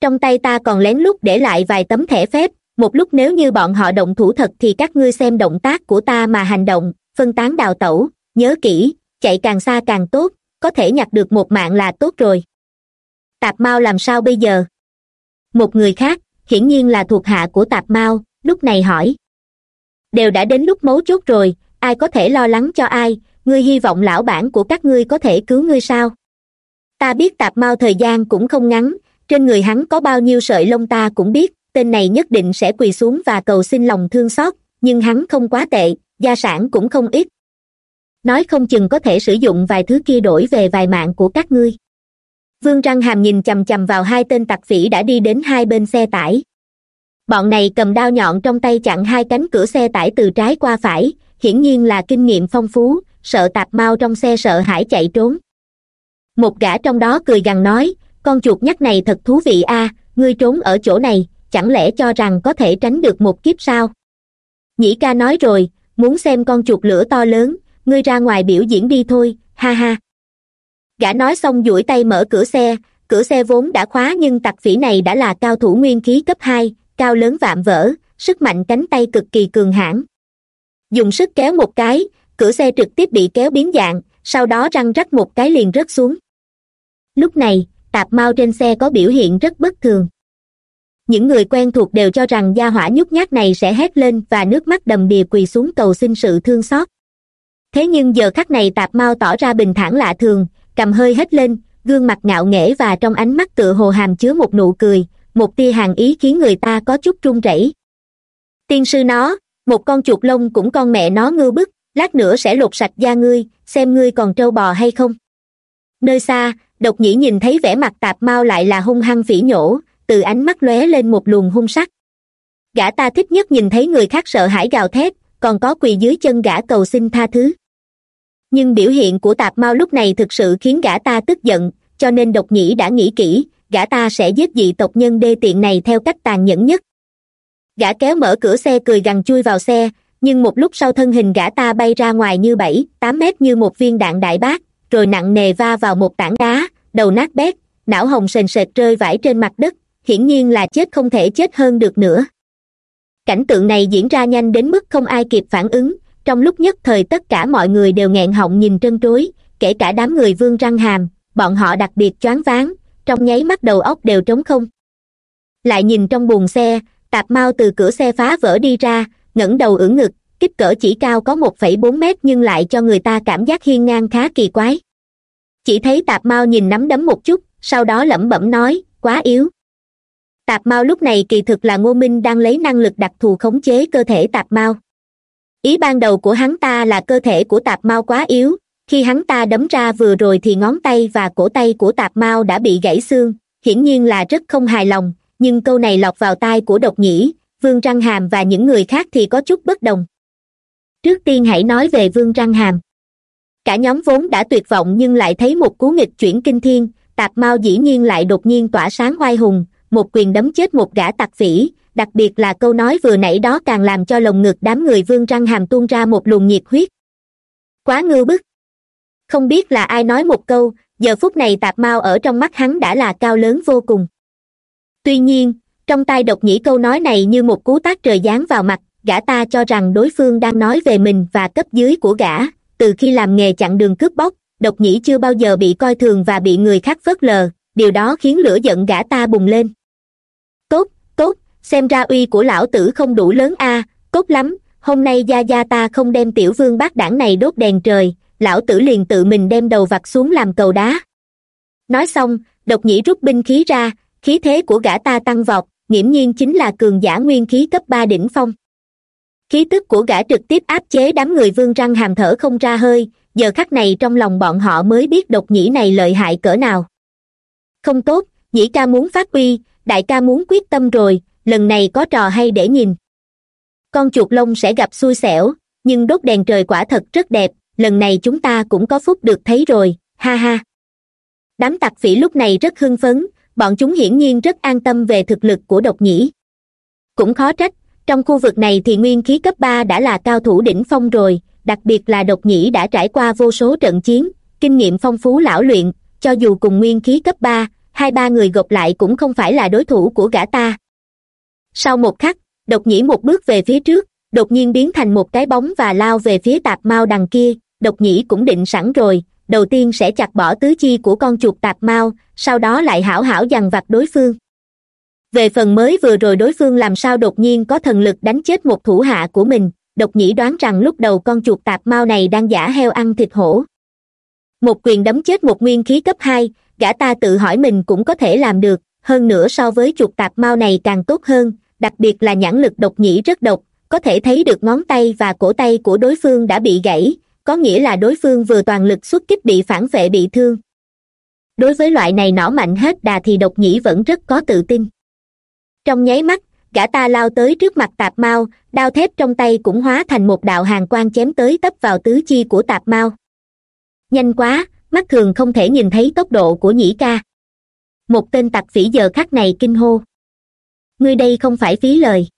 Trong tay ta còn lén lút để lại vài tấm thẻ phép, một lúc nếu như bọn họ động thủ thật thì các ngươi xem động tác của ta mà hành động, phân tán đào tẩu, nhớ kỹ, chạy càng xa càng tốt, có thể nhặt được một mạng là tốt rồi tạp mao làm sao bây giờ? Một người khác, hiển nhiên là thuộc hạ của tạp mao, lúc này hỏi. Đều đã đến lúc mấu chốt rồi, ai có thể lo lắng cho ai, ngươi hy vọng lão bản của các ngươi có thể cứu ngươi sao? Ta biết tạp mao thời gian cũng không ngắn, trên người hắn có bao nhiêu sợi lông ta cũng biết, tên này nhất định sẽ quỳ xuống và cầu xin lòng thương xót, nhưng hắn không quá tệ, gia sản cũng không ít. Nói không chừng có thể sử dụng vài thứ kia đổi về vài mạng của các ngươi vương răng hàm nhìn chằm chằm vào hai tên tặc phỉ đã đi đến hai bên xe tải. Bọn này cầm đao nhọn trong tay chặn hai cánh cửa xe tải từ trái qua phải, hiển nhiên là kinh nghiệm phong phú, sợ tạp mau trong xe sợ hãi chạy trốn. Một gã trong đó cười gằn nói, con chuột nhắt này thật thú vị a, ngươi trốn ở chỗ này, chẳng lẽ cho rằng có thể tránh được một kiếp sao nhĩ ca nói rồi, muốn xem con chuột lửa to lớn, ngươi ra ngoài biểu diễn đi thôi, ha ha gã nói xong duỗi tay mở cửa xe cửa xe vốn đã khóa nhưng tặc phỉ này đã là cao thủ nguyên khí cấp hai, cao lớn vạm vỡ, sức mạnh cánh tay cực kỳ cường hãn. Dùng sức kéo một cái, cửa xe trực tiếp bị kéo biến dạng, sau đó răng rắc một cái liền rớt xuống. Lúc này, tạp mao trên xe có biểu hiện rất bất thường. Những người quen thuộc đều cho rằng gia hỏa nhút nhát này sẽ hét lên và nước mắt đầm đìa quỳ xuống cầu xin sự thương xót. Thế nhưng giờ khắc này tạp mao tỏ ra bình thản lạ thường cầm hơi hết lên, gương mặt ngạo nghễ và trong ánh mắt tựa hồ hàm chứa một nụ cười, một tia hàng ý khiến người ta có chút run rẩy. Tiên sư nó, một con chuột lông cũng con mẹ nó ngư bức, lát nữa sẽ lột sạch da ngươi, xem ngươi còn trâu bò hay không. Nơi xa, độc nhĩ nhìn thấy vẻ mặt tạp mau lại là hung hăng phỉ nhổ, từ ánh mắt lóe lên một luồng hung sắc. Gã ta thích nhất nhìn thấy người khác sợ hãi gào thét, còn có quỳ dưới chân gã cầu xin tha thứ nhưng biểu hiện của tạp mao lúc này thực sự khiến gã ta tức giận, cho nên độc nhĩ đã nghĩ kỹ, gã ta sẽ giết dị tộc nhân đê tiện này theo cách tàn nhẫn nhất. Gã kéo mở cửa xe cười gằn chui vào xe, nhưng một lúc sau thân hình gã ta bay ra ngoài như bảy tám mét như một viên đạn đại bác, rồi nặng nề va vào một tảng đá, đầu nát bét, não hồng sền sệt rơi vãi trên mặt đất, hiển nhiên là chết không thể chết hơn được nữa. Cảnh tượng này diễn ra nhanh đến mức không ai kịp phản ứng trong lúc nhất thời tất cả mọi người đều nghẹn họng nhìn trân trối, kể cả đám người vương răng hàm, bọn họ đặc biệt choáng váng, trong nháy mắt đầu óc đều trống không. Lại nhìn trong buồng xe, tạp mau từ cửa xe phá vỡ đi ra, ngẩng đầu ưỡn ngực, kích cỡ chỉ cao có một phẩy bốn mét nhưng lại cho người ta cảm giác hiên ngang khá kỳ quái. Chỉ thấy tạp mau nhìn nắm đấm một chút, sau đó lẩm bẩm nói, quá yếu. Tạp mao lúc này kỳ thực là ngô minh đang lấy năng lực đặc thù khống chế cơ thể tạp mao ý ban đầu của hắn ta là cơ thể của tạp mao quá yếu. Khi hắn ta đấm ra vừa rồi thì ngón tay và cổ tay của tạp mao đã bị gãy xương. Hiển nhiên là rất không hài lòng, nhưng câu này lọt vào tai của độc nhĩ, vương răng hàm và những người khác thì có chút bất đồng. Trước tiên hãy nói về vương răng hàm. Cả nhóm vốn đã tuyệt vọng nhưng lại thấy một cú nghịch chuyển kinh thiên, tạp mao dĩ nhiên lại đột nhiên tỏa sáng oai hùng, một quyền đấm chết một gã tặc phỉ đặc biệt là câu nói vừa nãy đó càng làm cho lồng ngực đám người vương răng hàm tuôn ra một luồng nhiệt huyết. Quá ngưu bức. Không biết là ai nói một câu, giờ phút này tạp mao ở trong mắt hắn đã là cao lớn vô cùng. Tuy nhiên, trong tai độc nhĩ câu nói này như một cú tát trời giáng vào mặt, gã ta cho rằng đối phương đang nói về mình và cấp dưới của gã, từ khi làm nghề chặn đường cướp bóc, độc nhĩ chưa bao giờ bị coi thường và bị người khác phớt lờ, điều đó khiến lửa giận gã ta bùng lên. Tốt xem ra uy của lão tử không đủ lớn a, cốt lắm, hôm nay gia gia ta không đem tiểu vương bác đảng này đốt đèn trời, lão tử liền tự mình đem đầu vặt xuống làm cầu đá. Nói xong, độc nhĩ rút binh khí ra, khí thế của gã ta tăng vọt, nghiễm nhiên chính là cường giả nguyên khí cấp ba đỉnh phong. Khí tức của gã trực tiếp áp chế đám người vương răng hàm thở không ra hơi, giờ khắc này trong lòng bọn họ mới biết độc nhĩ này lợi hại cỡ nào. Không tốt, nhĩ ca muốn phát uy, đại ca muốn quyết tâm rồi lần này có trò hay để nhìn. Con chuột lông sẽ gặp xui xẻo, nhưng đốt đèn trời quả thật rất đẹp, lần này chúng ta cũng có phúc được thấy rồi, ha ha. Đám tặc phỉ lúc này rất hưng phấn, bọn chúng hiển nhiên rất an tâm về thực lực của độc nhĩ. Cũng khó trách, trong khu vực này thì nguyên khí cấp ba đã là cao thủ đỉnh phong rồi, đặc biệt là độc nhĩ đã trải qua vô số trận chiến, kinh nghiệm phong phú lão luyện, cho dù cùng nguyên khí cấp ba, hai ba người gộp lại cũng không phải là đối thủ của gã ta sau một khắc độc nhĩ một bước về phía trước, đột nhiên biến thành một cái bóng và lao về phía tạp mao đằng kia độc nhĩ cũng định sẵn rồi, đầu tiên sẽ chặt bỏ tứ chi của con chuột tạp mao, sau đó lại hảo hảo dằn vặt đối phương. Về phần mới vừa rồi đối phương làm sao đột nhiên có thần lực đánh chết một thủ hạ của mình độc nhĩ đoán rằng lúc đầu con chuột tạp mao này đang giả heo ăn thịt hổ. Một quyền đấm chết một nguyên khí cấp hai, gã ta tự hỏi mình cũng có thể làm được, hơn nữa so với chuột tạp mao này càng tốt hơn đặc biệt là nhãn lực độc nhĩ rất độc, có thể thấy được ngón tay và cổ tay của đối phương đã bị gãy, có nghĩa là đối phương vừa toàn lực xuất kích bị phản vệ bị thương. Đối với loại này nỏ mạnh hết đà thì độc nhĩ vẫn rất có tự tin. Trong nháy mắt, gã ta lao tới trước mặt tạp mao, đao thép trong tay cũng hóa thành một đạo hàng quang chém tới tấp vào tứ chi của tạp mao. Nhanh quá, mắt thường không thể nhìn thấy tốc độ của nhĩ ca. Một tên tặc phỉ giờ khắc này kinh hô ngươi đây không phải phí lời.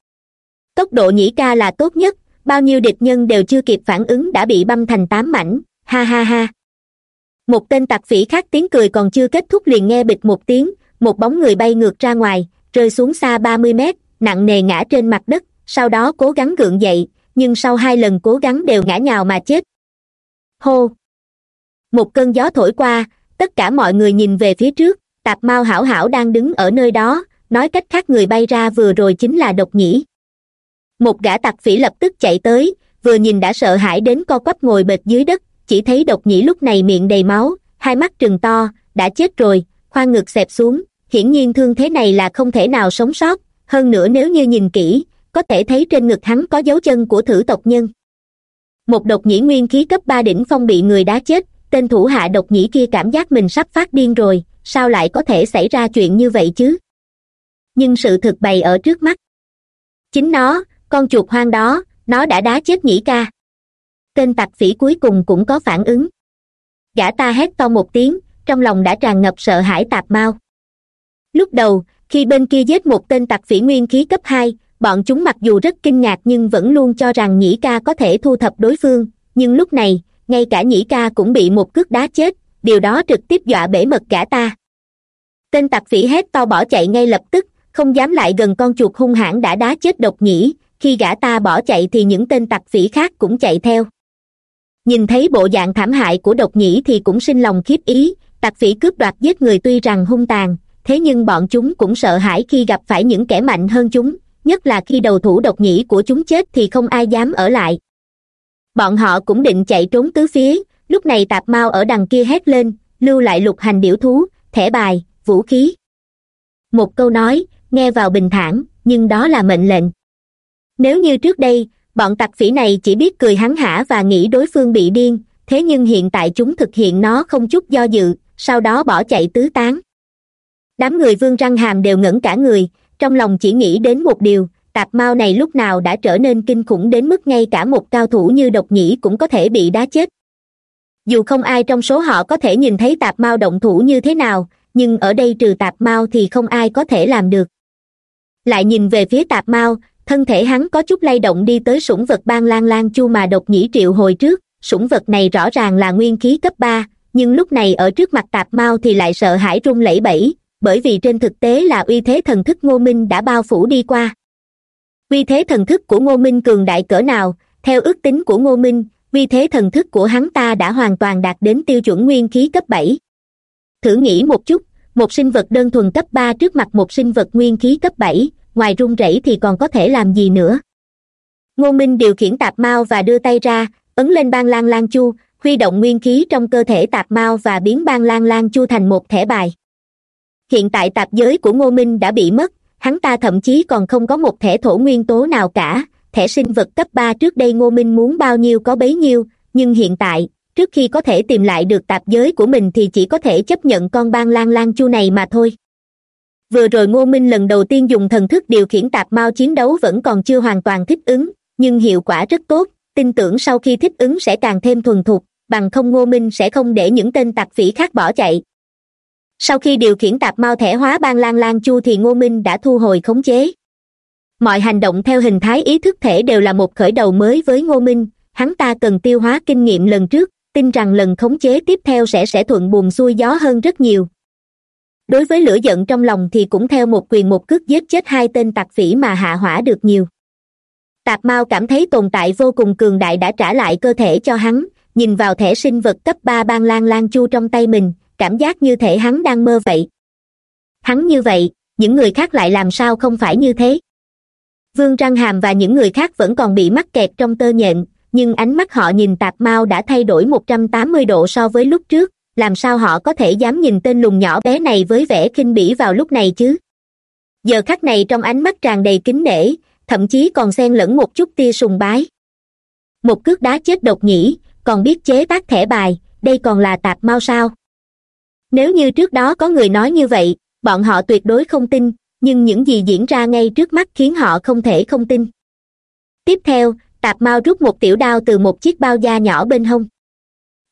Tốc độ nhĩ ca là tốt nhất, bao nhiêu địch nhân đều chưa kịp phản ứng đã bị băm thành tám mảnh, ha ha ha. Một tên tặc phỉ khác tiếng cười còn chưa kết thúc liền nghe bịch một tiếng, một bóng người bay ngược ra ngoài, rơi xuống xa ba mươi mét, nặng nề ngã trên mặt đất, sau đó cố gắng gượng dậy, nhưng sau hai lần cố gắng đều ngã nhào mà chết. Hô! Một cơn gió thổi qua, tất cả mọi người nhìn về phía trước, tạp mao hảo hảo đang đứng ở nơi đó nói cách khác người bay ra vừa rồi chính là độc nhĩ. Một gã tặc phỉ lập tức chạy tới, vừa nhìn đã sợ hãi đến co quắp ngồi bệt dưới đất, chỉ thấy độc nhĩ lúc này miệng đầy máu, hai mắt trừng to, đã chết rồi khoan ngực xẹp xuống. Hiển nhiên thương thế này là không thể nào sống sót, hơn nữa nếu như nhìn kỹ, có thể thấy trên ngực hắn có dấu chân của thử tộc nhân. Một độc nhĩ nguyên khí cấp ba đỉnh phong bị người đá chết, tên thủ hạ độc nhĩ kia cảm giác mình sắp phát điên rồi, sao lại có thể xảy ra chuyện như vậy chứ? Nhưng sự thực bày ở trước mắt. Chính nó, con chuột hoang đó, nó đã đá chết nhĩ ca. Tên tặc phỉ cuối cùng cũng có phản ứng. Gã ta hét to một tiếng, trong lòng đã tràn ngập sợ hãi tạp mau. Lúc đầu, khi bên kia giết một tên tặc phỉ nguyên khí cấp hai, bọn chúng mặc dù rất kinh ngạc nhưng vẫn luôn cho rằng nhĩ ca có thể thu thập đối phương, nhưng lúc này, ngay cả nhĩ ca cũng bị một cước đá chết, điều đó trực tiếp dọa bể mật gã ta. Tên tặc phỉ hét to bỏ chạy ngay lập tức không dám lại gần con chuột hung hãn đã đá chết độc nhĩ, khi gã ta bỏ chạy thì những tên tặc phỉ khác cũng chạy theo. Nhìn thấy bộ dạng thảm hại của độc nhĩ thì cũng sinh lòng khiếp ý, tặc phỉ cướp đoạt giết người tuy rằng hung tàn, thế nhưng bọn chúng cũng sợ hãi khi gặp phải những kẻ mạnh hơn chúng, nhất là khi đầu thủ độc nhĩ của chúng chết thì không ai dám ở lại. Bọn họ cũng định chạy trốn tứ phía, lúc này tạp mao ở đằng kia hét lên, lưu lại lục hành điểu thú, thẻ bài, vũ khí. Một câu nói nghe vào bình thản, nhưng đó là mệnh lệnh. Nếu như trước đây, bọn tặc phỉ này chỉ biết cười hắn hả và nghĩ đối phương bị điên, thế nhưng hiện tại chúng thực hiện nó không chút do dự, sau đó bỏ chạy tứ tán. Đám người vương răng hàm đều ngẩn cả người, trong lòng chỉ nghĩ đến một điều, tạp mao này lúc nào đã trở nên kinh khủng đến mức ngay cả một cao thủ như độc nhĩ cũng có thể bị đá chết. Dù không ai trong số họ có thể nhìn thấy tạp mao động thủ như thế nào, nhưng ở đây trừ tạp mao thì không ai có thể làm được lại nhìn về phía tạp mao, thân thể hắn có chút lay động đi tới sủng vật ban lan lan chu mà độc nhĩ triệu hồi trước. Sủng vật này rõ ràng là nguyên khí cấp ba, nhưng lúc này ở trước mặt tạp mao thì lại sợ hãi run lẩy bẩy, bởi vì trên thực tế là uy thế thần thức ngô minh đã bao phủ đi qua. Uy thế thần thức của ngô minh cường đại cỡ nào? Theo ước tính của ngô minh, uy thế thần thức của hắn ta đã hoàn toàn đạt đến tiêu chuẩn nguyên khí cấp bảy. Thử nghĩ một chút một sinh vật đơn thuần cấp ba trước mặt một sinh vật nguyên khí cấp bảy, ngoài run rẩy thì còn có thể làm gì nữa? Ngô minh điều khiển tạp mao và đưa tay ra, ấn lên ban lan lan chu, huy động nguyên khí trong cơ thể tạp mao và biến ban lan lan chu thành một thẻ bài. Hiện tại tạp giới của ngô minh đã bị mất, hắn ta thậm chí còn không có một thẻ thổ nguyên tố nào cả. Thẻ sinh vật cấp ba trước đây ngô minh muốn bao nhiêu có bấy nhiêu, nhưng hiện tại trước khi có thể tìm lại được tạp giới của mình thì chỉ có thể chấp nhận con ban lan lan chu này mà thôi. Vừa rồi ngô minh lần đầu tiên dùng thần thức điều khiển tạp mao chiến đấu vẫn còn chưa hoàn toàn thích ứng, nhưng hiệu quả rất tốt, tin tưởng sau khi thích ứng sẽ càng thêm thuần thục, bằng không ngô minh sẽ không để những tên tạp phỉ khác bỏ chạy. Sau khi điều khiển tạp mao thẻ hóa ban lan lan chu thì ngô minh đã thu hồi khống chế. Mọi hành động theo hình thái ý thức thể đều là một khởi đầu mới với ngô minh, hắn ta cần tiêu hóa kinh nghiệm lần trước tin rằng lần khống chế tiếp theo sẽ sẽ thuận buồm xuôi gió hơn rất nhiều. Đối với lửa giận trong lòng thì cũng theo một quyền một cước giết chết hai tên tặc phỉ mà hạ hỏa được nhiều. Tạp mao cảm thấy tồn tại vô cùng cường đại đã trả lại cơ thể cho hắn, nhìn vào thẻ sinh vật cấp ba ban lan lan chu trong tay mình, cảm giác như thể hắn đang mơ vậy. Hắn như vậy, những người khác lại làm sao không phải như thế? Vương răng hàm và những người khác vẫn còn bị mắc kẹt trong tơ nhện nhưng ánh mắt họ nhìn tạp mao đã thay đổi một trăm tám mươi độ so với lúc trước. Làm sao họ có thể dám nhìn tên lùn nhỏ bé này với vẻ khinh bỉ vào lúc này chứ? Giờ khắc này trong ánh mắt tràn đầy kính nể, thậm chí còn xen lẫn một chút tia sùng bái. Một cước đá chết độc nhĩ, còn biết chế tác thẻ bài, đây còn là tạp mau sao? Nếu như trước đó có người nói như vậy, bọn họ tuyệt đối không tin, nhưng những gì diễn ra ngay trước mắt khiến họ không thể không tin. Tiếp theo tạp mau rút một tiểu đao từ một chiếc bao da nhỏ bên hông.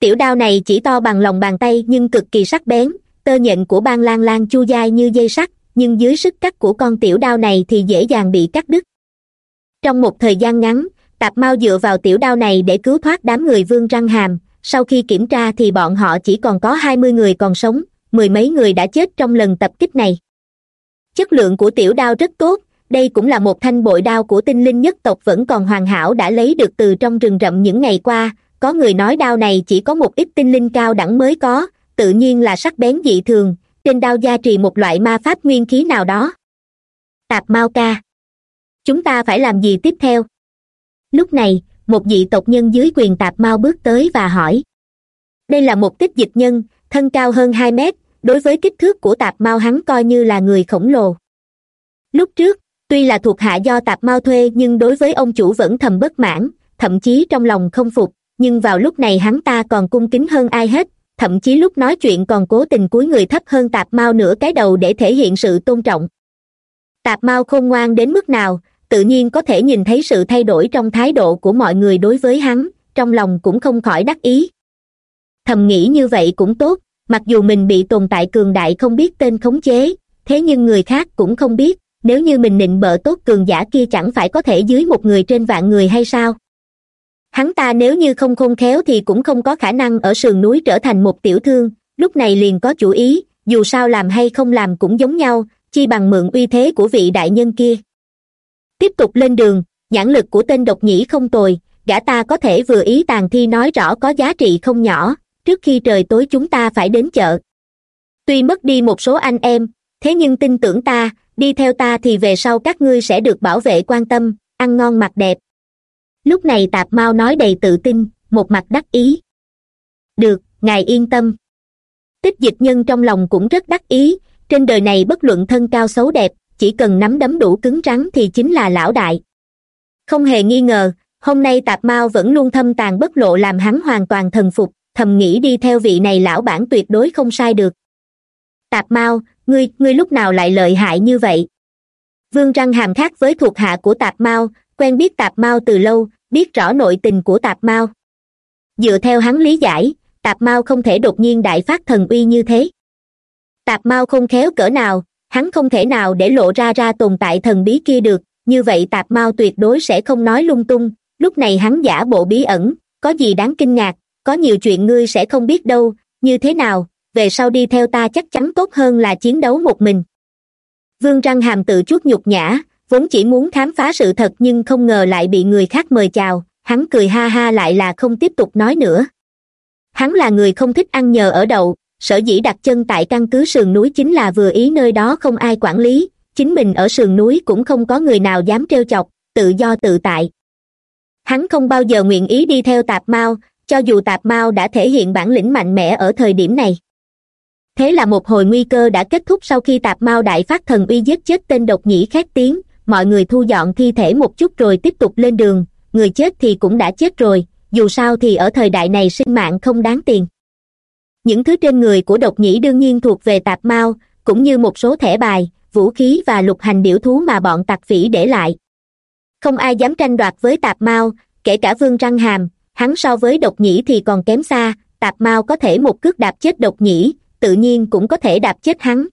Tiểu đao này chỉ to bằng lòng bàn tay nhưng cực kỳ sắc bén, tơ nhện của ban lan lan chu dai như dây sắt, nhưng dưới sức cắt của con tiểu đao này thì dễ dàng bị cắt đứt. Trong một thời gian ngắn, tạp mao dựa vào tiểu đao này để cứu thoát đám người vương răng hàm. Sau khi kiểm tra thì bọn họ chỉ còn có hai mươi người còn sống, mười mấy người đã chết trong lần tập kích này. Chất lượng của tiểu đao rất tốt đây cũng là một thanh bội đao của tinh linh nhất tộc vẫn còn hoàn hảo đã lấy được từ trong rừng rậm những ngày qua. Có người nói đao này chỉ có một ít tinh linh cao đẳng mới có, tự nhiên là sắc bén dị thường, trên đao gia trì một loại ma pháp nguyên khí nào đó. Tạp mao ca. Chúng ta phải làm gì tiếp theo? Lúc này, một vị tộc nhân dưới quyền tạp mao bước tới và hỏi. Đây là một tích dịch nhân, thân cao hơn hai mét, đối với kích thước của tạp mao hắn coi như là người khổng lồ. Lúc trước tuy là thuộc hạ do tạp mao thuê nhưng đối với ông chủ vẫn thầm bất mãn, thậm chí trong lòng không phục. Nhưng vào lúc này hắn ta còn cung kính hơn ai hết, thậm chí lúc nói chuyện còn cố tình cúi người thấp hơn tạp mao nửa cái đầu để thể hiện sự tôn trọng. Tạp mao khôn ngoan đến mức nào, tự nhiên có thể nhìn thấy sự thay đổi trong thái độ của mọi người đối với hắn, trong lòng cũng không khỏi đắc ý. Thầm nghĩ như vậy cũng tốt, mặc dù mình bị tồn tại cường đại không biết tên khống chế, thế nhưng người khác cũng không biết nếu như mình nịnh bợ tốt cường giả kia chẳng phải có thể dưới một người trên vạn người hay sao? Hắn ta nếu như không khôn khéo thì cũng không có khả năng ở sườn núi trở thành một tiểu thương, lúc này liền có chủ ý, dù sao làm hay không làm cũng giống nhau, chi bằng mượn uy thế của vị đại nhân kia. Tiếp tục lên đường, nhãn lực của tên độc nhĩ không tồi, gã ta có thể vừa ý tàn thi nói rõ có giá trị không nhỏ, trước khi trời tối chúng ta phải đến chợ. Tuy mất đi một số anh em, thế nhưng tin tưởng ta đi theo ta thì về sau các ngươi sẽ được bảo vệ quan tâm, ăn ngon mặc đẹp. Lúc này tạp mao nói đầy tự tin, một mặt đắc ý. Được, ngài yên tâm. Tích dịch nhân trong lòng cũng rất đắc ý, trên đời này bất luận thân cao xấu đẹp, chỉ cần nắm đấm đủ cứng rắn thì chính là lão đại. Không hề nghi ngờ, hôm nay tạp mao vẫn luôn thâm tàn bất lộ làm hắn hoàn toàn thần phục, thầm nghĩ đi theo vị này lão bản tuyệt đối không sai được tạp mao ngươi ngươi lúc nào lại lợi hại như vậy? Vương răng hàm khác với thuộc hạ của tạp mao quen biết tạp mao từ lâu, biết rõ nội tình của tạp mao dựa theo hắn lý giải, tạp mao không thể đột nhiên đại phát thần uy như thế. Tạp mao không khéo cỡ nào, hắn không thể nào để lộ ra ra tồn tại thần bí kia được, như vậy tạp mao tuyệt đối sẽ không nói lung tung. Lúc này hắn giả bộ bí ẩn, có gì đáng kinh ngạc, có nhiều chuyện ngươi sẽ không biết đâu, như thế nào về sau đi theo ta chắc chắn tốt hơn là chiến đấu một mình. Vương răng hàm tự chút nhục nhã, vốn chỉ muốn khám phá sự thật nhưng không ngờ lại bị người khác mời chào, hắn cười ha ha lại là không tiếp tục nói nữa. Hắn là người không thích ăn nhờ ở đậu, sở dĩ đặt chân tại căn cứ sườn núi chính là vừa ý nơi đó không ai quản lý, chính mình ở sườn núi cũng không có người nào dám trêu chọc, tự do tự tại. Hắn không bao giờ nguyện ý đi theo tạp mao, cho dù tạp mao đã thể hiện bản lĩnh mạnh mẽ ở thời điểm này thế là một hồi nguy cơ đã kết thúc sau khi tạp mao đại phát thần uy giết chết tên độc nhĩ khét tiếng. Mọi người thu dọn thi thể một chút rồi tiếp tục lên đường. Người chết thì cũng đã chết rồi, dù sao thì ở thời đại này sinh mạng không đáng tiền. Những thứ trên người của độc nhĩ đương nhiên thuộc về tạp mao, cũng như một số thẻ bài, vũ khí và lục hành điểu thú mà bọn tặc phỉ để lại. Không ai dám tranh đoạt với tạp mao, kể cả vương răng hàm, hắn so với độc nhĩ thì còn kém xa, tạp mao có thể một cước đạp chết độc nhĩ tự nhiên cũng có thể đạp chết hắn.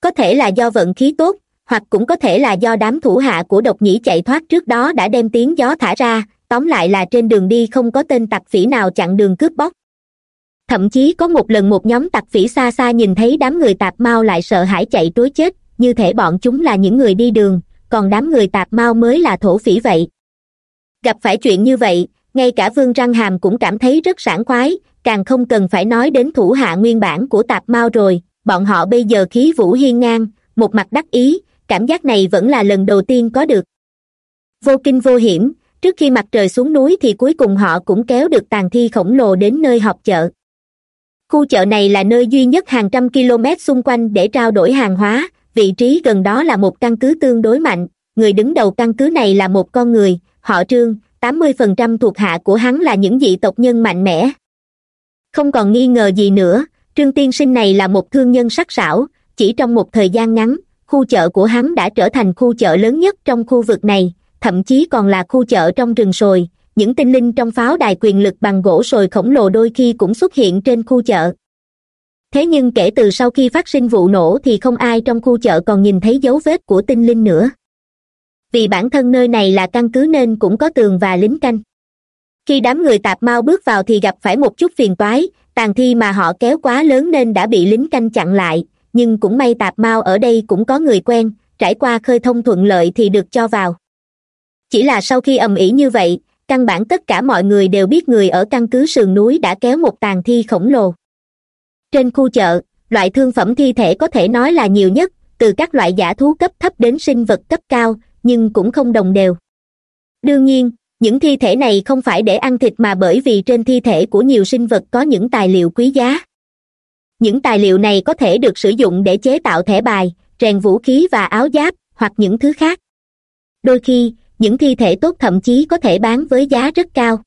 Có thể là do vận khí tốt, hoặc cũng có thể là do đám thủ hạ của độc nhĩ chạy thoát trước đó đã đem tiếng gió thả ra, tóm lại là trên đường đi không có tên tặc phỉ nào chặn đường cướp bóc. Thậm chí có một lần một nhóm tặc phỉ xa xa nhìn thấy đám người tạp mau lại sợ hãi chạy trối chết, như thể bọn chúng là những người đi đường, còn đám người tạp mau mới là thổ phỉ vậy. Gặp phải chuyện như vậy, ngay cả vương răng hàm cũng cảm thấy rất sảng khoái càng không cần phải nói đến thủ hạ nguyên bản của tạp mao rồi, bọn họ bây giờ khí vũ hiên ngang, một mặt đắc ý, cảm giác này vẫn là lần đầu tiên có được. Vô kinh vô hiểm, trước khi mặt trời xuống núi thì cuối cùng họ cũng kéo được tàn thi khổng lồ đến nơi họp chợ. Khu chợ này là nơi duy nhất hàng trăm km xung quanh để trao đổi hàng hóa, vị trí gần đó là một căn cứ tương đối mạnh, người đứng đầu căn cứ này là một con người, họ trương, tám mươi phần trăm thuộc hạ của hắn là những dị tộc nhân mạnh mẽ không còn nghi ngờ gì nữa, trương tiên sinh này là một thương nhân sắc sảo. Chỉ trong một thời gian ngắn, khu chợ của hắn đã trở thành khu chợ lớn nhất trong khu vực này, thậm chí còn là khu chợ trong rừng sồi. Những tinh linh trong pháo đài quyền lực bằng gỗ sồi khổng lồ đôi khi cũng xuất hiện trên khu chợ. Thế nhưng kể từ sau khi phát sinh vụ nổ thì không ai trong khu chợ còn nhìn thấy dấu vết của tinh linh nữa. Vì bản thân nơi này là căn cứ nên cũng có tường và lính canh khi đám người tạp mau bước vào thì gặp phải một chút phiền toái, tàn thi mà họ kéo quá lớn nên đã bị lính canh chặn lại. Nhưng cũng may tạp mau ở đây cũng có người quen, trải qua khơi thông thuận lợi thì được cho vào. Chỉ là sau khi ầm ĩ như vậy, căn bản tất cả mọi người đều biết người ở căn cứ sườn núi đã kéo một tàn thi khổng lồ. Trên khu chợ, loại thương phẩm thi thể có thể nói là nhiều nhất, từ các loại giả thú cấp thấp đến sinh vật cấp cao, nhưng cũng không đồng đều. Đương nhiên những thi thể này không phải để ăn thịt mà bởi vì trên thi thể của nhiều sinh vật có những tài liệu quý giá. Những tài liệu này có thể được sử dụng để chế tạo thẻ bài, rèn vũ khí và áo giáp, hoặc những thứ khác. Đôi khi, những thi thể tốt thậm chí có thể bán với giá rất cao.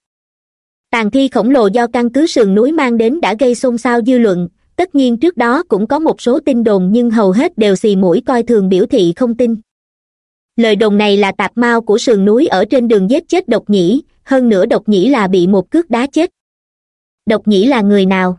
Tàn thi khổng lồ do căn cứ sườn núi mang đến đã gây xôn xao dư luận. Tất nhiên trước đó cũng có một số tin đồn nhưng hầu hết đều xì mũi coi thường biểu thị không tin lời đồn này là tạp mao của sườn núi ở trên đường giết chết độc nhĩ, hơn nữa độc nhĩ là bị một cước đá chết. Độc nhĩ là người nào?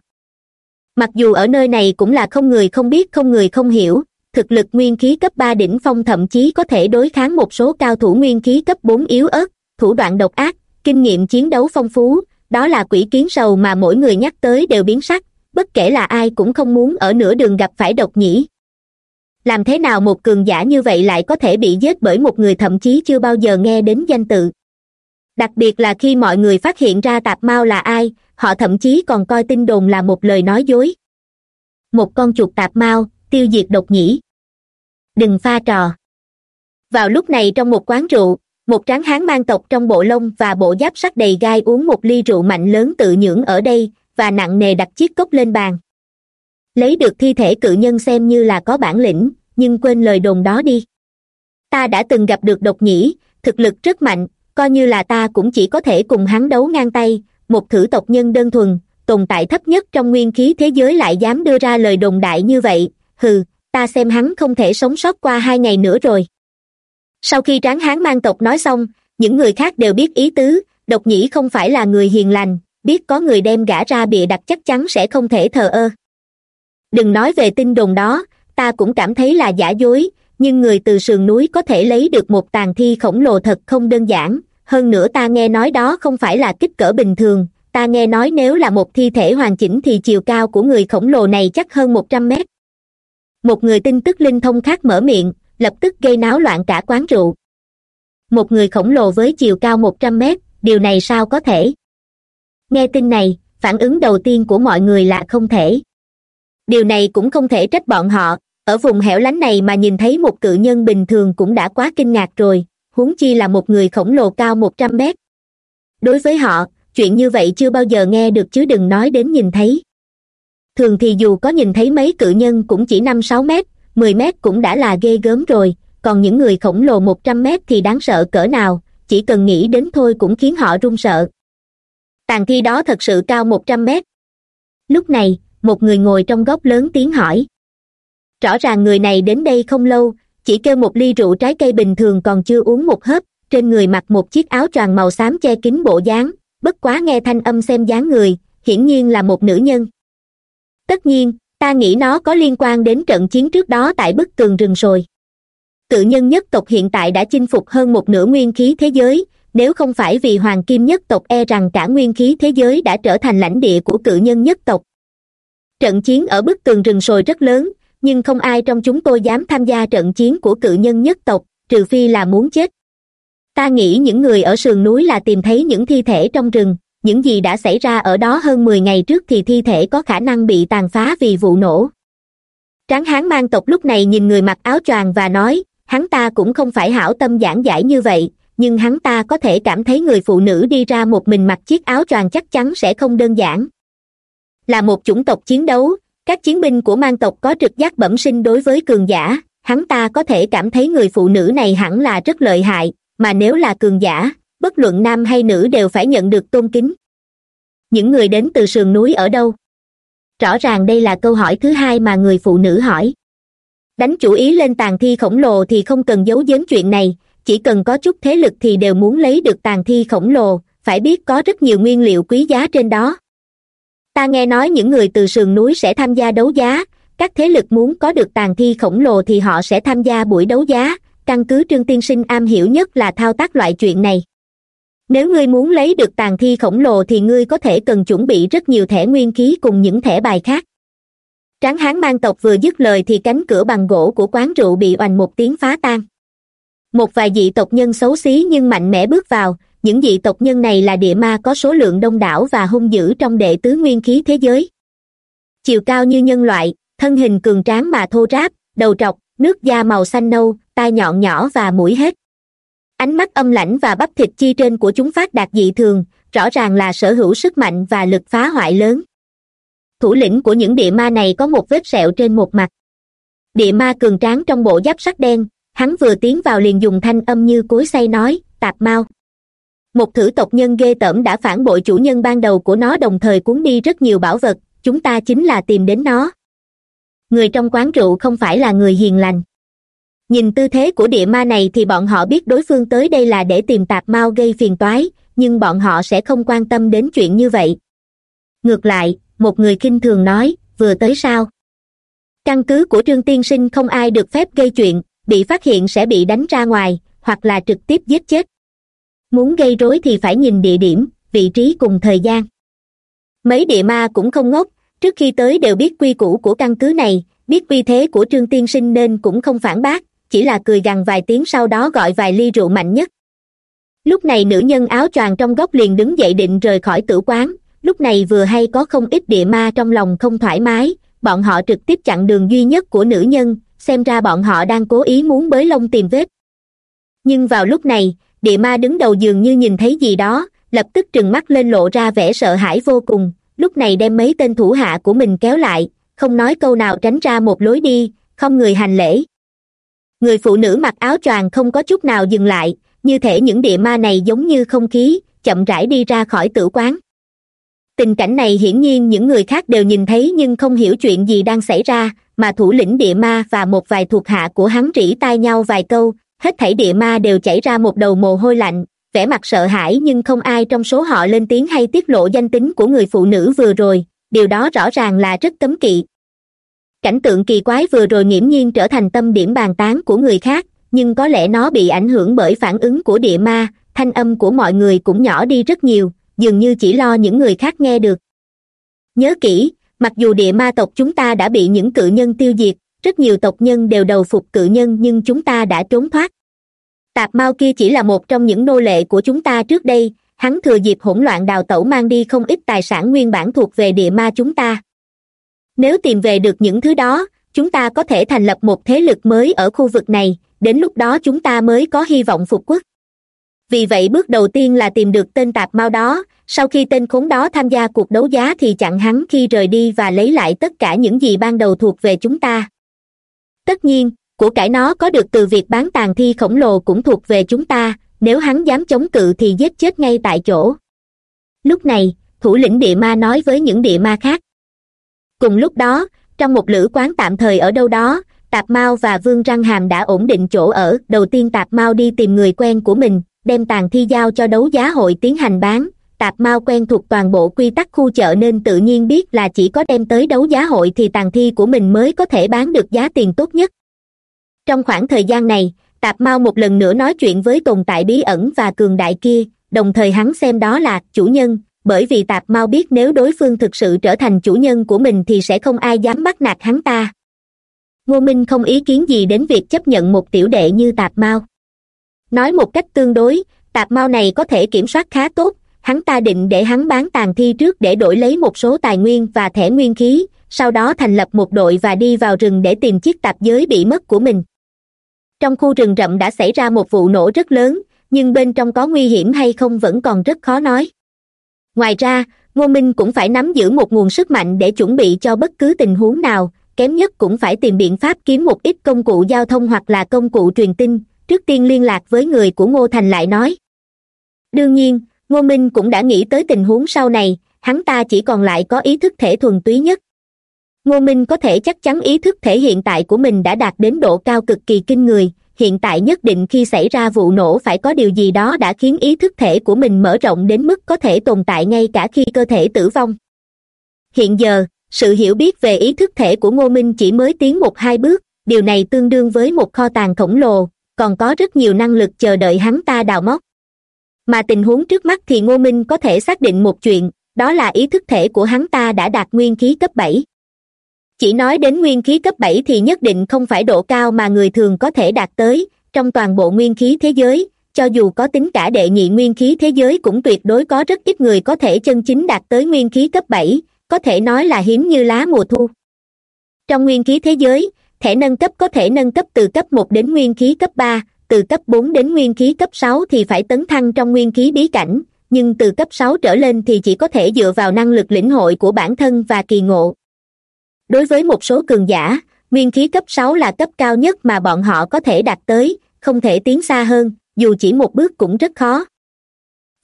Mặc dù ở nơi này cũng là không người không biết không người không hiểu, thực lực nguyên khí cấp ba đỉnh phong thậm chí có thể đối kháng một số cao thủ nguyên khí cấp bốn yếu ớt, thủ đoạn độc ác, kinh nghiệm chiến đấu phong phú, đó là quỷ kiến sầu mà mỗi người nhắc tới đều biến sắc, bất kể là ai cũng không muốn ở nửa đường gặp phải độc nhĩ làm thế nào một cường giả như vậy lại có thể bị giết bởi một người thậm chí chưa bao giờ nghe đến danh tự? Đặc biệt là khi mọi người phát hiện ra tạp mao là ai, họ thậm chí còn coi tin đồn là một lời nói dối. Một con chuột tạp mao, tiêu diệt độc nhĩ. Đừng pha trò. Vào lúc này trong một quán rượu, một tráng hán mang tộc trong bộ lông và bộ giáp sắt đầy gai uống một ly rượu mạnh lớn tự nhưỡng ở đây, và nặng nề đặt chiếc cốc lên bàn lấy được thi thể cự nhân xem như là có bản lĩnh, nhưng quên lời đồn đó đi. Ta đã từng gặp được độc nhĩ, thực lực rất mạnh, coi như là ta cũng chỉ có thể cùng hắn đấu ngang tay, một thử tộc nhân đơn thuần, tồn tại thấp nhất trong nguyên khí thế giới lại dám đưa ra lời đồn đại như vậy, hừ, ta xem hắn không thể sống sót qua hai ngày nữa rồi. Sau khi tráng hán mang tộc nói xong, những người khác đều biết ý tứ, độc nhĩ không phải là người hiền lành, biết có người đem gã ra bịa đặt chắc chắn sẽ không thể thờ ơ đừng nói về tin đồn đó, ta cũng cảm thấy là giả dối, nhưng người từ sườn núi có thể lấy được một tàn thi khổng lồ thật không đơn giản. Hơn nữa ta nghe nói đó không phải là kích cỡ bình thường, ta nghe nói nếu là một thi thể hoàn chỉnh thì chiều cao của người khổng lồ này chắc hơn một trăm mét. Một người tin tức linh thông khác mở miệng, lập tức gây náo loạn cả quán rượu. Một người khổng lồ với chiều cao một trăm mét, điều này sao có thể? Nghe tin này, phản ứng đầu tiên của mọi người là không thể điều này cũng không thể trách bọn họ. Ở vùng hẻo lánh này mà nhìn thấy một cự nhân bình thường cũng đã quá kinh ngạc rồi, huống chi là một người khổng lồ cao một trăm mét. Đối với họ, chuyện như vậy chưa bao giờ nghe được chứ đừng nói đến nhìn thấy. Thường thì dù có nhìn thấy mấy cự nhân cũng chỉ năm sáu mét, mười mét cũng đã là ghê gớm rồi, còn những người khổng lồ một trăm mét thì đáng sợ cỡ nào, chỉ cần nghĩ đến thôi cũng khiến họ run sợ. Tàn thi đó thật sự cao một trăm mét. Lúc này một người ngồi trong góc lớn tiếng hỏi. Rõ ràng người này đến đây không lâu, chỉ kêu một ly rượu trái cây bình thường còn chưa uống một hớp, trên người mặc một chiếc áo choàng màu xám che kín bộ dáng, bất quá nghe thanh âm xem dáng người, hiển nhiên là một nữ nhân. Tất nhiên, ta nghĩ nó có liên quan đến trận chiến trước đó tại bức tường rừng rồi. Tự nhân nhất tộc hiện tại đã chinh phục hơn một nửa nguyên khí thế giới, nếu không phải vì hoàng kim nhất tộc e rằng cả nguyên khí thế giới đã trở thành lãnh địa của cự nhân nhất tộc trận chiến ở bức tường rừng sồi rất lớn, nhưng không ai trong chúng tôi dám tham gia trận chiến của cự nhân nhất tộc, trừ phi là muốn chết. Ta nghĩ những người ở sườn núi là tìm thấy những thi thể trong rừng, những gì đã xảy ra ở đó hơn mười ngày trước thì thi thể có khả năng bị tàn phá vì vụ nổ. Tráng hán mang tộc lúc này nhìn người mặc áo choàng và nói, hắn ta cũng không phải hảo tâm giảng giải như vậy, nhưng hắn ta có thể cảm thấy người phụ nữ đi ra một mình mặc chiếc áo choàng chắc chắn sẽ không đơn giản là một chủng tộc chiến đấu. Các chiến binh của mang tộc có trực giác bẩm sinh đối với cường giả. Hắn ta có thể cảm thấy người phụ nữ này hẳn là rất lợi hại, mà nếu là cường giả, bất luận nam hay nữ đều phải nhận được tôn kính. Những người đến từ sườn núi ở đâu? Rõ ràng đây là câu hỏi thứ hai mà người phụ nữ hỏi. Đánh chủ ý lên tàn thi khổng lồ thì không cần giấu giếm chuyện này, chỉ cần có chút thế lực thì đều muốn lấy được tàn thi khổng lồ, phải biết có rất nhiều nguyên liệu quý giá trên đó ta nghe nói những người từ sườn núi sẽ tham gia đấu giá. Các thế lực muốn có được tàn thi khổng lồ thì họ sẽ tham gia buổi đấu giá. Căn cứ trương tiên sinh am hiểu nhất là thao tác loại chuyện này. Nếu ngươi muốn lấy được tàn thi khổng lồ thì ngươi có thể cần chuẩn bị rất nhiều thẻ nguyên khí cùng những thẻ bài khác. Tráng hán mang tộc vừa dứt lời thì cánh cửa bằng gỗ của quán rượu bị oành một tiếng phá tan. Một vài dị tộc nhân xấu xí nhưng mạnh mẽ bước vào những dị tộc nhân này là địa ma có số lượng đông đảo và hung dữ trong đệ tứ nguyên khí thế giới. Chiều cao như nhân loại, thân hình cường tráng mà thô ráp, đầu trọc, nước da màu xanh nâu, tai nhọn nhỏ và mũi hết. Ánh mắt âm lãnh và bắp thịt chi trên của chúng phát đạt dị thường, rõ ràng là sở hữu sức mạnh và lực phá hoại lớn. Thủ lĩnh của những địa ma này có một vết sẹo trên một mặt. Địa ma cường tráng trong bộ giáp sắt đen, hắn vừa tiến vào liền dùng thanh âm như cối say nói, tạp mau một thử tộc nhân ghê tởm đã phản bội chủ nhân ban đầu của nó đồng thời cuốn đi rất nhiều bảo vật, chúng ta chính là tìm đến nó. Người trong quán rượu không phải là người hiền lành. Nhìn tư thế của địa ma này thì bọn họ biết đối phương tới đây là để tìm tạp mao gây phiền toái, nhưng bọn họ sẽ không quan tâm đến chuyện như vậy. Ngược lại, một người kinh thường nói, vừa tới sao? Căn cứ của trương tiên sinh không ai được phép gây chuyện, bị phát hiện sẽ bị đánh ra ngoài, hoặc là trực tiếp giết chết muốn gây rối thì phải nhìn địa điểm, vị trí cùng thời gian. Mấy địa ma cũng không ngốc, trước khi tới đều biết quy củ của căn cứ này, biết uy thế của trương tiên sinh nên cũng không phản bác, chỉ là cười gằn vài tiếng sau đó gọi vài ly rượu mạnh nhất. Lúc này nữ nhân áo choàng trong góc liền đứng dậy định rời khỏi tử quán, lúc này vừa hay có không ít địa ma trong lòng không thoải mái, bọn họ trực tiếp chặn đường duy nhất của nữ nhân, xem ra bọn họ đang cố ý muốn bới lông tìm vết. Nhưng vào lúc này địa ma đứng đầu giường như nhìn thấy gì đó, lập tức trừng mắt lên lộ ra vẻ sợ hãi vô cùng. Lúc này đem mấy tên thủ hạ của mình kéo lại, không nói câu nào tránh ra một lối đi, không người hành lễ. Người phụ nữ mặc áo choàng không có chút nào dừng lại, như thể những địa ma này giống như không khí, chậm rãi đi ra khỏi tử quán. Tình cảnh này hiển nhiên những người khác đều nhìn thấy nhưng không hiểu chuyện gì đang xảy ra, mà thủ lĩnh địa ma và một vài thuộc hạ của hắn rỉ tai nhau vài câu hết thảy địa ma đều chảy ra một đầu mồ hôi lạnh, vẻ mặt sợ hãi nhưng không ai trong số họ lên tiếng hay tiết lộ danh tính của người phụ nữ vừa rồi, điều đó rõ ràng là rất cấm kỵ. Cảnh tượng kỳ quái vừa rồi nghiễm nhiên trở thành tâm điểm bàn tán của người khác, nhưng có lẽ nó bị ảnh hưởng bởi phản ứng của địa ma, thanh âm của mọi người cũng nhỏ đi rất nhiều, dường như chỉ lo những người khác nghe được. Nhớ kỹ, mặc dù địa ma tộc chúng ta đã bị những cự nhân tiêu diệt rất nhiều tộc nhân đều đầu phục cự nhân nhưng chúng ta đã trốn thoát. Tạp mao kia chỉ là một trong những nô lệ của chúng ta trước đây, hắn thừa dịp hỗn loạn đào tẩu mang đi không ít tài sản nguyên bản thuộc về địa ma chúng ta. Nếu tìm về được những thứ đó, chúng ta có thể thành lập một thế lực mới ở khu vực này, đến lúc đó chúng ta mới có hy vọng phục quốc. Vì vậy bước đầu tiên là tìm được tên tạp mao đó, sau khi tên khốn đó tham gia cuộc đấu giá thì chặn hắn khi rời đi và lấy lại tất cả những gì ban đầu thuộc về chúng ta tất nhiên, của cải nó có được từ việc bán tàn thi khổng lồ cũng thuộc về chúng ta, nếu hắn dám chống cự thì giết chết ngay tại chỗ. Lúc này, thủ lĩnh địa ma nói với những địa ma khác. Cùng lúc đó, trong một lữ quán tạm thời ở đâu đó, tạp mao và vương răng hàm đã ổn định chỗ ở, đầu tiên tạp mao đi tìm người quen của mình, đem tàn thi giao cho đấu giá hội tiến hành bán tạp mao quen thuộc toàn bộ quy tắc khu chợ nên tự nhiên biết là chỉ có đem tới đấu giá hội thì tàn thi của mình mới có thể bán được giá tiền tốt nhất. Trong khoảng thời gian này, tạp mao một lần nữa nói chuyện với tồn tại bí ẩn và cường đại kia, đồng thời hắn xem đó là chủ nhân, bởi vì tạp mao biết nếu đối phương thực sự trở thành chủ nhân của mình thì sẽ không ai dám bắt nạt hắn ta. Ngô minh không ý kiến gì đến việc chấp nhận một tiểu đệ như tạp mao nói một cách tương đối, tạp mao này có thể kiểm soát khá tốt hắn ta định để hắn bán tàn thi trước để đổi lấy một số tài nguyên và thẻ nguyên khí, sau đó thành lập một đội và đi vào rừng để tìm chiếc tạp giới bị mất của mình. Trong khu rừng rậm đã xảy ra một vụ nổ rất lớn, nhưng bên trong có nguy hiểm hay không vẫn còn rất khó nói. Ngoài ra, ngô minh cũng phải nắm giữ một nguồn sức mạnh để chuẩn bị cho bất cứ tình huống nào, kém nhất cũng phải tìm biện pháp kiếm một ít công cụ giao thông hoặc là công cụ truyền tin, trước tiên liên lạc với người của ngô thành lại nói. Đương nhiên ngô minh cũng đã nghĩ tới tình huống sau này, hắn ta chỉ còn lại có ý thức thể thuần túy nhất. Ngô minh có thể chắc chắn ý thức thể hiện tại của mình đã đạt đến độ cao cực kỳ kinh người, hiện tại nhất định khi xảy ra vụ nổ phải có điều gì đó đã khiến ý thức thể của mình mở rộng đến mức có thể tồn tại ngay cả khi cơ thể tử vong. Hiện giờ, sự hiểu biết về ý thức thể của ngô minh chỉ mới tiến một hai bước, điều này tương đương với một kho tàng khổng lồ, còn có rất nhiều năng lực chờ đợi hắn ta đào móc mà tình huống trước mắt thì ngô minh có thể xác định một chuyện, đó là ý thức thể của hắn ta đã đạt nguyên khí cấp bảy. Chỉ nói đến nguyên khí cấp bảy thì nhất định không phải độ cao mà người thường có thể đạt tới, trong toàn bộ nguyên khí thế giới, cho dù có tính cả đệ nhị nguyên khí thế giới cũng tuyệt đối có rất ít người có thể chân chính đạt tới nguyên khí cấp bảy, có thể nói là hiếm như lá mùa thu. Trong nguyên khí thế giới thẻ nâng cấp có thể nâng cấp từ cấp một đến nguyên khí cấp ba từ cấp bốn đến nguyên khí cấp sáu thì phải tấn thăng trong nguyên khí bí cảnh, nhưng từ cấp sáu trở lên thì chỉ có thể dựa vào năng lực lĩnh hội của bản thân và kỳ ngộ. Đối với một số cường giả, nguyên khí cấp sáu là cấp cao nhất mà bọn họ có thể đạt tới, không thể tiến xa hơn, dù chỉ một bước cũng rất khó.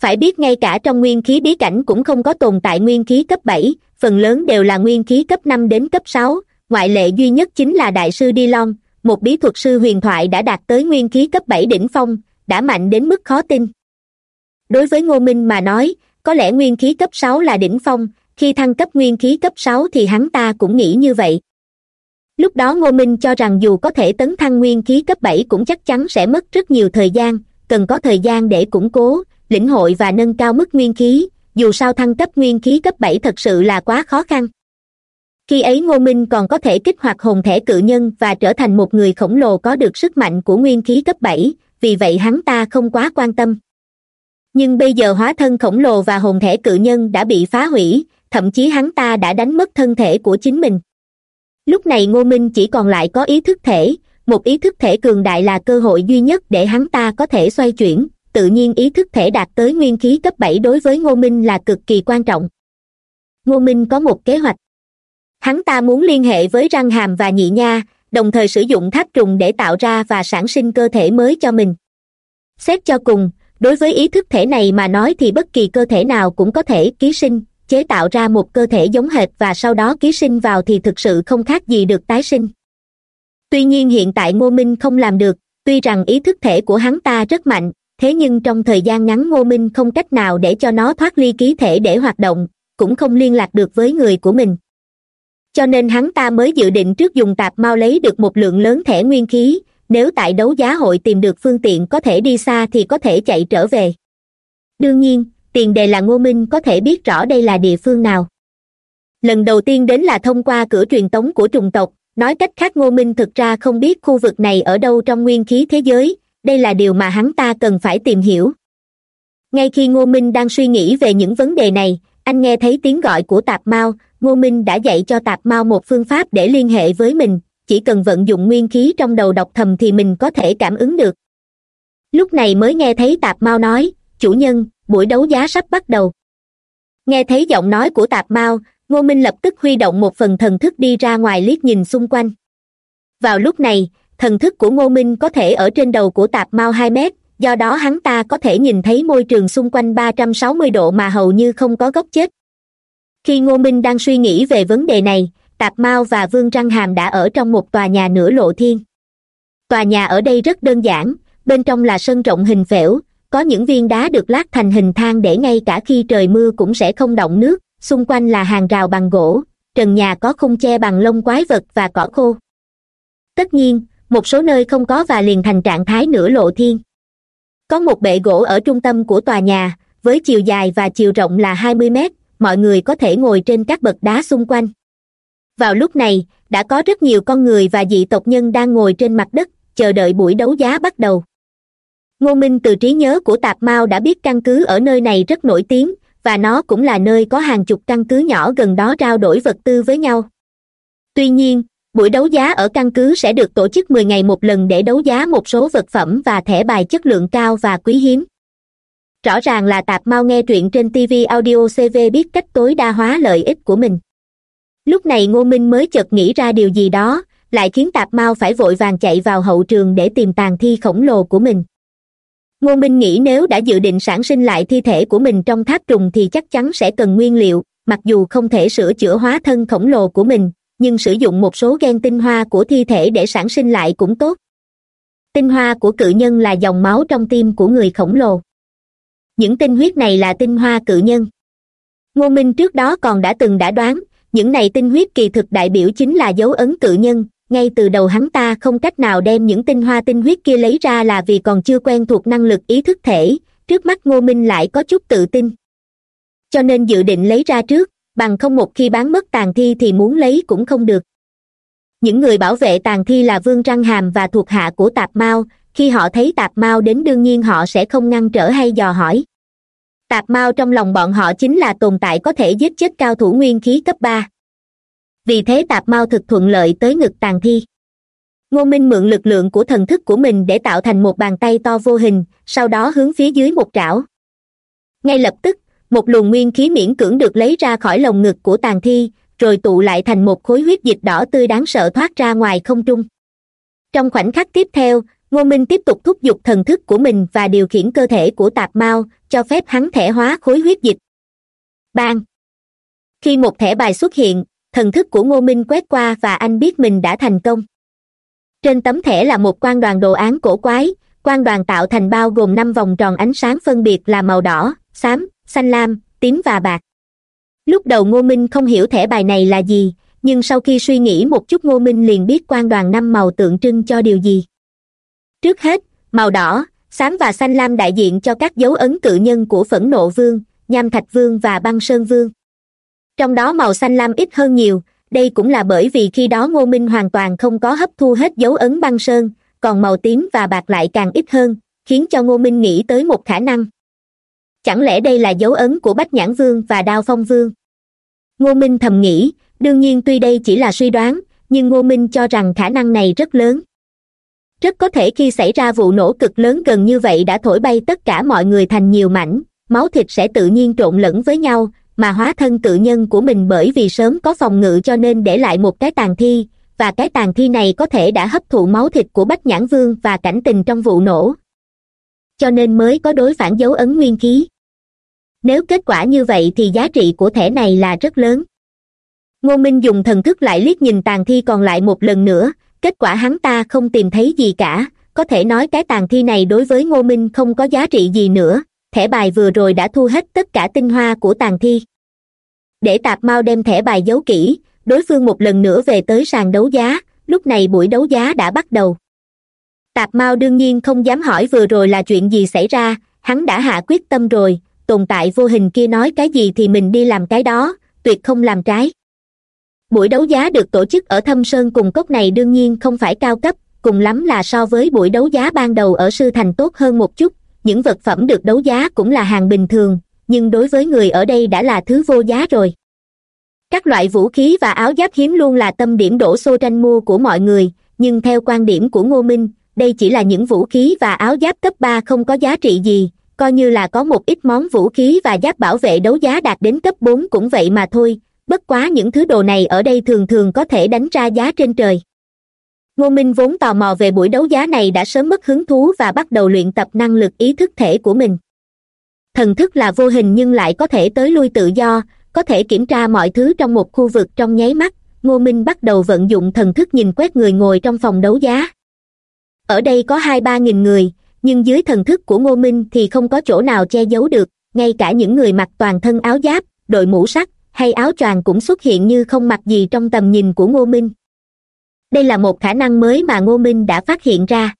Phải biết ngay cả trong nguyên khí bí cảnh cũng không có tồn tại nguyên khí cấp bảy, phần lớn đều là nguyên khí cấp năm đến cấp sáu, ngoại lệ duy nhất chính là đại sư đi long một bí thuật sư huyền thoại đã đạt tới nguyên khí cấp bảy đỉnh phong, đã mạnh đến mức khó tin. Đối với ngô minh mà nói, có lẽ nguyên khí cấp sáu là đỉnh phong, khi thăng cấp nguyên khí cấp sáu thì hắn ta cũng nghĩ như vậy. Lúc đó ngô minh cho rằng dù có thể tấn thăng nguyên khí cấp bảy cũng chắc chắn sẽ mất rất nhiều thời gian, cần có thời gian để củng cố, lĩnh hội và nâng cao mức nguyên khí, dù sao thăng cấp nguyên khí cấp bảy thật sự là quá khó khăn khi ấy ngô minh còn có thể kích hoạt hồn thể cự nhân và trở thành một người khổng lồ có được sức mạnh của nguyên khí cấp bảy, vì vậy hắn ta không quá quan tâm. Nhưng bây giờ hóa thân khổng lồ và hồn thể cự nhân đã bị phá hủy, thậm chí hắn ta đã đánh mất thân thể của chính mình. Lúc này ngô minh chỉ còn lại có ý thức thể, một ý thức thể cường đại là cơ hội duy nhất để hắn ta có thể xoay chuyển, tự nhiên ý thức thể đạt tới nguyên khí cấp bảy đối với ngô minh là cực kỳ quan trọng. Ngô minh có một kế hoạch hắn ta muốn liên hệ với răng hàm và nhị nha, đồng thời sử dụng tháp trùng để tạo ra và sản sinh cơ thể mới cho mình. Xét cho cùng, đối với ý thức thể này mà nói thì bất kỳ cơ thể nào cũng có thể ký sinh, chế tạo ra một cơ thể giống hệt và sau đó ký sinh vào thì thực sự không khác gì được tái sinh. Tuy nhiên hiện tại ngô minh không làm được, tuy rằng ý thức thể của hắn ta rất mạnh, thế nhưng trong thời gian ngắn ngô minh không cách nào để cho nó thoát ly ký thể để hoạt động, cũng không liên lạc được với người của mình cho nên hắn ta mới dự định trước dùng tạp mau lấy được một lượng lớn thẻ nguyên khí. Nếu tại đấu giá hội tìm được phương tiện có thể đi xa thì có thể chạy trở về. Đương nhiên, tiền đề là ngô minh có thể biết rõ đây là địa phương nào. Lần đầu tiên đến là thông qua cửa truyền tống của trùng tộc. Nói cách khác ngô minh thực ra không biết khu vực này ở đâu trong nguyên khí thế giới. Đây là điều mà hắn ta cần phải tìm hiểu. Ngay khi ngô minh đang suy nghĩ về những vấn đề này, anh nghe thấy tiếng gọi của tạp mao ngô minh đã dạy cho tạp mao một phương pháp để liên hệ với mình, chỉ cần vận dụng nguyên khí trong đầu đọc thầm thì mình có thể cảm ứng được. Lúc này mới nghe thấy tạp mao nói, chủ nhân, buổi đấu giá sắp bắt đầu. Nghe thấy giọng nói của tạp mao, ngô minh lập tức huy động một phần thần thức đi ra ngoài liếc nhìn xung quanh. Vào lúc này, thần thức của ngô minh có thể ở trên đầu của tạp mao hai mét, do đó hắn ta có thể nhìn thấy môi trường xung quanh ba trăm sáu mươi độ mà hầu như không có góc chết khi ngô minh đang suy nghĩ về vấn đề này, tạp mao và vương răng hàm đã ở trong một tòa nhà nửa lộ thiên. Tòa nhà ở đây rất đơn giản, bên trong là sân rộng hình phễu có những viên đá được lát thành hình thang để ngay cả khi trời mưa cũng sẽ không động nước, xung quanh là hàng rào bằng gỗ, trần nhà có khung che bằng lông quái vật và cỏ khô. Tất nhiên, một số nơi không có và liền thành trạng thái nửa lộ thiên. Có một bệ gỗ ở trung tâm của tòa nhà, với chiều dài và chiều rộng là hai mươi mét mọi người có thể ngồi trên các bậc đá xung quanh. Vào lúc này, đã có rất nhiều con người và dị tộc nhân đang ngồi trên mặt đất, chờ đợi buổi đấu giá bắt đầu. Ngô minh từ trí nhớ của tạp mao đã biết căn cứ ở nơi này rất nổi tiếng, và nó cũng là nơi có hàng chục căn cứ nhỏ gần đó trao đổi vật tư với nhau. Tuy nhiên, buổi đấu giá ở căn cứ sẽ được tổ chức mười ngày một lần để đấu giá một số vật phẩm và thẻ bài chất lượng cao và quý hiếm rõ ràng là tạp mau nghe truyện trên tv audio cv biết cách tối đa hóa lợi ích của mình. Lúc này ngô minh mới chợt nghĩ ra điều gì đó, lại khiến tạp mau phải vội vàng chạy vào hậu trường để tìm tàn thi khổng lồ của mình. Ngô minh nghĩ nếu đã dự định sản sinh lại thi thể của mình trong tháp trùng thì chắc chắn sẽ cần nguyên liệu, mặc dù không thể sửa chữa hóa thân khổng lồ của mình, nhưng sử dụng một số gen tinh hoa của thi thể để sản sinh lại cũng tốt. Tinh hoa của cự nhân là dòng máu trong tim của người khổng lồ những tinh huyết này là tinh hoa cự nhân. Ngô minh trước đó còn đã từng đã đoán, những này tinh huyết kỳ thực đại biểu chính là dấu ấn cự nhân, ngay từ đầu hắn ta không cách nào đem những tinh hoa tinh huyết kia lấy ra là vì còn chưa quen thuộc năng lực ý thức thể, trước mắt ngô minh lại có chút tự tin. Cho nên dự định lấy ra trước, bằng không một khi bán mất tàn thi thì muốn lấy cũng không được. Những người bảo vệ tàn thi là vương răng hàm và thuộc hạ của tạp mao, khi họ thấy tạp mao đến đương nhiên họ sẽ không ngăn trở hay dò hỏi tạp mao trong lòng bọn họ chính là tồn tại có thể giết chết cao thủ nguyên khí cấp ba. Vì thế tạp mao thực thuận lợi tới ngực tàn thi. Ngô minh mượn lực lượng của thần thức của mình để tạo thành một bàn tay to vô hình, sau đó hướng phía dưới một trảo. Ngay lập tức, một luồng nguyên khí miễn cưỡng được lấy ra khỏi lồng ngực của tàn thi, rồi tụ lại thành một khối huyết dịch đỏ tươi đáng sợ thoát ra ngoài không trung. Trong khoảnh khắc tiếp theo ngô minh tiếp tục thúc giục thần thức của mình và điều khiển cơ thể của tạp mao, cho phép hắn thể hóa khối huyết dịch. Bang! Khi một thẻ bài xuất hiện, thần thức của ngô minh quét qua và anh biết mình đã thành công. Trên tấm thẻ là một quan đoàn đồ án cổ quái, quan đoàn tạo thành bao gồm năm vòng tròn ánh sáng phân biệt là màu đỏ, xám, xanh lam, tím và bạc. Lúc đầu ngô minh không hiểu thẻ bài này là gì, nhưng sau khi suy nghĩ một chút ngô minh liền biết quan đoàn năm màu tượng trưng cho điều gì trước hết, màu đỏ xám và xanh lam đại diện cho các dấu ấn cự nhân của phẫn nộ vương, nham thạch vương và băng sơn vương. Trong đó màu xanh lam ít hơn nhiều, đây cũng là bởi vì khi đó ngô minh hoàn toàn không có hấp thu hết dấu ấn băng sơn, còn màu tím và bạc lại càng ít hơn, khiến cho ngô minh nghĩ tới một khả năng. Chẳng lẽ đây là dấu ấn của bách nhãn vương và đao phong vương? Ngô minh thầm nghĩ, đương nhiên tuy đây chỉ là suy đoán, nhưng ngô minh cho rằng khả năng này rất lớn rất có thể khi xảy ra vụ nổ cực lớn gần như vậy đã thổi bay tất cả mọi người thành nhiều mảnh, máu thịt sẽ tự nhiên trộn lẫn với nhau, mà hóa thân tự nhân của mình bởi vì sớm có phòng ngự cho nên để lại một cái tàn thi, và cái tàn thi này có thể đã hấp thụ máu thịt của bách nhãn vương và cảnh tình trong vụ nổ. Cho nên mới có đối phản dấu ấn nguyên khí. Nếu kết quả như vậy thì giá trị của thẻ này là rất lớn. Ngô minh dùng thần thức lại liếc nhìn tàn thi còn lại một lần nữa kết quả hắn ta không tìm thấy gì cả. Có thể nói cái tàn thi này đối với ngô minh không có giá trị gì nữa. Thẻ bài vừa rồi đã thu hết tất cả tinh hoa của tàn thi. Để tạp mau đem thẻ bài giấu kỹ, đối phương một lần nữa về tới sàn đấu giá. Lúc này buổi đấu giá đã bắt đầu. Tạp mao đương nhiên không dám hỏi vừa rồi là chuyện gì xảy ra. Hắn đã hạ quyết tâm rồi. Tồn tại vô hình kia nói cái gì thì mình đi làm cái đó. Tuyệt không làm trái buổi đấu giá được tổ chức ở thâm sơn cùng cốc này đương nhiên không phải cao cấp, cùng lắm là so với buổi đấu giá ban đầu ở sư thành tốt hơn một chút. Những vật phẩm được đấu giá cũng là hàng bình thường, nhưng đối với người ở đây đã là thứ vô giá rồi. Các loại vũ khí và áo giáp hiếm luôn là tâm điểm đổ xô tranh mua của mọi người, nhưng theo quan điểm của ngô minh, đây chỉ là những vũ khí và áo giáp cấp ba không có giá trị gì, coi như là có một ít món vũ khí và giáp bảo vệ đấu giá đạt đến cấp bốn cũng vậy mà thôi bất quá những thứ đồ này ở đây thường thường có thể đánh ra giá trên trời. Ngô minh vốn tò mò về buổi đấu giá này đã sớm mất hứng thú và bắt đầu luyện tập năng lực ý thức thể của mình. Thần thức là vô hình nhưng lại có thể tới lui tự do, có thể kiểm tra mọi thứ trong một khu vực trong nháy mắt. Ngô minh bắt đầu vận dụng thần thức nhìn quét người ngồi trong phòng đấu giá. Ở đây có hai ba nghìn người, nhưng dưới thần thức của ngô minh thì không có chỗ nào che giấu được, ngay cả những người mặc toàn thân áo giáp, đội mũ sắt hay áo choàng cũng xuất hiện như không mặc gì trong tầm nhìn của ngô minh. Đây là một khả năng mới mà ngô minh đã phát hiện ra.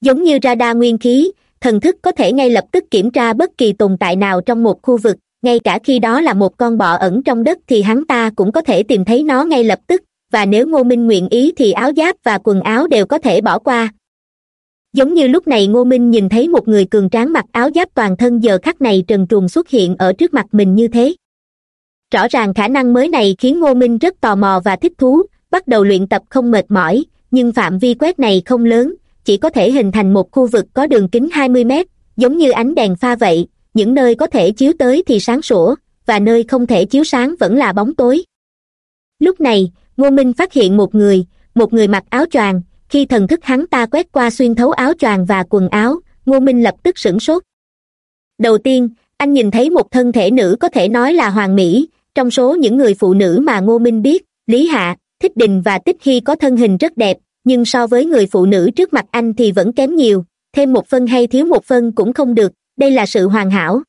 Giống như radar nguyên khí, thần thức có thể ngay lập tức kiểm tra bất kỳ tồn tại nào trong một khu vực, ngay cả khi đó là một con bọ ẩn trong đất thì hắn ta cũng có thể tìm thấy nó ngay lập tức, và nếu ngô minh nguyện ý thì áo giáp và quần áo đều có thể bỏ qua. Giống như lúc này ngô minh nhìn thấy một người cường tráng mặc áo giáp toàn thân giờ khắc này trần truồng xuất hiện ở trước mặt mình như thế rõ ràng khả năng mới này khiến ngô minh rất tò mò và thích thú, bắt đầu luyện tập không mệt mỏi, nhưng phạm vi quét này không lớn, chỉ có thể hình thành một khu vực có đường kính hai mươi mét, giống như ánh đèn pha vậy, những nơi có thể chiếu tới thì sáng sủa, và nơi không thể chiếu sáng vẫn là bóng tối. Lúc này, ngô minh phát hiện một người một người mặc áo choàng, khi thần thức hắn ta quét qua xuyên thấu áo choàng và quần áo, ngô minh lập tức sửng sốt. Đầu tiên, anh nhìn thấy một thân thể nữ có thể nói là hoàng mỹ trong số những người phụ nữ mà ngô minh biết, lý hạ, thích đình và tích hy có thân hình rất đẹp, nhưng so với người phụ nữ trước mặt anh thì vẫn kém nhiều, thêm một phân hay thiếu một phân cũng không được, đây là sự hoàn hảo.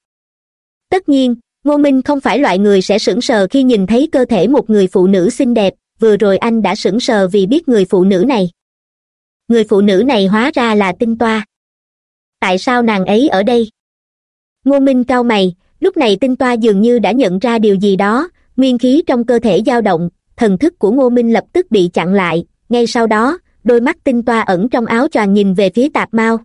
Tất nhiên, ngô minh không phải loại người sẽ sững sờ khi nhìn thấy cơ thể một người phụ nữ xinh đẹp, vừa rồi anh đã sững sờ vì biết người phụ nữ này. Người phụ nữ này hóa ra là tinh toa. Tại sao nàng ấy ở đây? Ngô minh cau mày lúc này tinh toa dường như đã nhận ra điều gì đó, nguyên khí trong cơ thể dao động, thần thức của ngô minh lập tức bị chặn lại. Ngay sau đó, đôi mắt tinh toa ẩn trong áo choàng nhìn về phía tạp mao.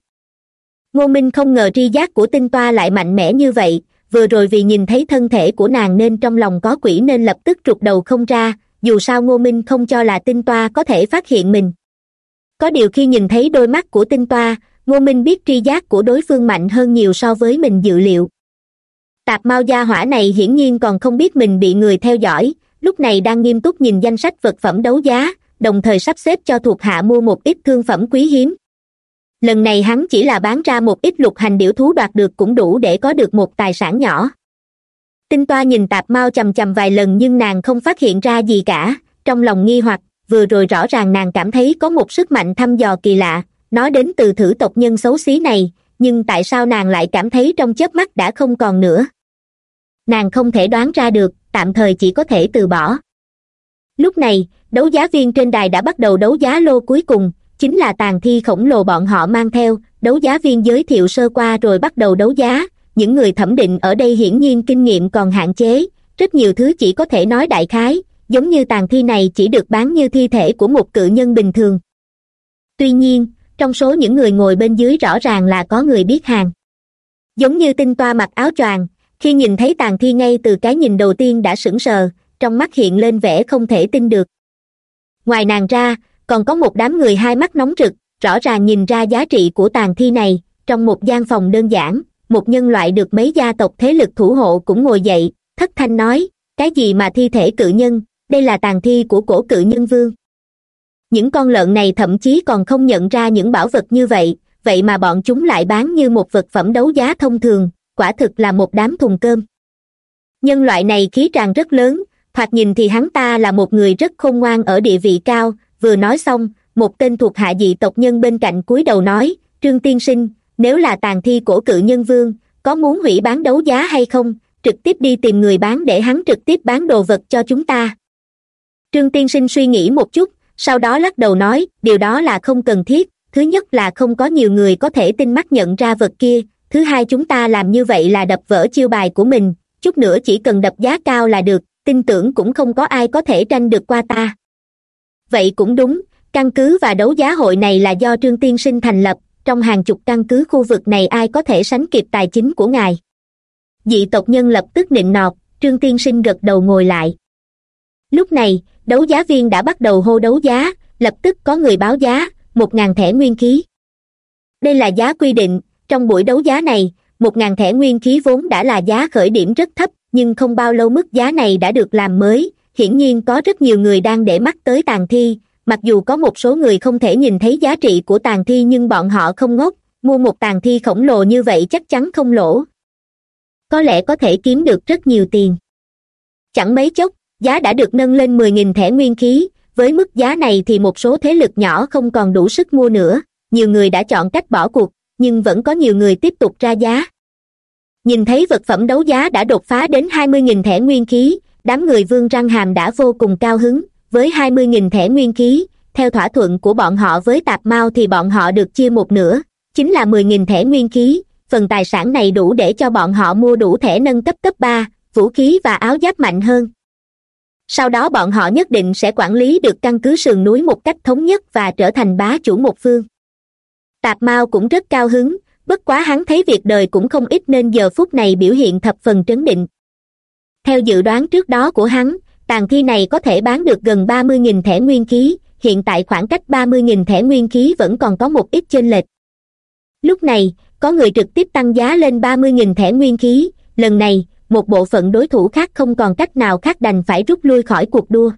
Ngô minh không ngờ tri giác của tinh toa lại mạnh mẽ như vậy, vừa rồi vì nhìn thấy thân thể của nàng nên trong lòng có quỷ nên lập tức trục đầu không ra, dù sao ngô minh không cho là tinh toa có thể phát hiện mình. Có điều khi nhìn thấy đôi mắt của tinh toa, ngô minh biết tri giác của đối phương mạnh hơn nhiều so với mình dự liệu tạp mao gia hỏa này hiển nhiên còn không biết mình bị người theo dõi, lúc này đang nghiêm túc nhìn danh sách vật phẩm đấu giá, đồng thời sắp xếp cho thuộc hạ mua một ít thương phẩm quý hiếm. Lần này hắn chỉ là bán ra một ít lục hành điểu thú đoạt được cũng đủ để có được một tài sản nhỏ. Tinh toa nhìn tạp mao chằm chằm vài lần nhưng nàng không phát hiện ra gì cả, trong lòng nghi hoặc, vừa rồi rõ ràng nàng cảm thấy có một sức mạnh thăm dò kỳ lạ nó đến từ thử tộc nhân xấu xí này, nhưng tại sao nàng lại cảm thấy trong chớp mắt đã không còn nữa? Nàng không thể đoán ra được, tạm thời chỉ có thể từ bỏ. Lúc này, đấu giá viên trên đài đã bắt đầu đấu giá lô cuối cùng, chính là tàn thi khổng lồ bọn họ mang theo, đấu giá viên giới thiệu sơ qua rồi bắt đầu đấu giá. Những người thẩm định ở đây hiển nhiên kinh nghiệm còn hạn chế, rất nhiều thứ chỉ có thể nói đại khái, giống như tàn thi này chỉ được bán như thi thể của một cự nhân bình thường. Tuy nhiên, trong số những người ngồi bên dưới rõ ràng là có người biết hàng. Giống như tinh toa mặc áo choàng khi nhìn thấy tàn thi ngay từ cái nhìn đầu tiên đã sững sờ, trong mắt hiện lên vẻ không thể tin được. Ngoài nàng ra, còn có một đám người hai mắt nóng rực, rõ ràng nhìn ra giá trị của tàn thi này. Trong một gian phòng đơn giản, một nhân loại được mấy gia tộc thế lực thủ hộ cũng ngồi dậy, thất thanh nói, cái gì mà thi thể cự nhân? Đây là tàn thi của cổ cự nhân vương. Những con lợn này thậm chí còn không nhận ra những bảo vật như vậy vậy mà bọn chúng lại bán như một vật phẩm đấu giá thông thường quả thực là một đám thùng cơm. Nhân loại này khí tràng rất lớn, thoạt nhìn thì hắn ta là một người rất khôn ngoan ở địa vị cao, vừa nói xong, một tên thuộc hạ dị tộc nhân bên cạnh cúi đầu nói, trương tiên sinh, nếu là tàn thi cổ cự nhân vương, có muốn hủy bán đấu giá hay không, trực tiếp đi tìm người bán để hắn trực tiếp bán đồ vật cho chúng ta. Trương tiên sinh suy nghĩ một chút, sau đó lắc đầu nói, điều đó là không cần thiết, thứ nhất là không có nhiều người có thể tinh mắt nhận ra vật kia thứ hai chúng ta làm như vậy là đập vỡ chiêu bài của mình, chút nữa chỉ cần đập giá cao là được, tin tưởng cũng không có ai có thể tranh được qua ta. Vậy cũng đúng, căn cứ và đấu giá hội này là do trương tiên sinh thành lập, trong hàng chục căn cứ khu vực này ai có thể sánh kịp tài chính của ngài. Dị tộc nhân lập tức nịnh nọt, trương tiên sinh gật đầu ngồi lại. Lúc này, đấu giá viên đã bắt đầu hô đấu giá, lập tức có người báo giá, một ngàn thẻ nguyên khí. Đây là giá quy định trong buổi đấu giá này, một ngàn thẻ nguyên khí vốn đã là giá khởi điểm rất thấp, nhưng không bao lâu mức giá này đã được làm mới. Hiển nhiên có rất nhiều người đang để mắt tới tàn thi. Mặc dù có một số người không thể nhìn thấy giá trị của tàn thi, nhưng bọn họ không ngốc. Mua một tàn thi khổng lồ như vậy chắc chắn không lỗ. Có lẽ có thể kiếm được rất nhiều tiền. Chẳng mấy chốc, giá đã được nâng lên mười nghìn thẻ nguyên khí. Với mức giá này thì một số thế lực nhỏ không còn đủ sức mua nữa. Nhiều người đã chọn cách bỏ cuộc nhưng vẫn có nhiều người tiếp tục ra giá. Nhìn thấy vật phẩm đấu giá đã đột phá đến hai mươi nghìn thẻ nguyên khí, đám người vương răng hàm đã vô cùng cao hứng. Với hai mươi nghìn thẻ nguyên khí, theo thỏa thuận của bọn họ với tạp mao thì bọn họ được chia một nửa, chính là mười nghìn thẻ nguyên khí. Phần tài sản này đủ để cho bọn họ mua đủ thẻ nâng cấp cấp ba, vũ khí và áo giáp mạnh hơn. Sau đó bọn họ nhất định sẽ quản lý được căn cứ sườn núi một cách thống nhất và trở thành bá chủ một phương tạp mao cũng rất cao hứng, bất quá hắn thấy việc đời cũng không ít nên giờ phút này biểu hiện thập phần trấn định. Theo dự đoán trước đó của hắn, tàn thi này có thể bán được gần ba mươi nghìn thẻ nguyên khí, hiện tại khoảng cách ba mươi nghìn thẻ nguyên khí vẫn còn có một ít chênh lệch. Lúc này, có người trực tiếp tăng giá lên ba mươi nghìn thẻ nguyên khí, lần này, một bộ phận đối thủ khác không còn cách nào khác đành phải rút lui khỏi cuộc đua.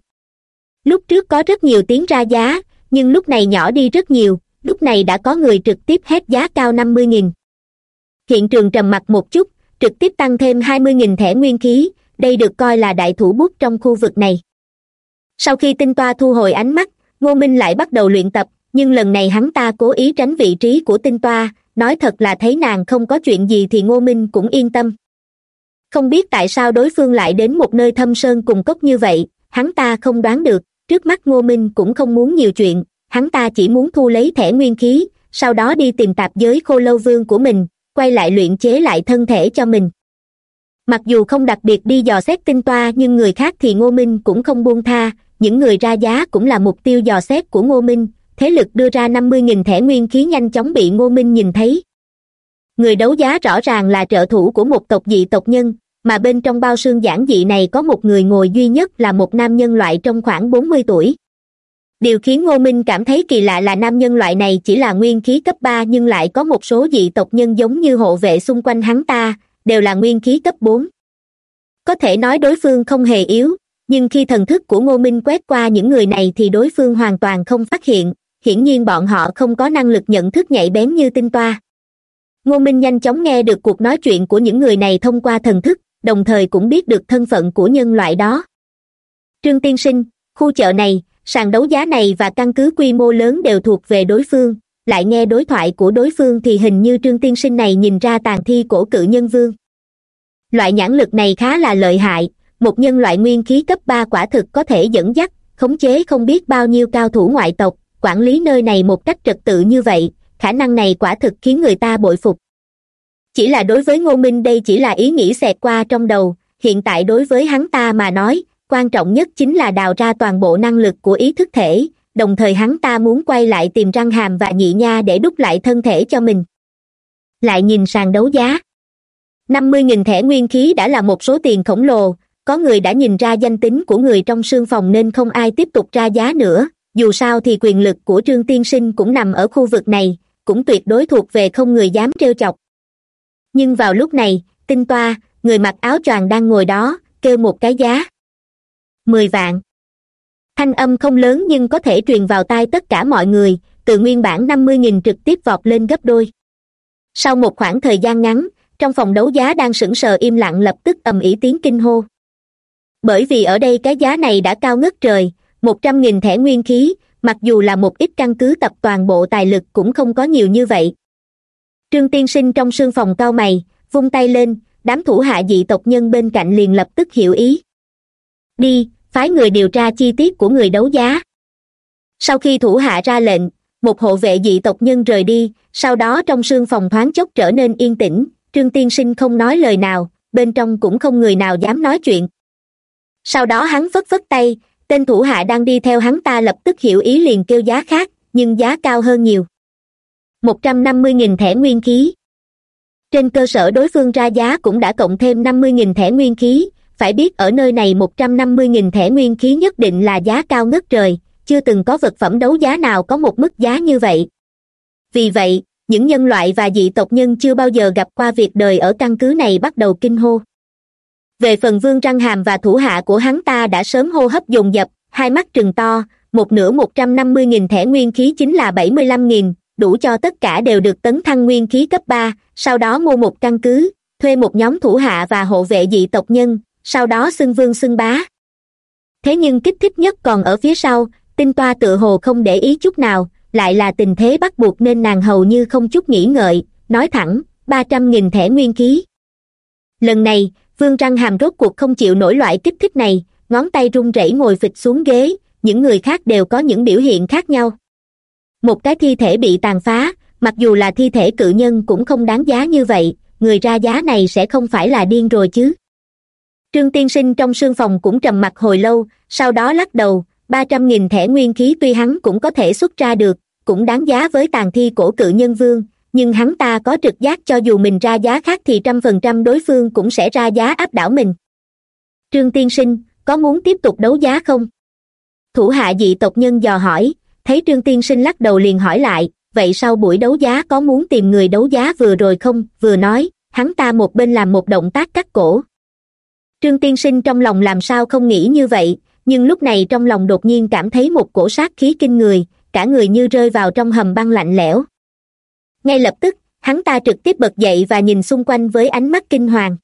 Lúc trước có rất nhiều tiếng ra giá, nhưng lúc này nhỏ đi rất nhiều lúc này đã có người trực tiếp hét giá cao năm mươi nghìn. Hiện trường trầm mặc một chút, trực tiếp tăng thêm hai mươi nghìn thẻ nguyên khí, đây được coi là đại thủ bút trong khu vực này. Sau khi tinh toa thu hồi ánh mắt, ngô minh lại bắt đầu luyện tập, nhưng lần này hắn ta cố ý tránh vị trí của tinh toa, nói thật là thấy nàng không có chuyện gì thì ngô minh cũng yên tâm. Không biết tại sao đối phương lại đến một nơi thâm sơn cùng cốc như vậy, hắn ta không đoán được, trước mắt ngô minh cũng không muốn nhiều chuyện hắn ta chỉ muốn thu lấy thẻ nguyên khí, sau đó đi tìm tạp giới khô lâu vương của mình, quay lại luyện chế lại thân thể cho mình. Mặc dù không đặc biệt đi dò xét tinh toa, nhưng người khác thì ngô minh cũng không buông tha, những người ra giá cũng là mục tiêu dò xét của ngô minh. Thế lực đưa ra năm mươi nghìn thẻ nguyên khí nhanh chóng bị ngô minh nhìn thấy. Người đấu giá rõ ràng là trợ thủ của một tộc dị tộc nhân, mà bên trong bao xương giản dị này có một người ngồi duy nhất là một nam nhân loại trong khoảng bốn mươi tuổi điều khiến ngô minh cảm thấy kỳ lạ là nam nhân loại này chỉ là nguyên khí cấp ba nhưng lại có một số dị tộc nhân giống như hộ vệ xung quanh hắn ta, đều là nguyên khí cấp bốn. Có thể nói đối phương không hề yếu, nhưng khi thần thức của ngô minh quét qua những người này thì đối phương hoàn toàn không phát hiện, hiển nhiên bọn họ không có năng lực nhận thức nhạy bén như tinh toa. Ngô minh nhanh chóng nghe được cuộc nói chuyện của những người này thông qua thần thức, đồng thời cũng biết được thân phận của nhân loại đó. Trương tiên sinh, khu chợ này sàn đấu giá này và căn cứ quy mô lớn đều thuộc về đối phương. Lại nghe đối thoại của đối phương thì hình như trương tiên sinh này nhìn ra tàn thi cổ cự nhân vương. Loại nhãn lực này khá là lợi hại, một nhân loại nguyên khí cấp ba quả thực có thể dẫn dắt, khống chế không biết bao nhiêu cao thủ ngoại tộc, quản lý nơi này một cách trật tự như vậy, khả năng này quả thực khiến người ta bội phục. Chỉ là đối với ngô minh đây chỉ là ý nghĩ xẹt qua trong đầu, hiện tại đối với hắn ta mà nói quan trọng nhất chính là đào ra toàn bộ năng lực của ý thức thể, đồng thời hắn ta muốn quay lại tìm răng hàm và nhị nha để đúc lại thân thể cho mình. Lại nhìn sàn đấu giá. Năm mươi nghìn thẻ nguyên khí đã là một số tiền khổng lồ, có người đã nhìn ra danh tính của người trong sương phòng nên không ai tiếp tục ra giá nữa, dù sao thì quyền lực của trương tiên sinh cũng nằm ở khu vực này, cũng tuyệt đối thuộc về không người dám trêu chọc. Nhưng vào lúc này, tinh toa, người mặc áo choàng đang ngồi đó, kêu một cái giá mười vạn. Thanh âm không lớn nhưng có thể truyền vào tai tất cả mọi người, từ nguyên bản năm mươi nghìn trực tiếp vọt lên gấp đôi. Sau một khoảng thời gian ngắn, trong phòng đấu giá đang sững sờ im lặng lập tức ầm ĩ tiếng kinh hô. Bởi vì ở đây cái giá này đã cao ngất trời, một trăm nghìn thẻ nguyên khí, mặc dù là một ít căn cứ tập toàn bộ tài lực cũng không có nhiều như vậy. Trương tiên sinh trong sương phòng cao mày, vung tay lên, đám thủ hạ dị tộc nhân bên cạnh liền lập tức hiểu ý. Đi phái người điều tra chi tiết của người đấu giá. Sau khi thủ hạ ra lệnh, một hộ vệ dị tộc nhân rời đi, sau đó trong sương phòng thoáng chốc trở nên yên tĩnh, trương tiên sinh không nói lời nào, bên trong cũng không người nào dám nói chuyện. Sau đó hắn phất phất tay, tên thủ hạ đang đi theo hắn ta lập tức hiểu ý liền kêu giá khác, nhưng giá cao hơn nhiều. một trăm năm mươi nghìn thẻ nguyên khí. Trên cơ sở đối phương ra giá cũng đã cộng thêm năm mươi nghìn thẻ nguyên khí phải biết ở nơi này một trăm năm mươi nghìn thẻ nguyên khí nhất định là giá cao ngất trời, chưa từng có vật phẩm đấu giá nào có một mức giá như vậy. Vì vậy, những nhân loại và dị tộc nhân chưa bao giờ gặp qua việc đời ở căn cứ này bắt đầu kinh hô. Về phần vương răng hàm và thủ hạ của hắn ta đã sớm hô hấp dồn dập, hai mắt trừng to, một nửa một trăm năm mươi nghìn thẻ nguyên khí chính là bảy mươi lăm nghìn, đủ cho tất cả đều được tấn thăng nguyên khí cấp ba, sau đó mua một căn cứ, thuê một nhóm thủ hạ và hộ vệ dị tộc nhân sau đó xưng vương xưng bá. Thế nhưng kích thích nhất còn ở phía sau, tinh toa tựa hồ không để ý chút nào, lại là tình thế bắt buộc nên nàng hầu như không chút nghĩ ngợi, nói thẳng, ba trăm nghìn thẻ nguyên khí. Lần này, vương răng hàm rốt cuộc không chịu nổi loại kích thích này, ngón tay run rẩy ngồi phịch xuống ghế, những người khác đều có những biểu hiện khác nhau. Một cái thi thể bị tàn phá, mặc dù là thi thể cự nhân cũng không đáng giá như vậy, người ra giá này sẽ không phải là điên rồi chứ trương tiên sinh trong sương phòng cũng trầm mặc hồi lâu, sau đó lắc đầu, ba trăm nghìn thẻ nguyên khí tuy hắn cũng có thể xuất ra được, cũng đáng giá với tàn thi cổ cự nhân vương, nhưng hắn ta có trực giác cho dù mình ra giá khác thì trăm phần trăm đối phương cũng sẽ ra giá áp đảo mình. Trương tiên sinh, có muốn tiếp tục đấu giá không? Thủ hạ dị tộc nhân dò hỏi, thấy trương tiên sinh lắc đầu liền hỏi lại, vậy sau buổi đấu giá có muốn tìm người đấu giá vừa rồi không? Vừa nói, hắn ta một bên làm một động tác cắt cổ trương tiên sinh trong lòng làm sao không nghĩ như vậy, nhưng lúc này trong lòng đột nhiên cảm thấy một cổ sát khí kinh người, cả người như rơi vào trong hầm băng lạnh lẽo. Ngay lập tức, hắn ta trực tiếp bật dậy và nhìn xung quanh với ánh mắt kinh hoàng.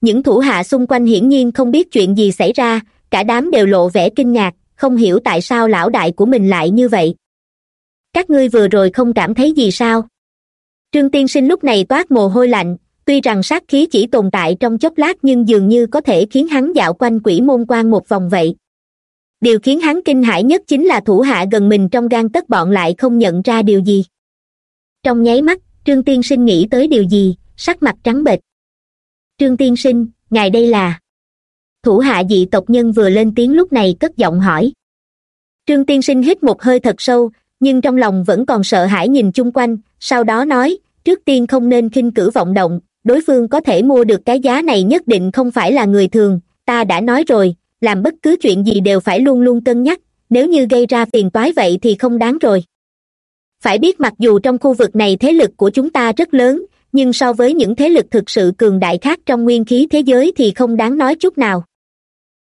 Những thủ hạ xung quanh hiển nhiên không biết chuyện gì xảy ra, cả đám đều lộ vẻ kinh ngạc, không hiểu tại sao lão đại của mình lại như vậy. Các ngươi vừa rồi không cảm thấy gì sao? Trương tiên sinh lúc này toát mồ hôi lạnh tuy rằng sát khí chỉ tồn tại trong chốc lát nhưng dường như có thể khiến hắn dạo quanh quỷ môn quan một vòng vậy. Điều khiến hắn kinh hãi nhất chính là thủ hạ gần mình trong gan tất bọn lại không nhận ra điều gì. Trong nháy mắt, trương tiên sinh nghĩ tới điều gì, sắc mặt trắng bệch. Trương tiên sinh, ngài đây là. Thủ hạ dị tộc nhân vừa lên tiếng lúc này cất giọng hỏi. Trương tiên sinh hít một hơi thật sâu, nhưng trong lòng vẫn còn sợ hãi nhìn chung quanh, sau đó nói, trước tiên không nên khinh cử vọng động đối phương có thể mua được cái giá này nhất định không phải là người thường, ta đã nói rồi, làm bất cứ chuyện gì đều phải luôn luôn cân nhắc, nếu như gây ra phiền toái vậy thì không đáng rồi. Phải biết mặc dù trong khu vực này thế lực của chúng ta rất lớn, nhưng so với những thế lực thực sự cường đại khác trong nguyên khí thế giới thì không đáng nói chút nào.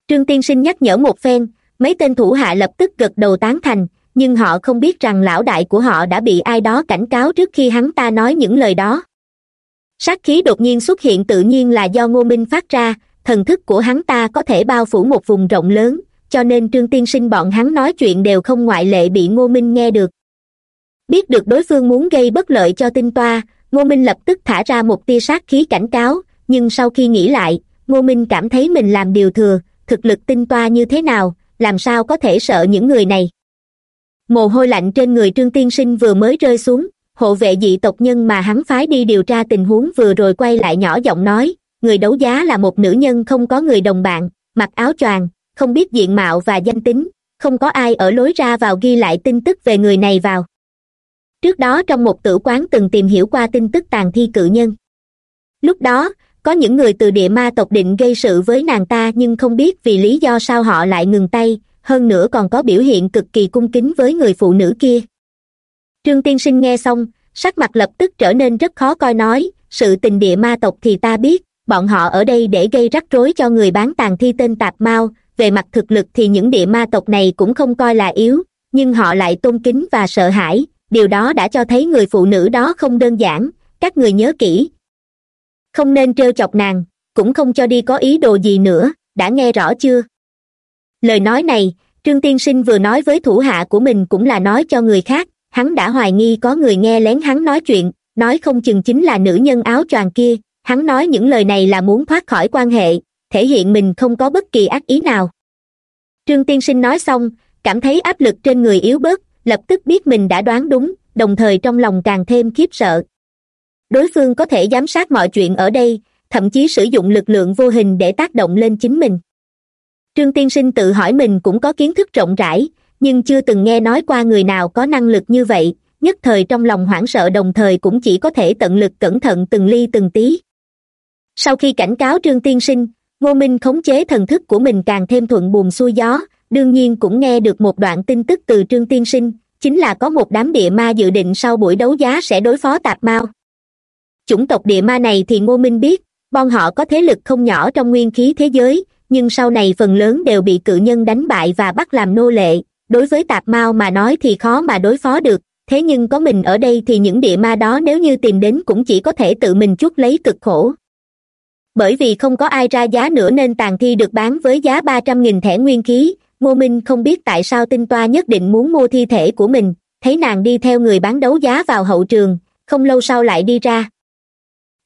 Trương tiên sinh nhắc nhở một phen, mấy tên thủ hạ lập tức gật đầu tán thành, nhưng họ không biết rằng lão đại của họ đã bị ai đó cảnh cáo trước khi hắn ta nói những lời đó sát khí đột nhiên xuất hiện tự nhiên là do ngô minh phát ra, thần thức của hắn ta có thể bao phủ một vùng rộng lớn, cho nên trương tiên sinh bọn hắn nói chuyện đều không ngoại lệ bị ngô minh nghe được. Biết được đối phương muốn gây bất lợi cho tinh toa, ngô minh lập tức thả ra một tia sát khí cảnh cáo, nhưng sau khi nghĩ lại, ngô minh cảm thấy mình làm điều thừa, thực lực tinh toa như thế nào, làm sao có thể sợ những người này. Mồ hôi lạnh trên người trương tiên sinh vừa mới rơi xuống hộ vệ dị tộc nhân mà hắn phái đi điều tra tình huống vừa rồi quay lại nhỏ giọng nói, người đấu giá là một nữ nhân không có người đồng bạn, mặc áo choàng, không biết diện mạo và danh tính, không có ai ở lối ra vào ghi lại tin tức về người này vào. Trước đó trong một tử quán từng tìm hiểu qua tin tức tàn thi cự nhân. Lúc đó, có những người từ địa ma tộc định gây sự với nàng ta nhưng không biết vì lý do sao họ lại ngừng tay, hơn nữa còn có biểu hiện cực kỳ cung kính với người phụ nữ kia trương tiên sinh nghe xong, sắc mặt lập tức trở nên rất khó coi nói, sự tình địa ma tộc thì ta biết, bọn họ ở đây để gây rắc rối cho người bán tàn thi tên tạp mao. Về mặt thực lực thì những địa ma tộc này cũng không coi là yếu, nhưng họ lại tôn kính và sợ hãi, điều đó đã cho thấy người phụ nữ đó không đơn giản, các người nhớ kỹ. Không nên trêu chọc nàng, cũng không cho đi có ý đồ gì nữa, đã nghe rõ chưa? Lời nói này, trương tiên sinh vừa nói với thủ hạ của mình cũng là nói cho người khác hắn đã hoài nghi có người nghe lén hắn nói chuyện, nói không chừng chính là nữ nhân áo choàng kia. Hắn nói những lời này là muốn thoát khỏi quan hệ, thể hiện mình không có bất kỳ ác ý nào. Trương tiên sinh nói xong, cảm thấy áp lực trên người yếu bớt, lập tức biết mình đã đoán đúng, đồng thời trong lòng càng thêm khiếp sợ. Đối phương có thể giám sát mọi chuyện ở đây, thậm chí sử dụng lực lượng vô hình để tác động lên chính mình. Trương tiên sinh tự hỏi mình cũng có kiến thức rộng rãi nhưng chưa từng nghe nói qua người nào có năng lực như vậy, nhất thời trong lòng hoảng sợ đồng thời cũng chỉ có thể tận lực cẩn thận từng ly từng tí. Sau khi cảnh cáo trương tiên sinh, ngô minh khống chế thần thức của mình càng thêm thuận buồm xuôi gió, đương nhiên cũng nghe được một đoạn tin tức từ trương tiên sinh, chính là có một đám địa ma dự định sau buổi đấu giá sẽ đối phó tạp mao. Chủng tộc địa ma này thì ngô minh biết, bọn họ có thế lực không nhỏ trong nguyên khí thế giới, nhưng sau này phần lớn đều bị cự nhân đánh bại và bắt làm nô lệ đối với tạp mao mà nói thì khó mà đối phó được, thế nhưng có mình ở đây thì những địa ma đó nếu như tìm đến cũng chỉ có thể tự mình chuốc lấy cực khổ. Bởi vì không có ai ra giá nữa nên tàn thi được bán với giá ba trăm nghìn thẻ nguyên khí, ngô minh không biết tại sao tinh toa nhất định muốn mua thi thể của mình, thấy nàng đi theo người bán đấu giá vào hậu trường, không lâu sau lại đi ra.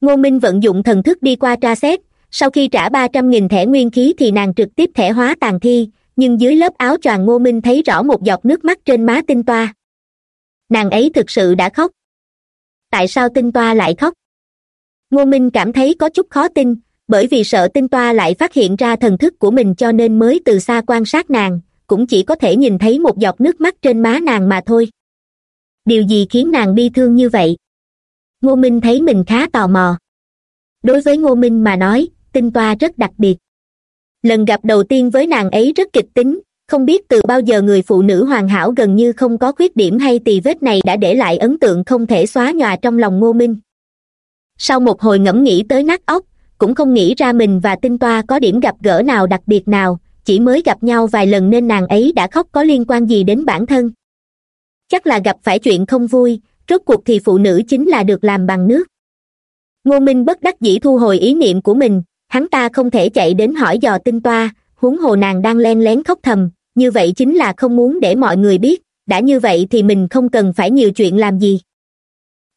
Ngô minh vận dụng thần thức đi qua tra xét, sau khi trả ba trăm nghìn thẻ nguyên khí thì nàng trực tiếp thẻ hóa tàn thi nhưng dưới lớp áo choàng ngô minh thấy rõ một giọt nước mắt trên má tinh toa. Nàng ấy thực sự đã khóc. Tại sao tinh toa lại khóc? Ngô minh cảm thấy có chút khó tin, bởi vì sợ tinh toa lại phát hiện ra thần thức của mình cho nên mới từ xa quan sát nàng, cũng chỉ có thể nhìn thấy một giọt nước mắt trên má nàng mà thôi. Điều gì khiến nàng bi thương như vậy? Ngô minh thấy mình khá tò mò. Đối với ngô minh mà nói, tinh toa rất đặc biệt lần gặp đầu tiên với nàng ấy rất kịch tính, không biết từ bao giờ người phụ nữ hoàn hảo gần như không có khuyết điểm hay tì vết này đã để lại ấn tượng không thể xóa nhòa trong lòng ngô minh. Sau một hồi ngẫm nghĩ tới nát óc, cũng không nghĩ ra mình và tinh toa có điểm gặp gỡ nào đặc biệt nào, chỉ mới gặp nhau vài lần nên nàng ấy đã khóc có liên quan gì đến bản thân. Chắc là gặp phải chuyện không vui, rốt cuộc thì phụ nữ chính là được làm bằng nước. Ngô minh bất đắc dĩ thu hồi ý niệm của mình hắn ta không thể chạy đến hỏi dò tinh toa, huống hồ nàng đang len lén khóc thầm, như vậy chính là không muốn để mọi người biết, đã như vậy thì mình không cần phải nhiều chuyện làm gì.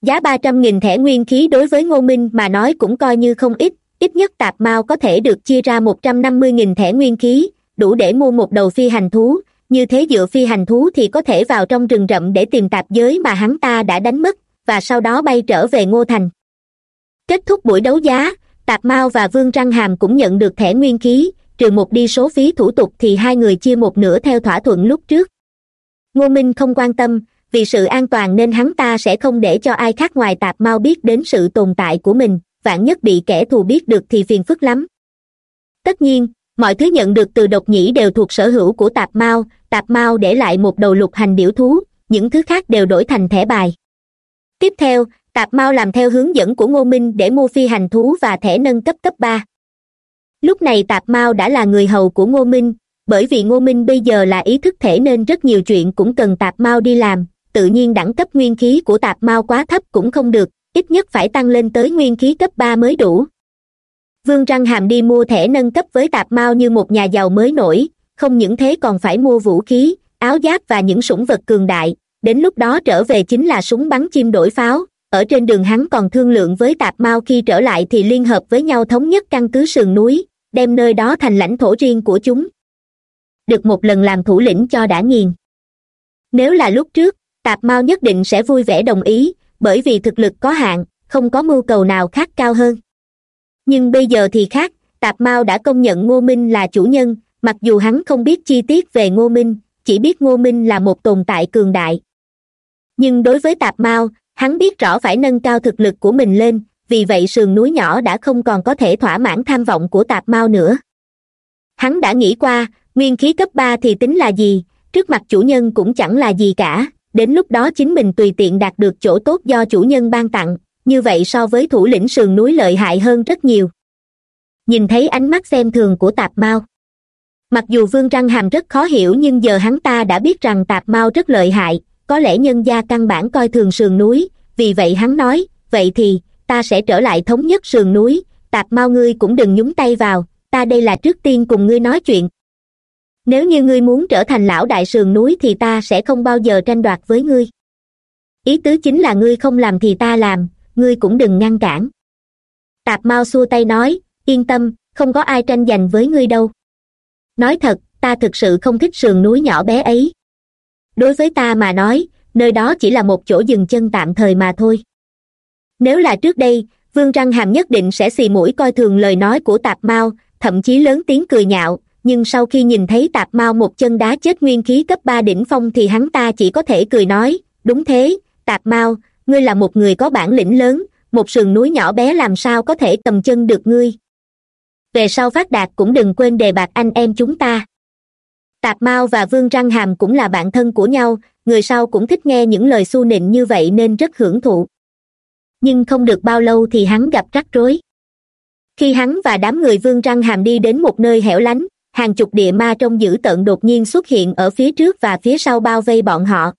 Giá ba trăm nghìn thẻ nguyên khí đối với ngô minh mà nói cũng coi như không ít ít nhất tạp mao có thể được chia ra một trăm năm mươi nghìn thẻ nguyên khí, đủ để mua một đầu phi hành thú, như thế dựa phi hành thú thì có thể vào trong rừng rậm để tìm tạp giới mà hắn ta đã đánh mất, và sau đó bay trở về ngô thành. Kết thúc buổi đấu giá tạp mao và vương răng hàm cũng nhận được thẻ nguyên khí, trừ một đi số phí thủ tục thì hai người chia một nửa theo thỏa thuận lúc trước. Ngô minh không quan tâm, vì sự an toàn nên hắn ta sẽ không để cho ai khác ngoài tạp mao biết đến sự tồn tại của mình, vạn nhất bị kẻ thù biết được thì phiền phức lắm. Tất nhiên, mọi thứ nhận được từ độc nhĩ đều thuộc sở hữu của tạp mao tạp mao để lại một đầu lục hành điểu thú, những thứ khác đều đổi thành thẻ bài. Tiếp theo tạp mao làm theo hướng dẫn của ngô minh để mua phi hành thú và thẻ nâng cấp cấp ba. Lúc này tạp mao đã là người hầu của ngô minh, bởi vì ngô minh bây giờ là ý thức thể nên rất nhiều chuyện cũng cần tạp mao đi làm, tự nhiên đẳng cấp nguyên khí của tạp mao quá thấp cũng không được, ít nhất phải tăng lên tới nguyên khí cấp ba mới đủ. Vương răng hàm đi mua thẻ nâng cấp với tạp mao như một nhà giàu mới nổi, không những thế còn phải mua vũ khí, áo giáp và những sủng vật cường đại, đến lúc đó trở về chính là súng bắn chim đổi pháo ở trên đường hắn còn thương lượng với tạp mao khi trở lại thì liên hợp với nhau thống nhất căn cứ sườn núi, đem nơi đó thành lãnh thổ riêng của chúng. Được một lần làm thủ lĩnh cho đã nghiền. Nếu là lúc trước, tạp mao nhất định sẽ vui vẻ đồng ý, bởi vì thực lực có hạn, không có mưu cầu nào khác cao hơn. Nhưng bây giờ thì khác, tạp mao đã công nhận ngô minh là chủ nhân, mặc dù hắn không biết chi tiết về ngô minh, chỉ biết ngô minh là một tồn tại cường đại. Nhưng đối với tạp mao hắn biết rõ phải nâng cao thực lực của mình lên, vì vậy sườn núi nhỏ đã không còn có thể thỏa mãn tham vọng của tạp mao nữa. Hắn đã nghĩ qua, nguyên khí cấp ba thì tính là gì, trước mặt chủ nhân cũng chẳng là gì cả, đến lúc đó chính mình tùy tiện đạt được chỗ tốt do chủ nhân ban tặng, như vậy so với thủ lĩnh sườn núi lợi hại hơn rất nhiều. Nhìn thấy ánh mắt xem thường của tạp mao. Mặc dù vương răng hàm rất khó hiểu nhưng giờ hắn ta đã biết rằng tạp mao rất lợi hại có lẽ nhân gia căn bản coi thường sườn núi, vì vậy hắn nói, vậy thì, ta sẽ trở lại thống nhất sườn núi, tạp mau ngươi cũng đừng nhúng tay vào, ta đây là trước tiên cùng ngươi nói chuyện. Nếu như ngươi muốn trở thành lão đại sườn núi thì ta sẽ không bao giờ tranh đoạt với ngươi. Ý tứ chính là ngươi không làm thì ta làm, ngươi cũng đừng ngăn cản. Tạp mau xua tay nói, yên tâm, không có ai tranh giành với ngươi đâu. Nói thật, ta thực sự không thích sườn núi nhỏ bé ấy đối với ta mà nói, nơi đó chỉ là một chỗ dừng chân tạm thời mà thôi. Nếu là trước đây, vương răng hàm nhất định sẽ xì mũi coi thường lời nói của tạp mao, thậm chí lớn tiếng cười nhạo, nhưng sau khi nhìn thấy tạp mao một chân đá chết nguyên khí cấp ba đỉnh phong thì hắn ta chỉ có thể cười nói, đúng thế, tạp mao, ngươi là một người có bản lĩnh lớn, một sườn núi nhỏ bé làm sao có thể cầm chân được ngươi? Về sau phát đạt cũng đừng quên đề bạc anh em chúng ta tạp mao và vương răng hàm cũng là bạn thân của nhau, người sau cũng thích nghe những lời xu nịnh như vậy nên rất hưởng thụ. Nhưng không được bao lâu thì hắn gặp rắc rối. Khi hắn và đám người vương răng hàm đi đến một nơi hẻo lánh, hàng chục địa ma trong dữ tợn đột nhiên xuất hiện ở phía trước và phía sau bao vây bọn họ.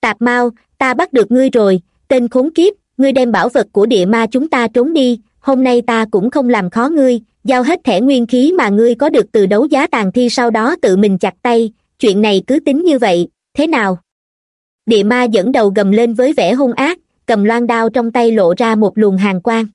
Tạp mao, ta bắt được ngươi rồi, tên khốn kiếp, ngươi đem bảo vật của địa ma chúng ta trốn đi, hôm nay ta cũng không làm khó ngươi giao hết thẻ nguyên khí mà ngươi có được từ đấu giá tàn thi sau đó tự mình chặt tay. Chuyện này cứ tính như vậy, thế nào? Địa ma dẫn đầu gầm lên với vẻ hung ác, cầm loan đao trong tay lộ ra một luồng hàng quang.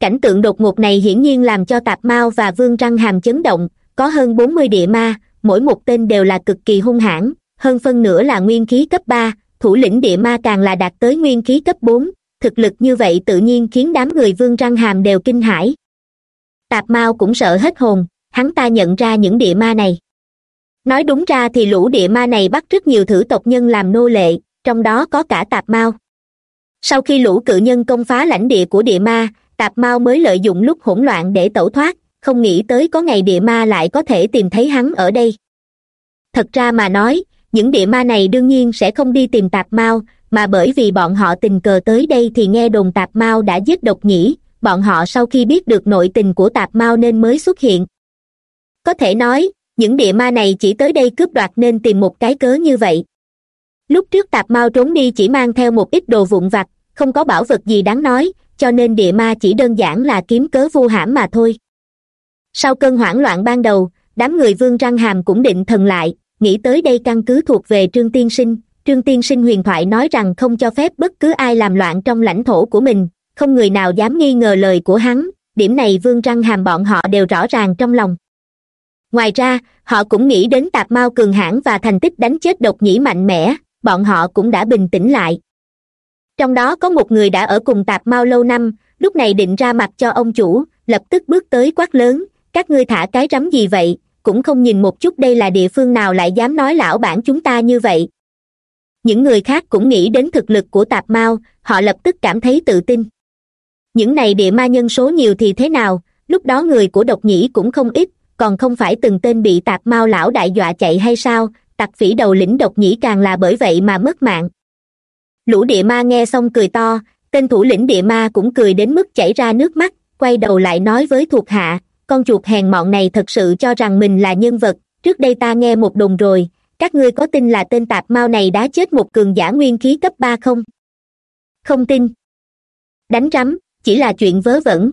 Cảnh tượng đột ngột này hiển nhiên làm cho tạp mao và vương răng hàm chấn động. Có hơn bốn mươi địa ma, mỗi một tên đều là cực kỳ hung hãn, hơn phân nửa là nguyên khí cấp ba, thủ lĩnh địa ma càng là đạt tới nguyên khí cấp bốn. Thực lực như vậy tự nhiên khiến đám người vương răng hàm đều kinh hãi tạp mao cũng sợ hết hồn, hắn ta nhận ra những địa ma này. Nói đúng ra thì lũ địa ma này bắt rất nhiều thử tộc nhân làm nô lệ, trong đó có cả tạp mao. Sau khi lũ cự nhân công phá lãnh địa của địa ma, tạp mao mới lợi dụng lúc hỗn loạn để tẩu thoát, không nghĩ tới có ngày địa ma lại có thể tìm thấy hắn ở đây. Thật ra mà nói, những địa ma này đương nhiên sẽ không đi tìm tạp mao, mà bởi vì bọn họ tình cờ tới đây thì nghe đồn tạp mao đã giết độc nhĩ bọn họ sau khi biết được nội tình của tạp mao nên mới xuất hiện. Có thể nói, những địa ma này chỉ tới đây cướp đoạt nên tìm một cái cớ như vậy. Lúc trước tạp mao trốn đi chỉ mang theo một ít đồ vụn vặt, không có bảo vật gì đáng nói, cho nên địa ma chỉ đơn giản là kiếm cớ vu hãm mà thôi. Sau cơn hoảng loạn ban đầu, đám người vương răng hàm cũng định thần lại, nghĩ tới đây căn cứ thuộc về trương tiên sinh, trương tiên sinh huyền thoại nói rằng không cho phép bất cứ ai làm loạn trong lãnh thổ của mình không người nào dám nghi ngờ lời của hắn, điểm này vương răng hàm bọn họ đều rõ ràng trong lòng. Ngoài ra, họ cũng nghĩ đến tạp mao cường hãn và thành tích đánh chết độc nhĩ mạnh mẽ, bọn họ cũng đã bình tĩnh lại. Trong đó có một người đã ở cùng tạp mao lâu năm, lúc này định ra mặt cho ông chủ, lập tức bước tới quát lớn, các ngươi thả cái rắm gì vậy? Cũng không nhìn một chút đây là địa phương nào lại dám nói lão bản chúng ta như vậy. Những người khác cũng nghĩ đến thực lực của tạp mao, họ lập tức cảm thấy tự tin những này địa ma nhân số nhiều thì thế nào? Lúc đó người của độc nhĩ cũng không ít, còn không phải từng tên bị tạc mao lão đại dọa chạy hay sao? Tặc phỉ đầu lĩnh độc nhĩ càng là bởi vậy mà mất mạng. Lũ địa ma nghe xong cười to, tên thủ lĩnh địa ma cũng cười đến mức chảy ra nước mắt, quay đầu lại nói với thuộc hạ, con chuột hèn mọn này thật sự cho rằng mình là nhân vật, trước đây ta nghe một đồn rồi, các ngươi có tin là tên tạp mao này đã chết một cường giả nguyên khí cấp ba không? Không tin. Đánh rắm chỉ là chuyện vớ vẩn.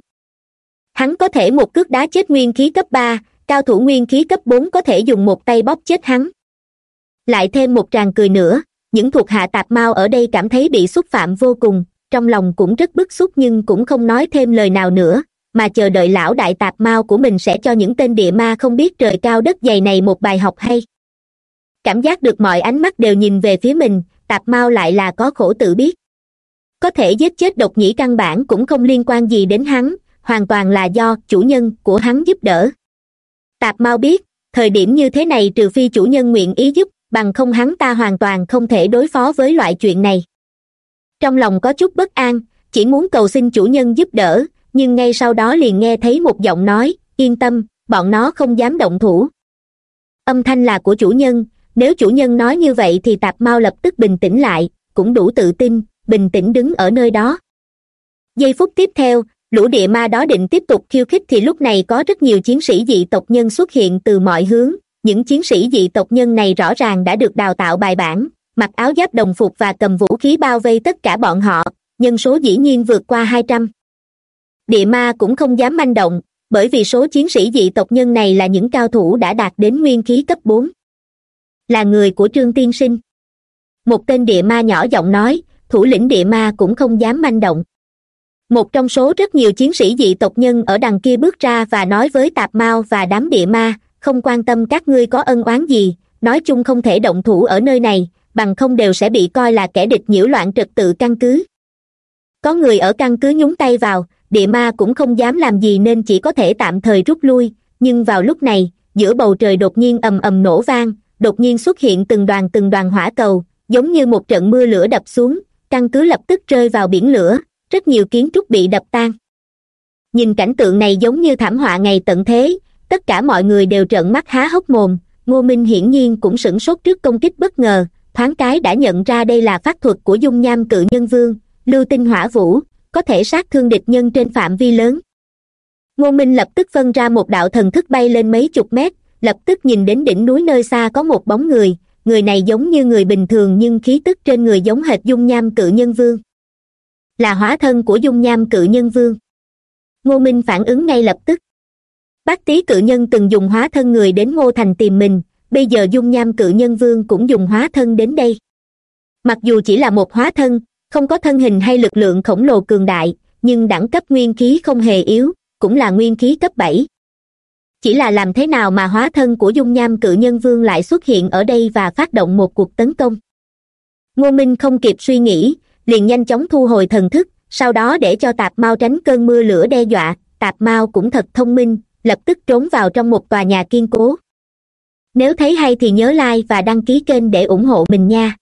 Hắn có thể một cước đá chết nguyên khí cấp ba, cao thủ nguyên khí cấp bốn có thể dùng một tay bóp chết hắn. Lại thêm một tràng cười nữa, những thuộc hạ tạp mao ở đây cảm thấy bị xúc phạm vô cùng, trong lòng cũng rất bức xúc nhưng cũng không nói thêm lời nào nữa, mà chờ đợi lão đại tạp mao của mình sẽ cho những tên địa ma không biết trời cao đất dày này một bài học hay. Cảm giác được mọi ánh mắt đều nhìn về phía mình, tạp mao lại là có khổ tự biết có thể giết chết độc nhĩ căn bản cũng không liên quan gì đến hắn, hoàn toàn là do chủ nhân của hắn giúp đỡ. Tạp mau biết, thời điểm như thế này trừ phi chủ nhân nguyện ý giúp, bằng không hắn ta hoàn toàn không thể đối phó với loại chuyện này. Trong lòng có chút bất an, chỉ muốn cầu xin chủ nhân giúp đỡ, nhưng ngay sau đó liền nghe thấy một giọng nói, yên tâm, bọn nó không dám động thủ. Âm thanh là của chủ nhân, nếu chủ nhân nói như vậy thì tạp mau lập tức bình tĩnh lại, cũng đủ tự tin bình tĩnh đứng ở nơi đó. Giây phút tiếp theo, lũ địa ma đó định tiếp tục khiêu khích thì lúc này có rất nhiều chiến sĩ dị tộc nhân xuất hiện từ mọi hướng. Những chiến sĩ dị tộc nhân này rõ ràng đã được đào tạo bài bản, mặc áo giáp đồng phục và cầm vũ khí bao vây tất cả bọn họ, nhân số dĩ nhiên vượt qua hai trăm. Địa ma cũng không dám manh động, bởi vì số chiến sĩ dị tộc nhân này là những cao thủ đã đạt đến nguyên khí cấp bốn. Là người của trương tiên sinh. Một tên địa ma nhỏ giọng nói thủ lĩnh địa ma cũng không dám manh động. Một trong số rất nhiều chiến sĩ dị tộc nhân ở đằng kia bước ra và nói với tạp mao và đám địa ma, không quan tâm các ngươi có ân oán gì, nói chung không thể động thủ ở nơi này, bằng không đều sẽ bị coi là kẻ địch nhiễu loạn trật tự căn cứ. Có người ở căn cứ nhúng tay vào, địa ma cũng không dám làm gì nên chỉ có thể tạm thời rút lui, nhưng vào lúc này, giữa bầu trời đột nhiên ầm ầm nổ vang, đột nhiên xuất hiện từng đoàn từng đoàn hỏa cầu, giống như một trận mưa lửa đập xuống căn cứ lập tức rơi vào biển lửa, rất nhiều kiến trúc bị đập tan. Nhìn cảnh tượng này giống như thảm họa ngày tận thế, tất cả mọi người đều trợn mắt há hốc mồm, ngô minh hiển nhiên cũng sửng sốt trước công kích bất ngờ, thoáng cái đã nhận ra đây là pháp thuật của dung nham cự nhân vương, lưu tinh hỏa vũ, có thể sát thương địch nhân trên phạm vi lớn. Ngô minh lập tức phân ra một đạo thần thức bay lên mấy chục mét, lập tức nhìn đến đỉnh núi nơi xa có một bóng người người này giống như người bình thường nhưng khí tức trên người giống hệt dung nham cự nhân vương. Là hóa thân của dung nham cự nhân vương. Ngô minh phản ứng ngay lập tức. Bác tý cự nhân từng dùng hóa thân người đến ngô thành tìm mình, bây giờ dung nham cự nhân vương cũng dùng hóa thân đến đây. Mặc dù chỉ là một hóa thân, không có thân hình hay lực lượng khổng lồ cường đại, nhưng đẳng cấp nguyên khí không hề yếu, cũng là nguyên khí cấp bảy chỉ là làm thế nào mà hóa thân của dung nham cự nhân vương lại xuất hiện ở đây và phát động một cuộc tấn công? Ngô minh không kịp suy nghĩ, liền nhanh chóng thu hồi thần thức, sau đó để cho tạp mao tránh cơn mưa lửa đe dọa. Tạp mao cũng thật thông minh, lập tức trốn vào trong một tòa nhà kiên cố. Nếu thấy hay thì nhớ like và đăng ký kênh để ủng hộ mình nha.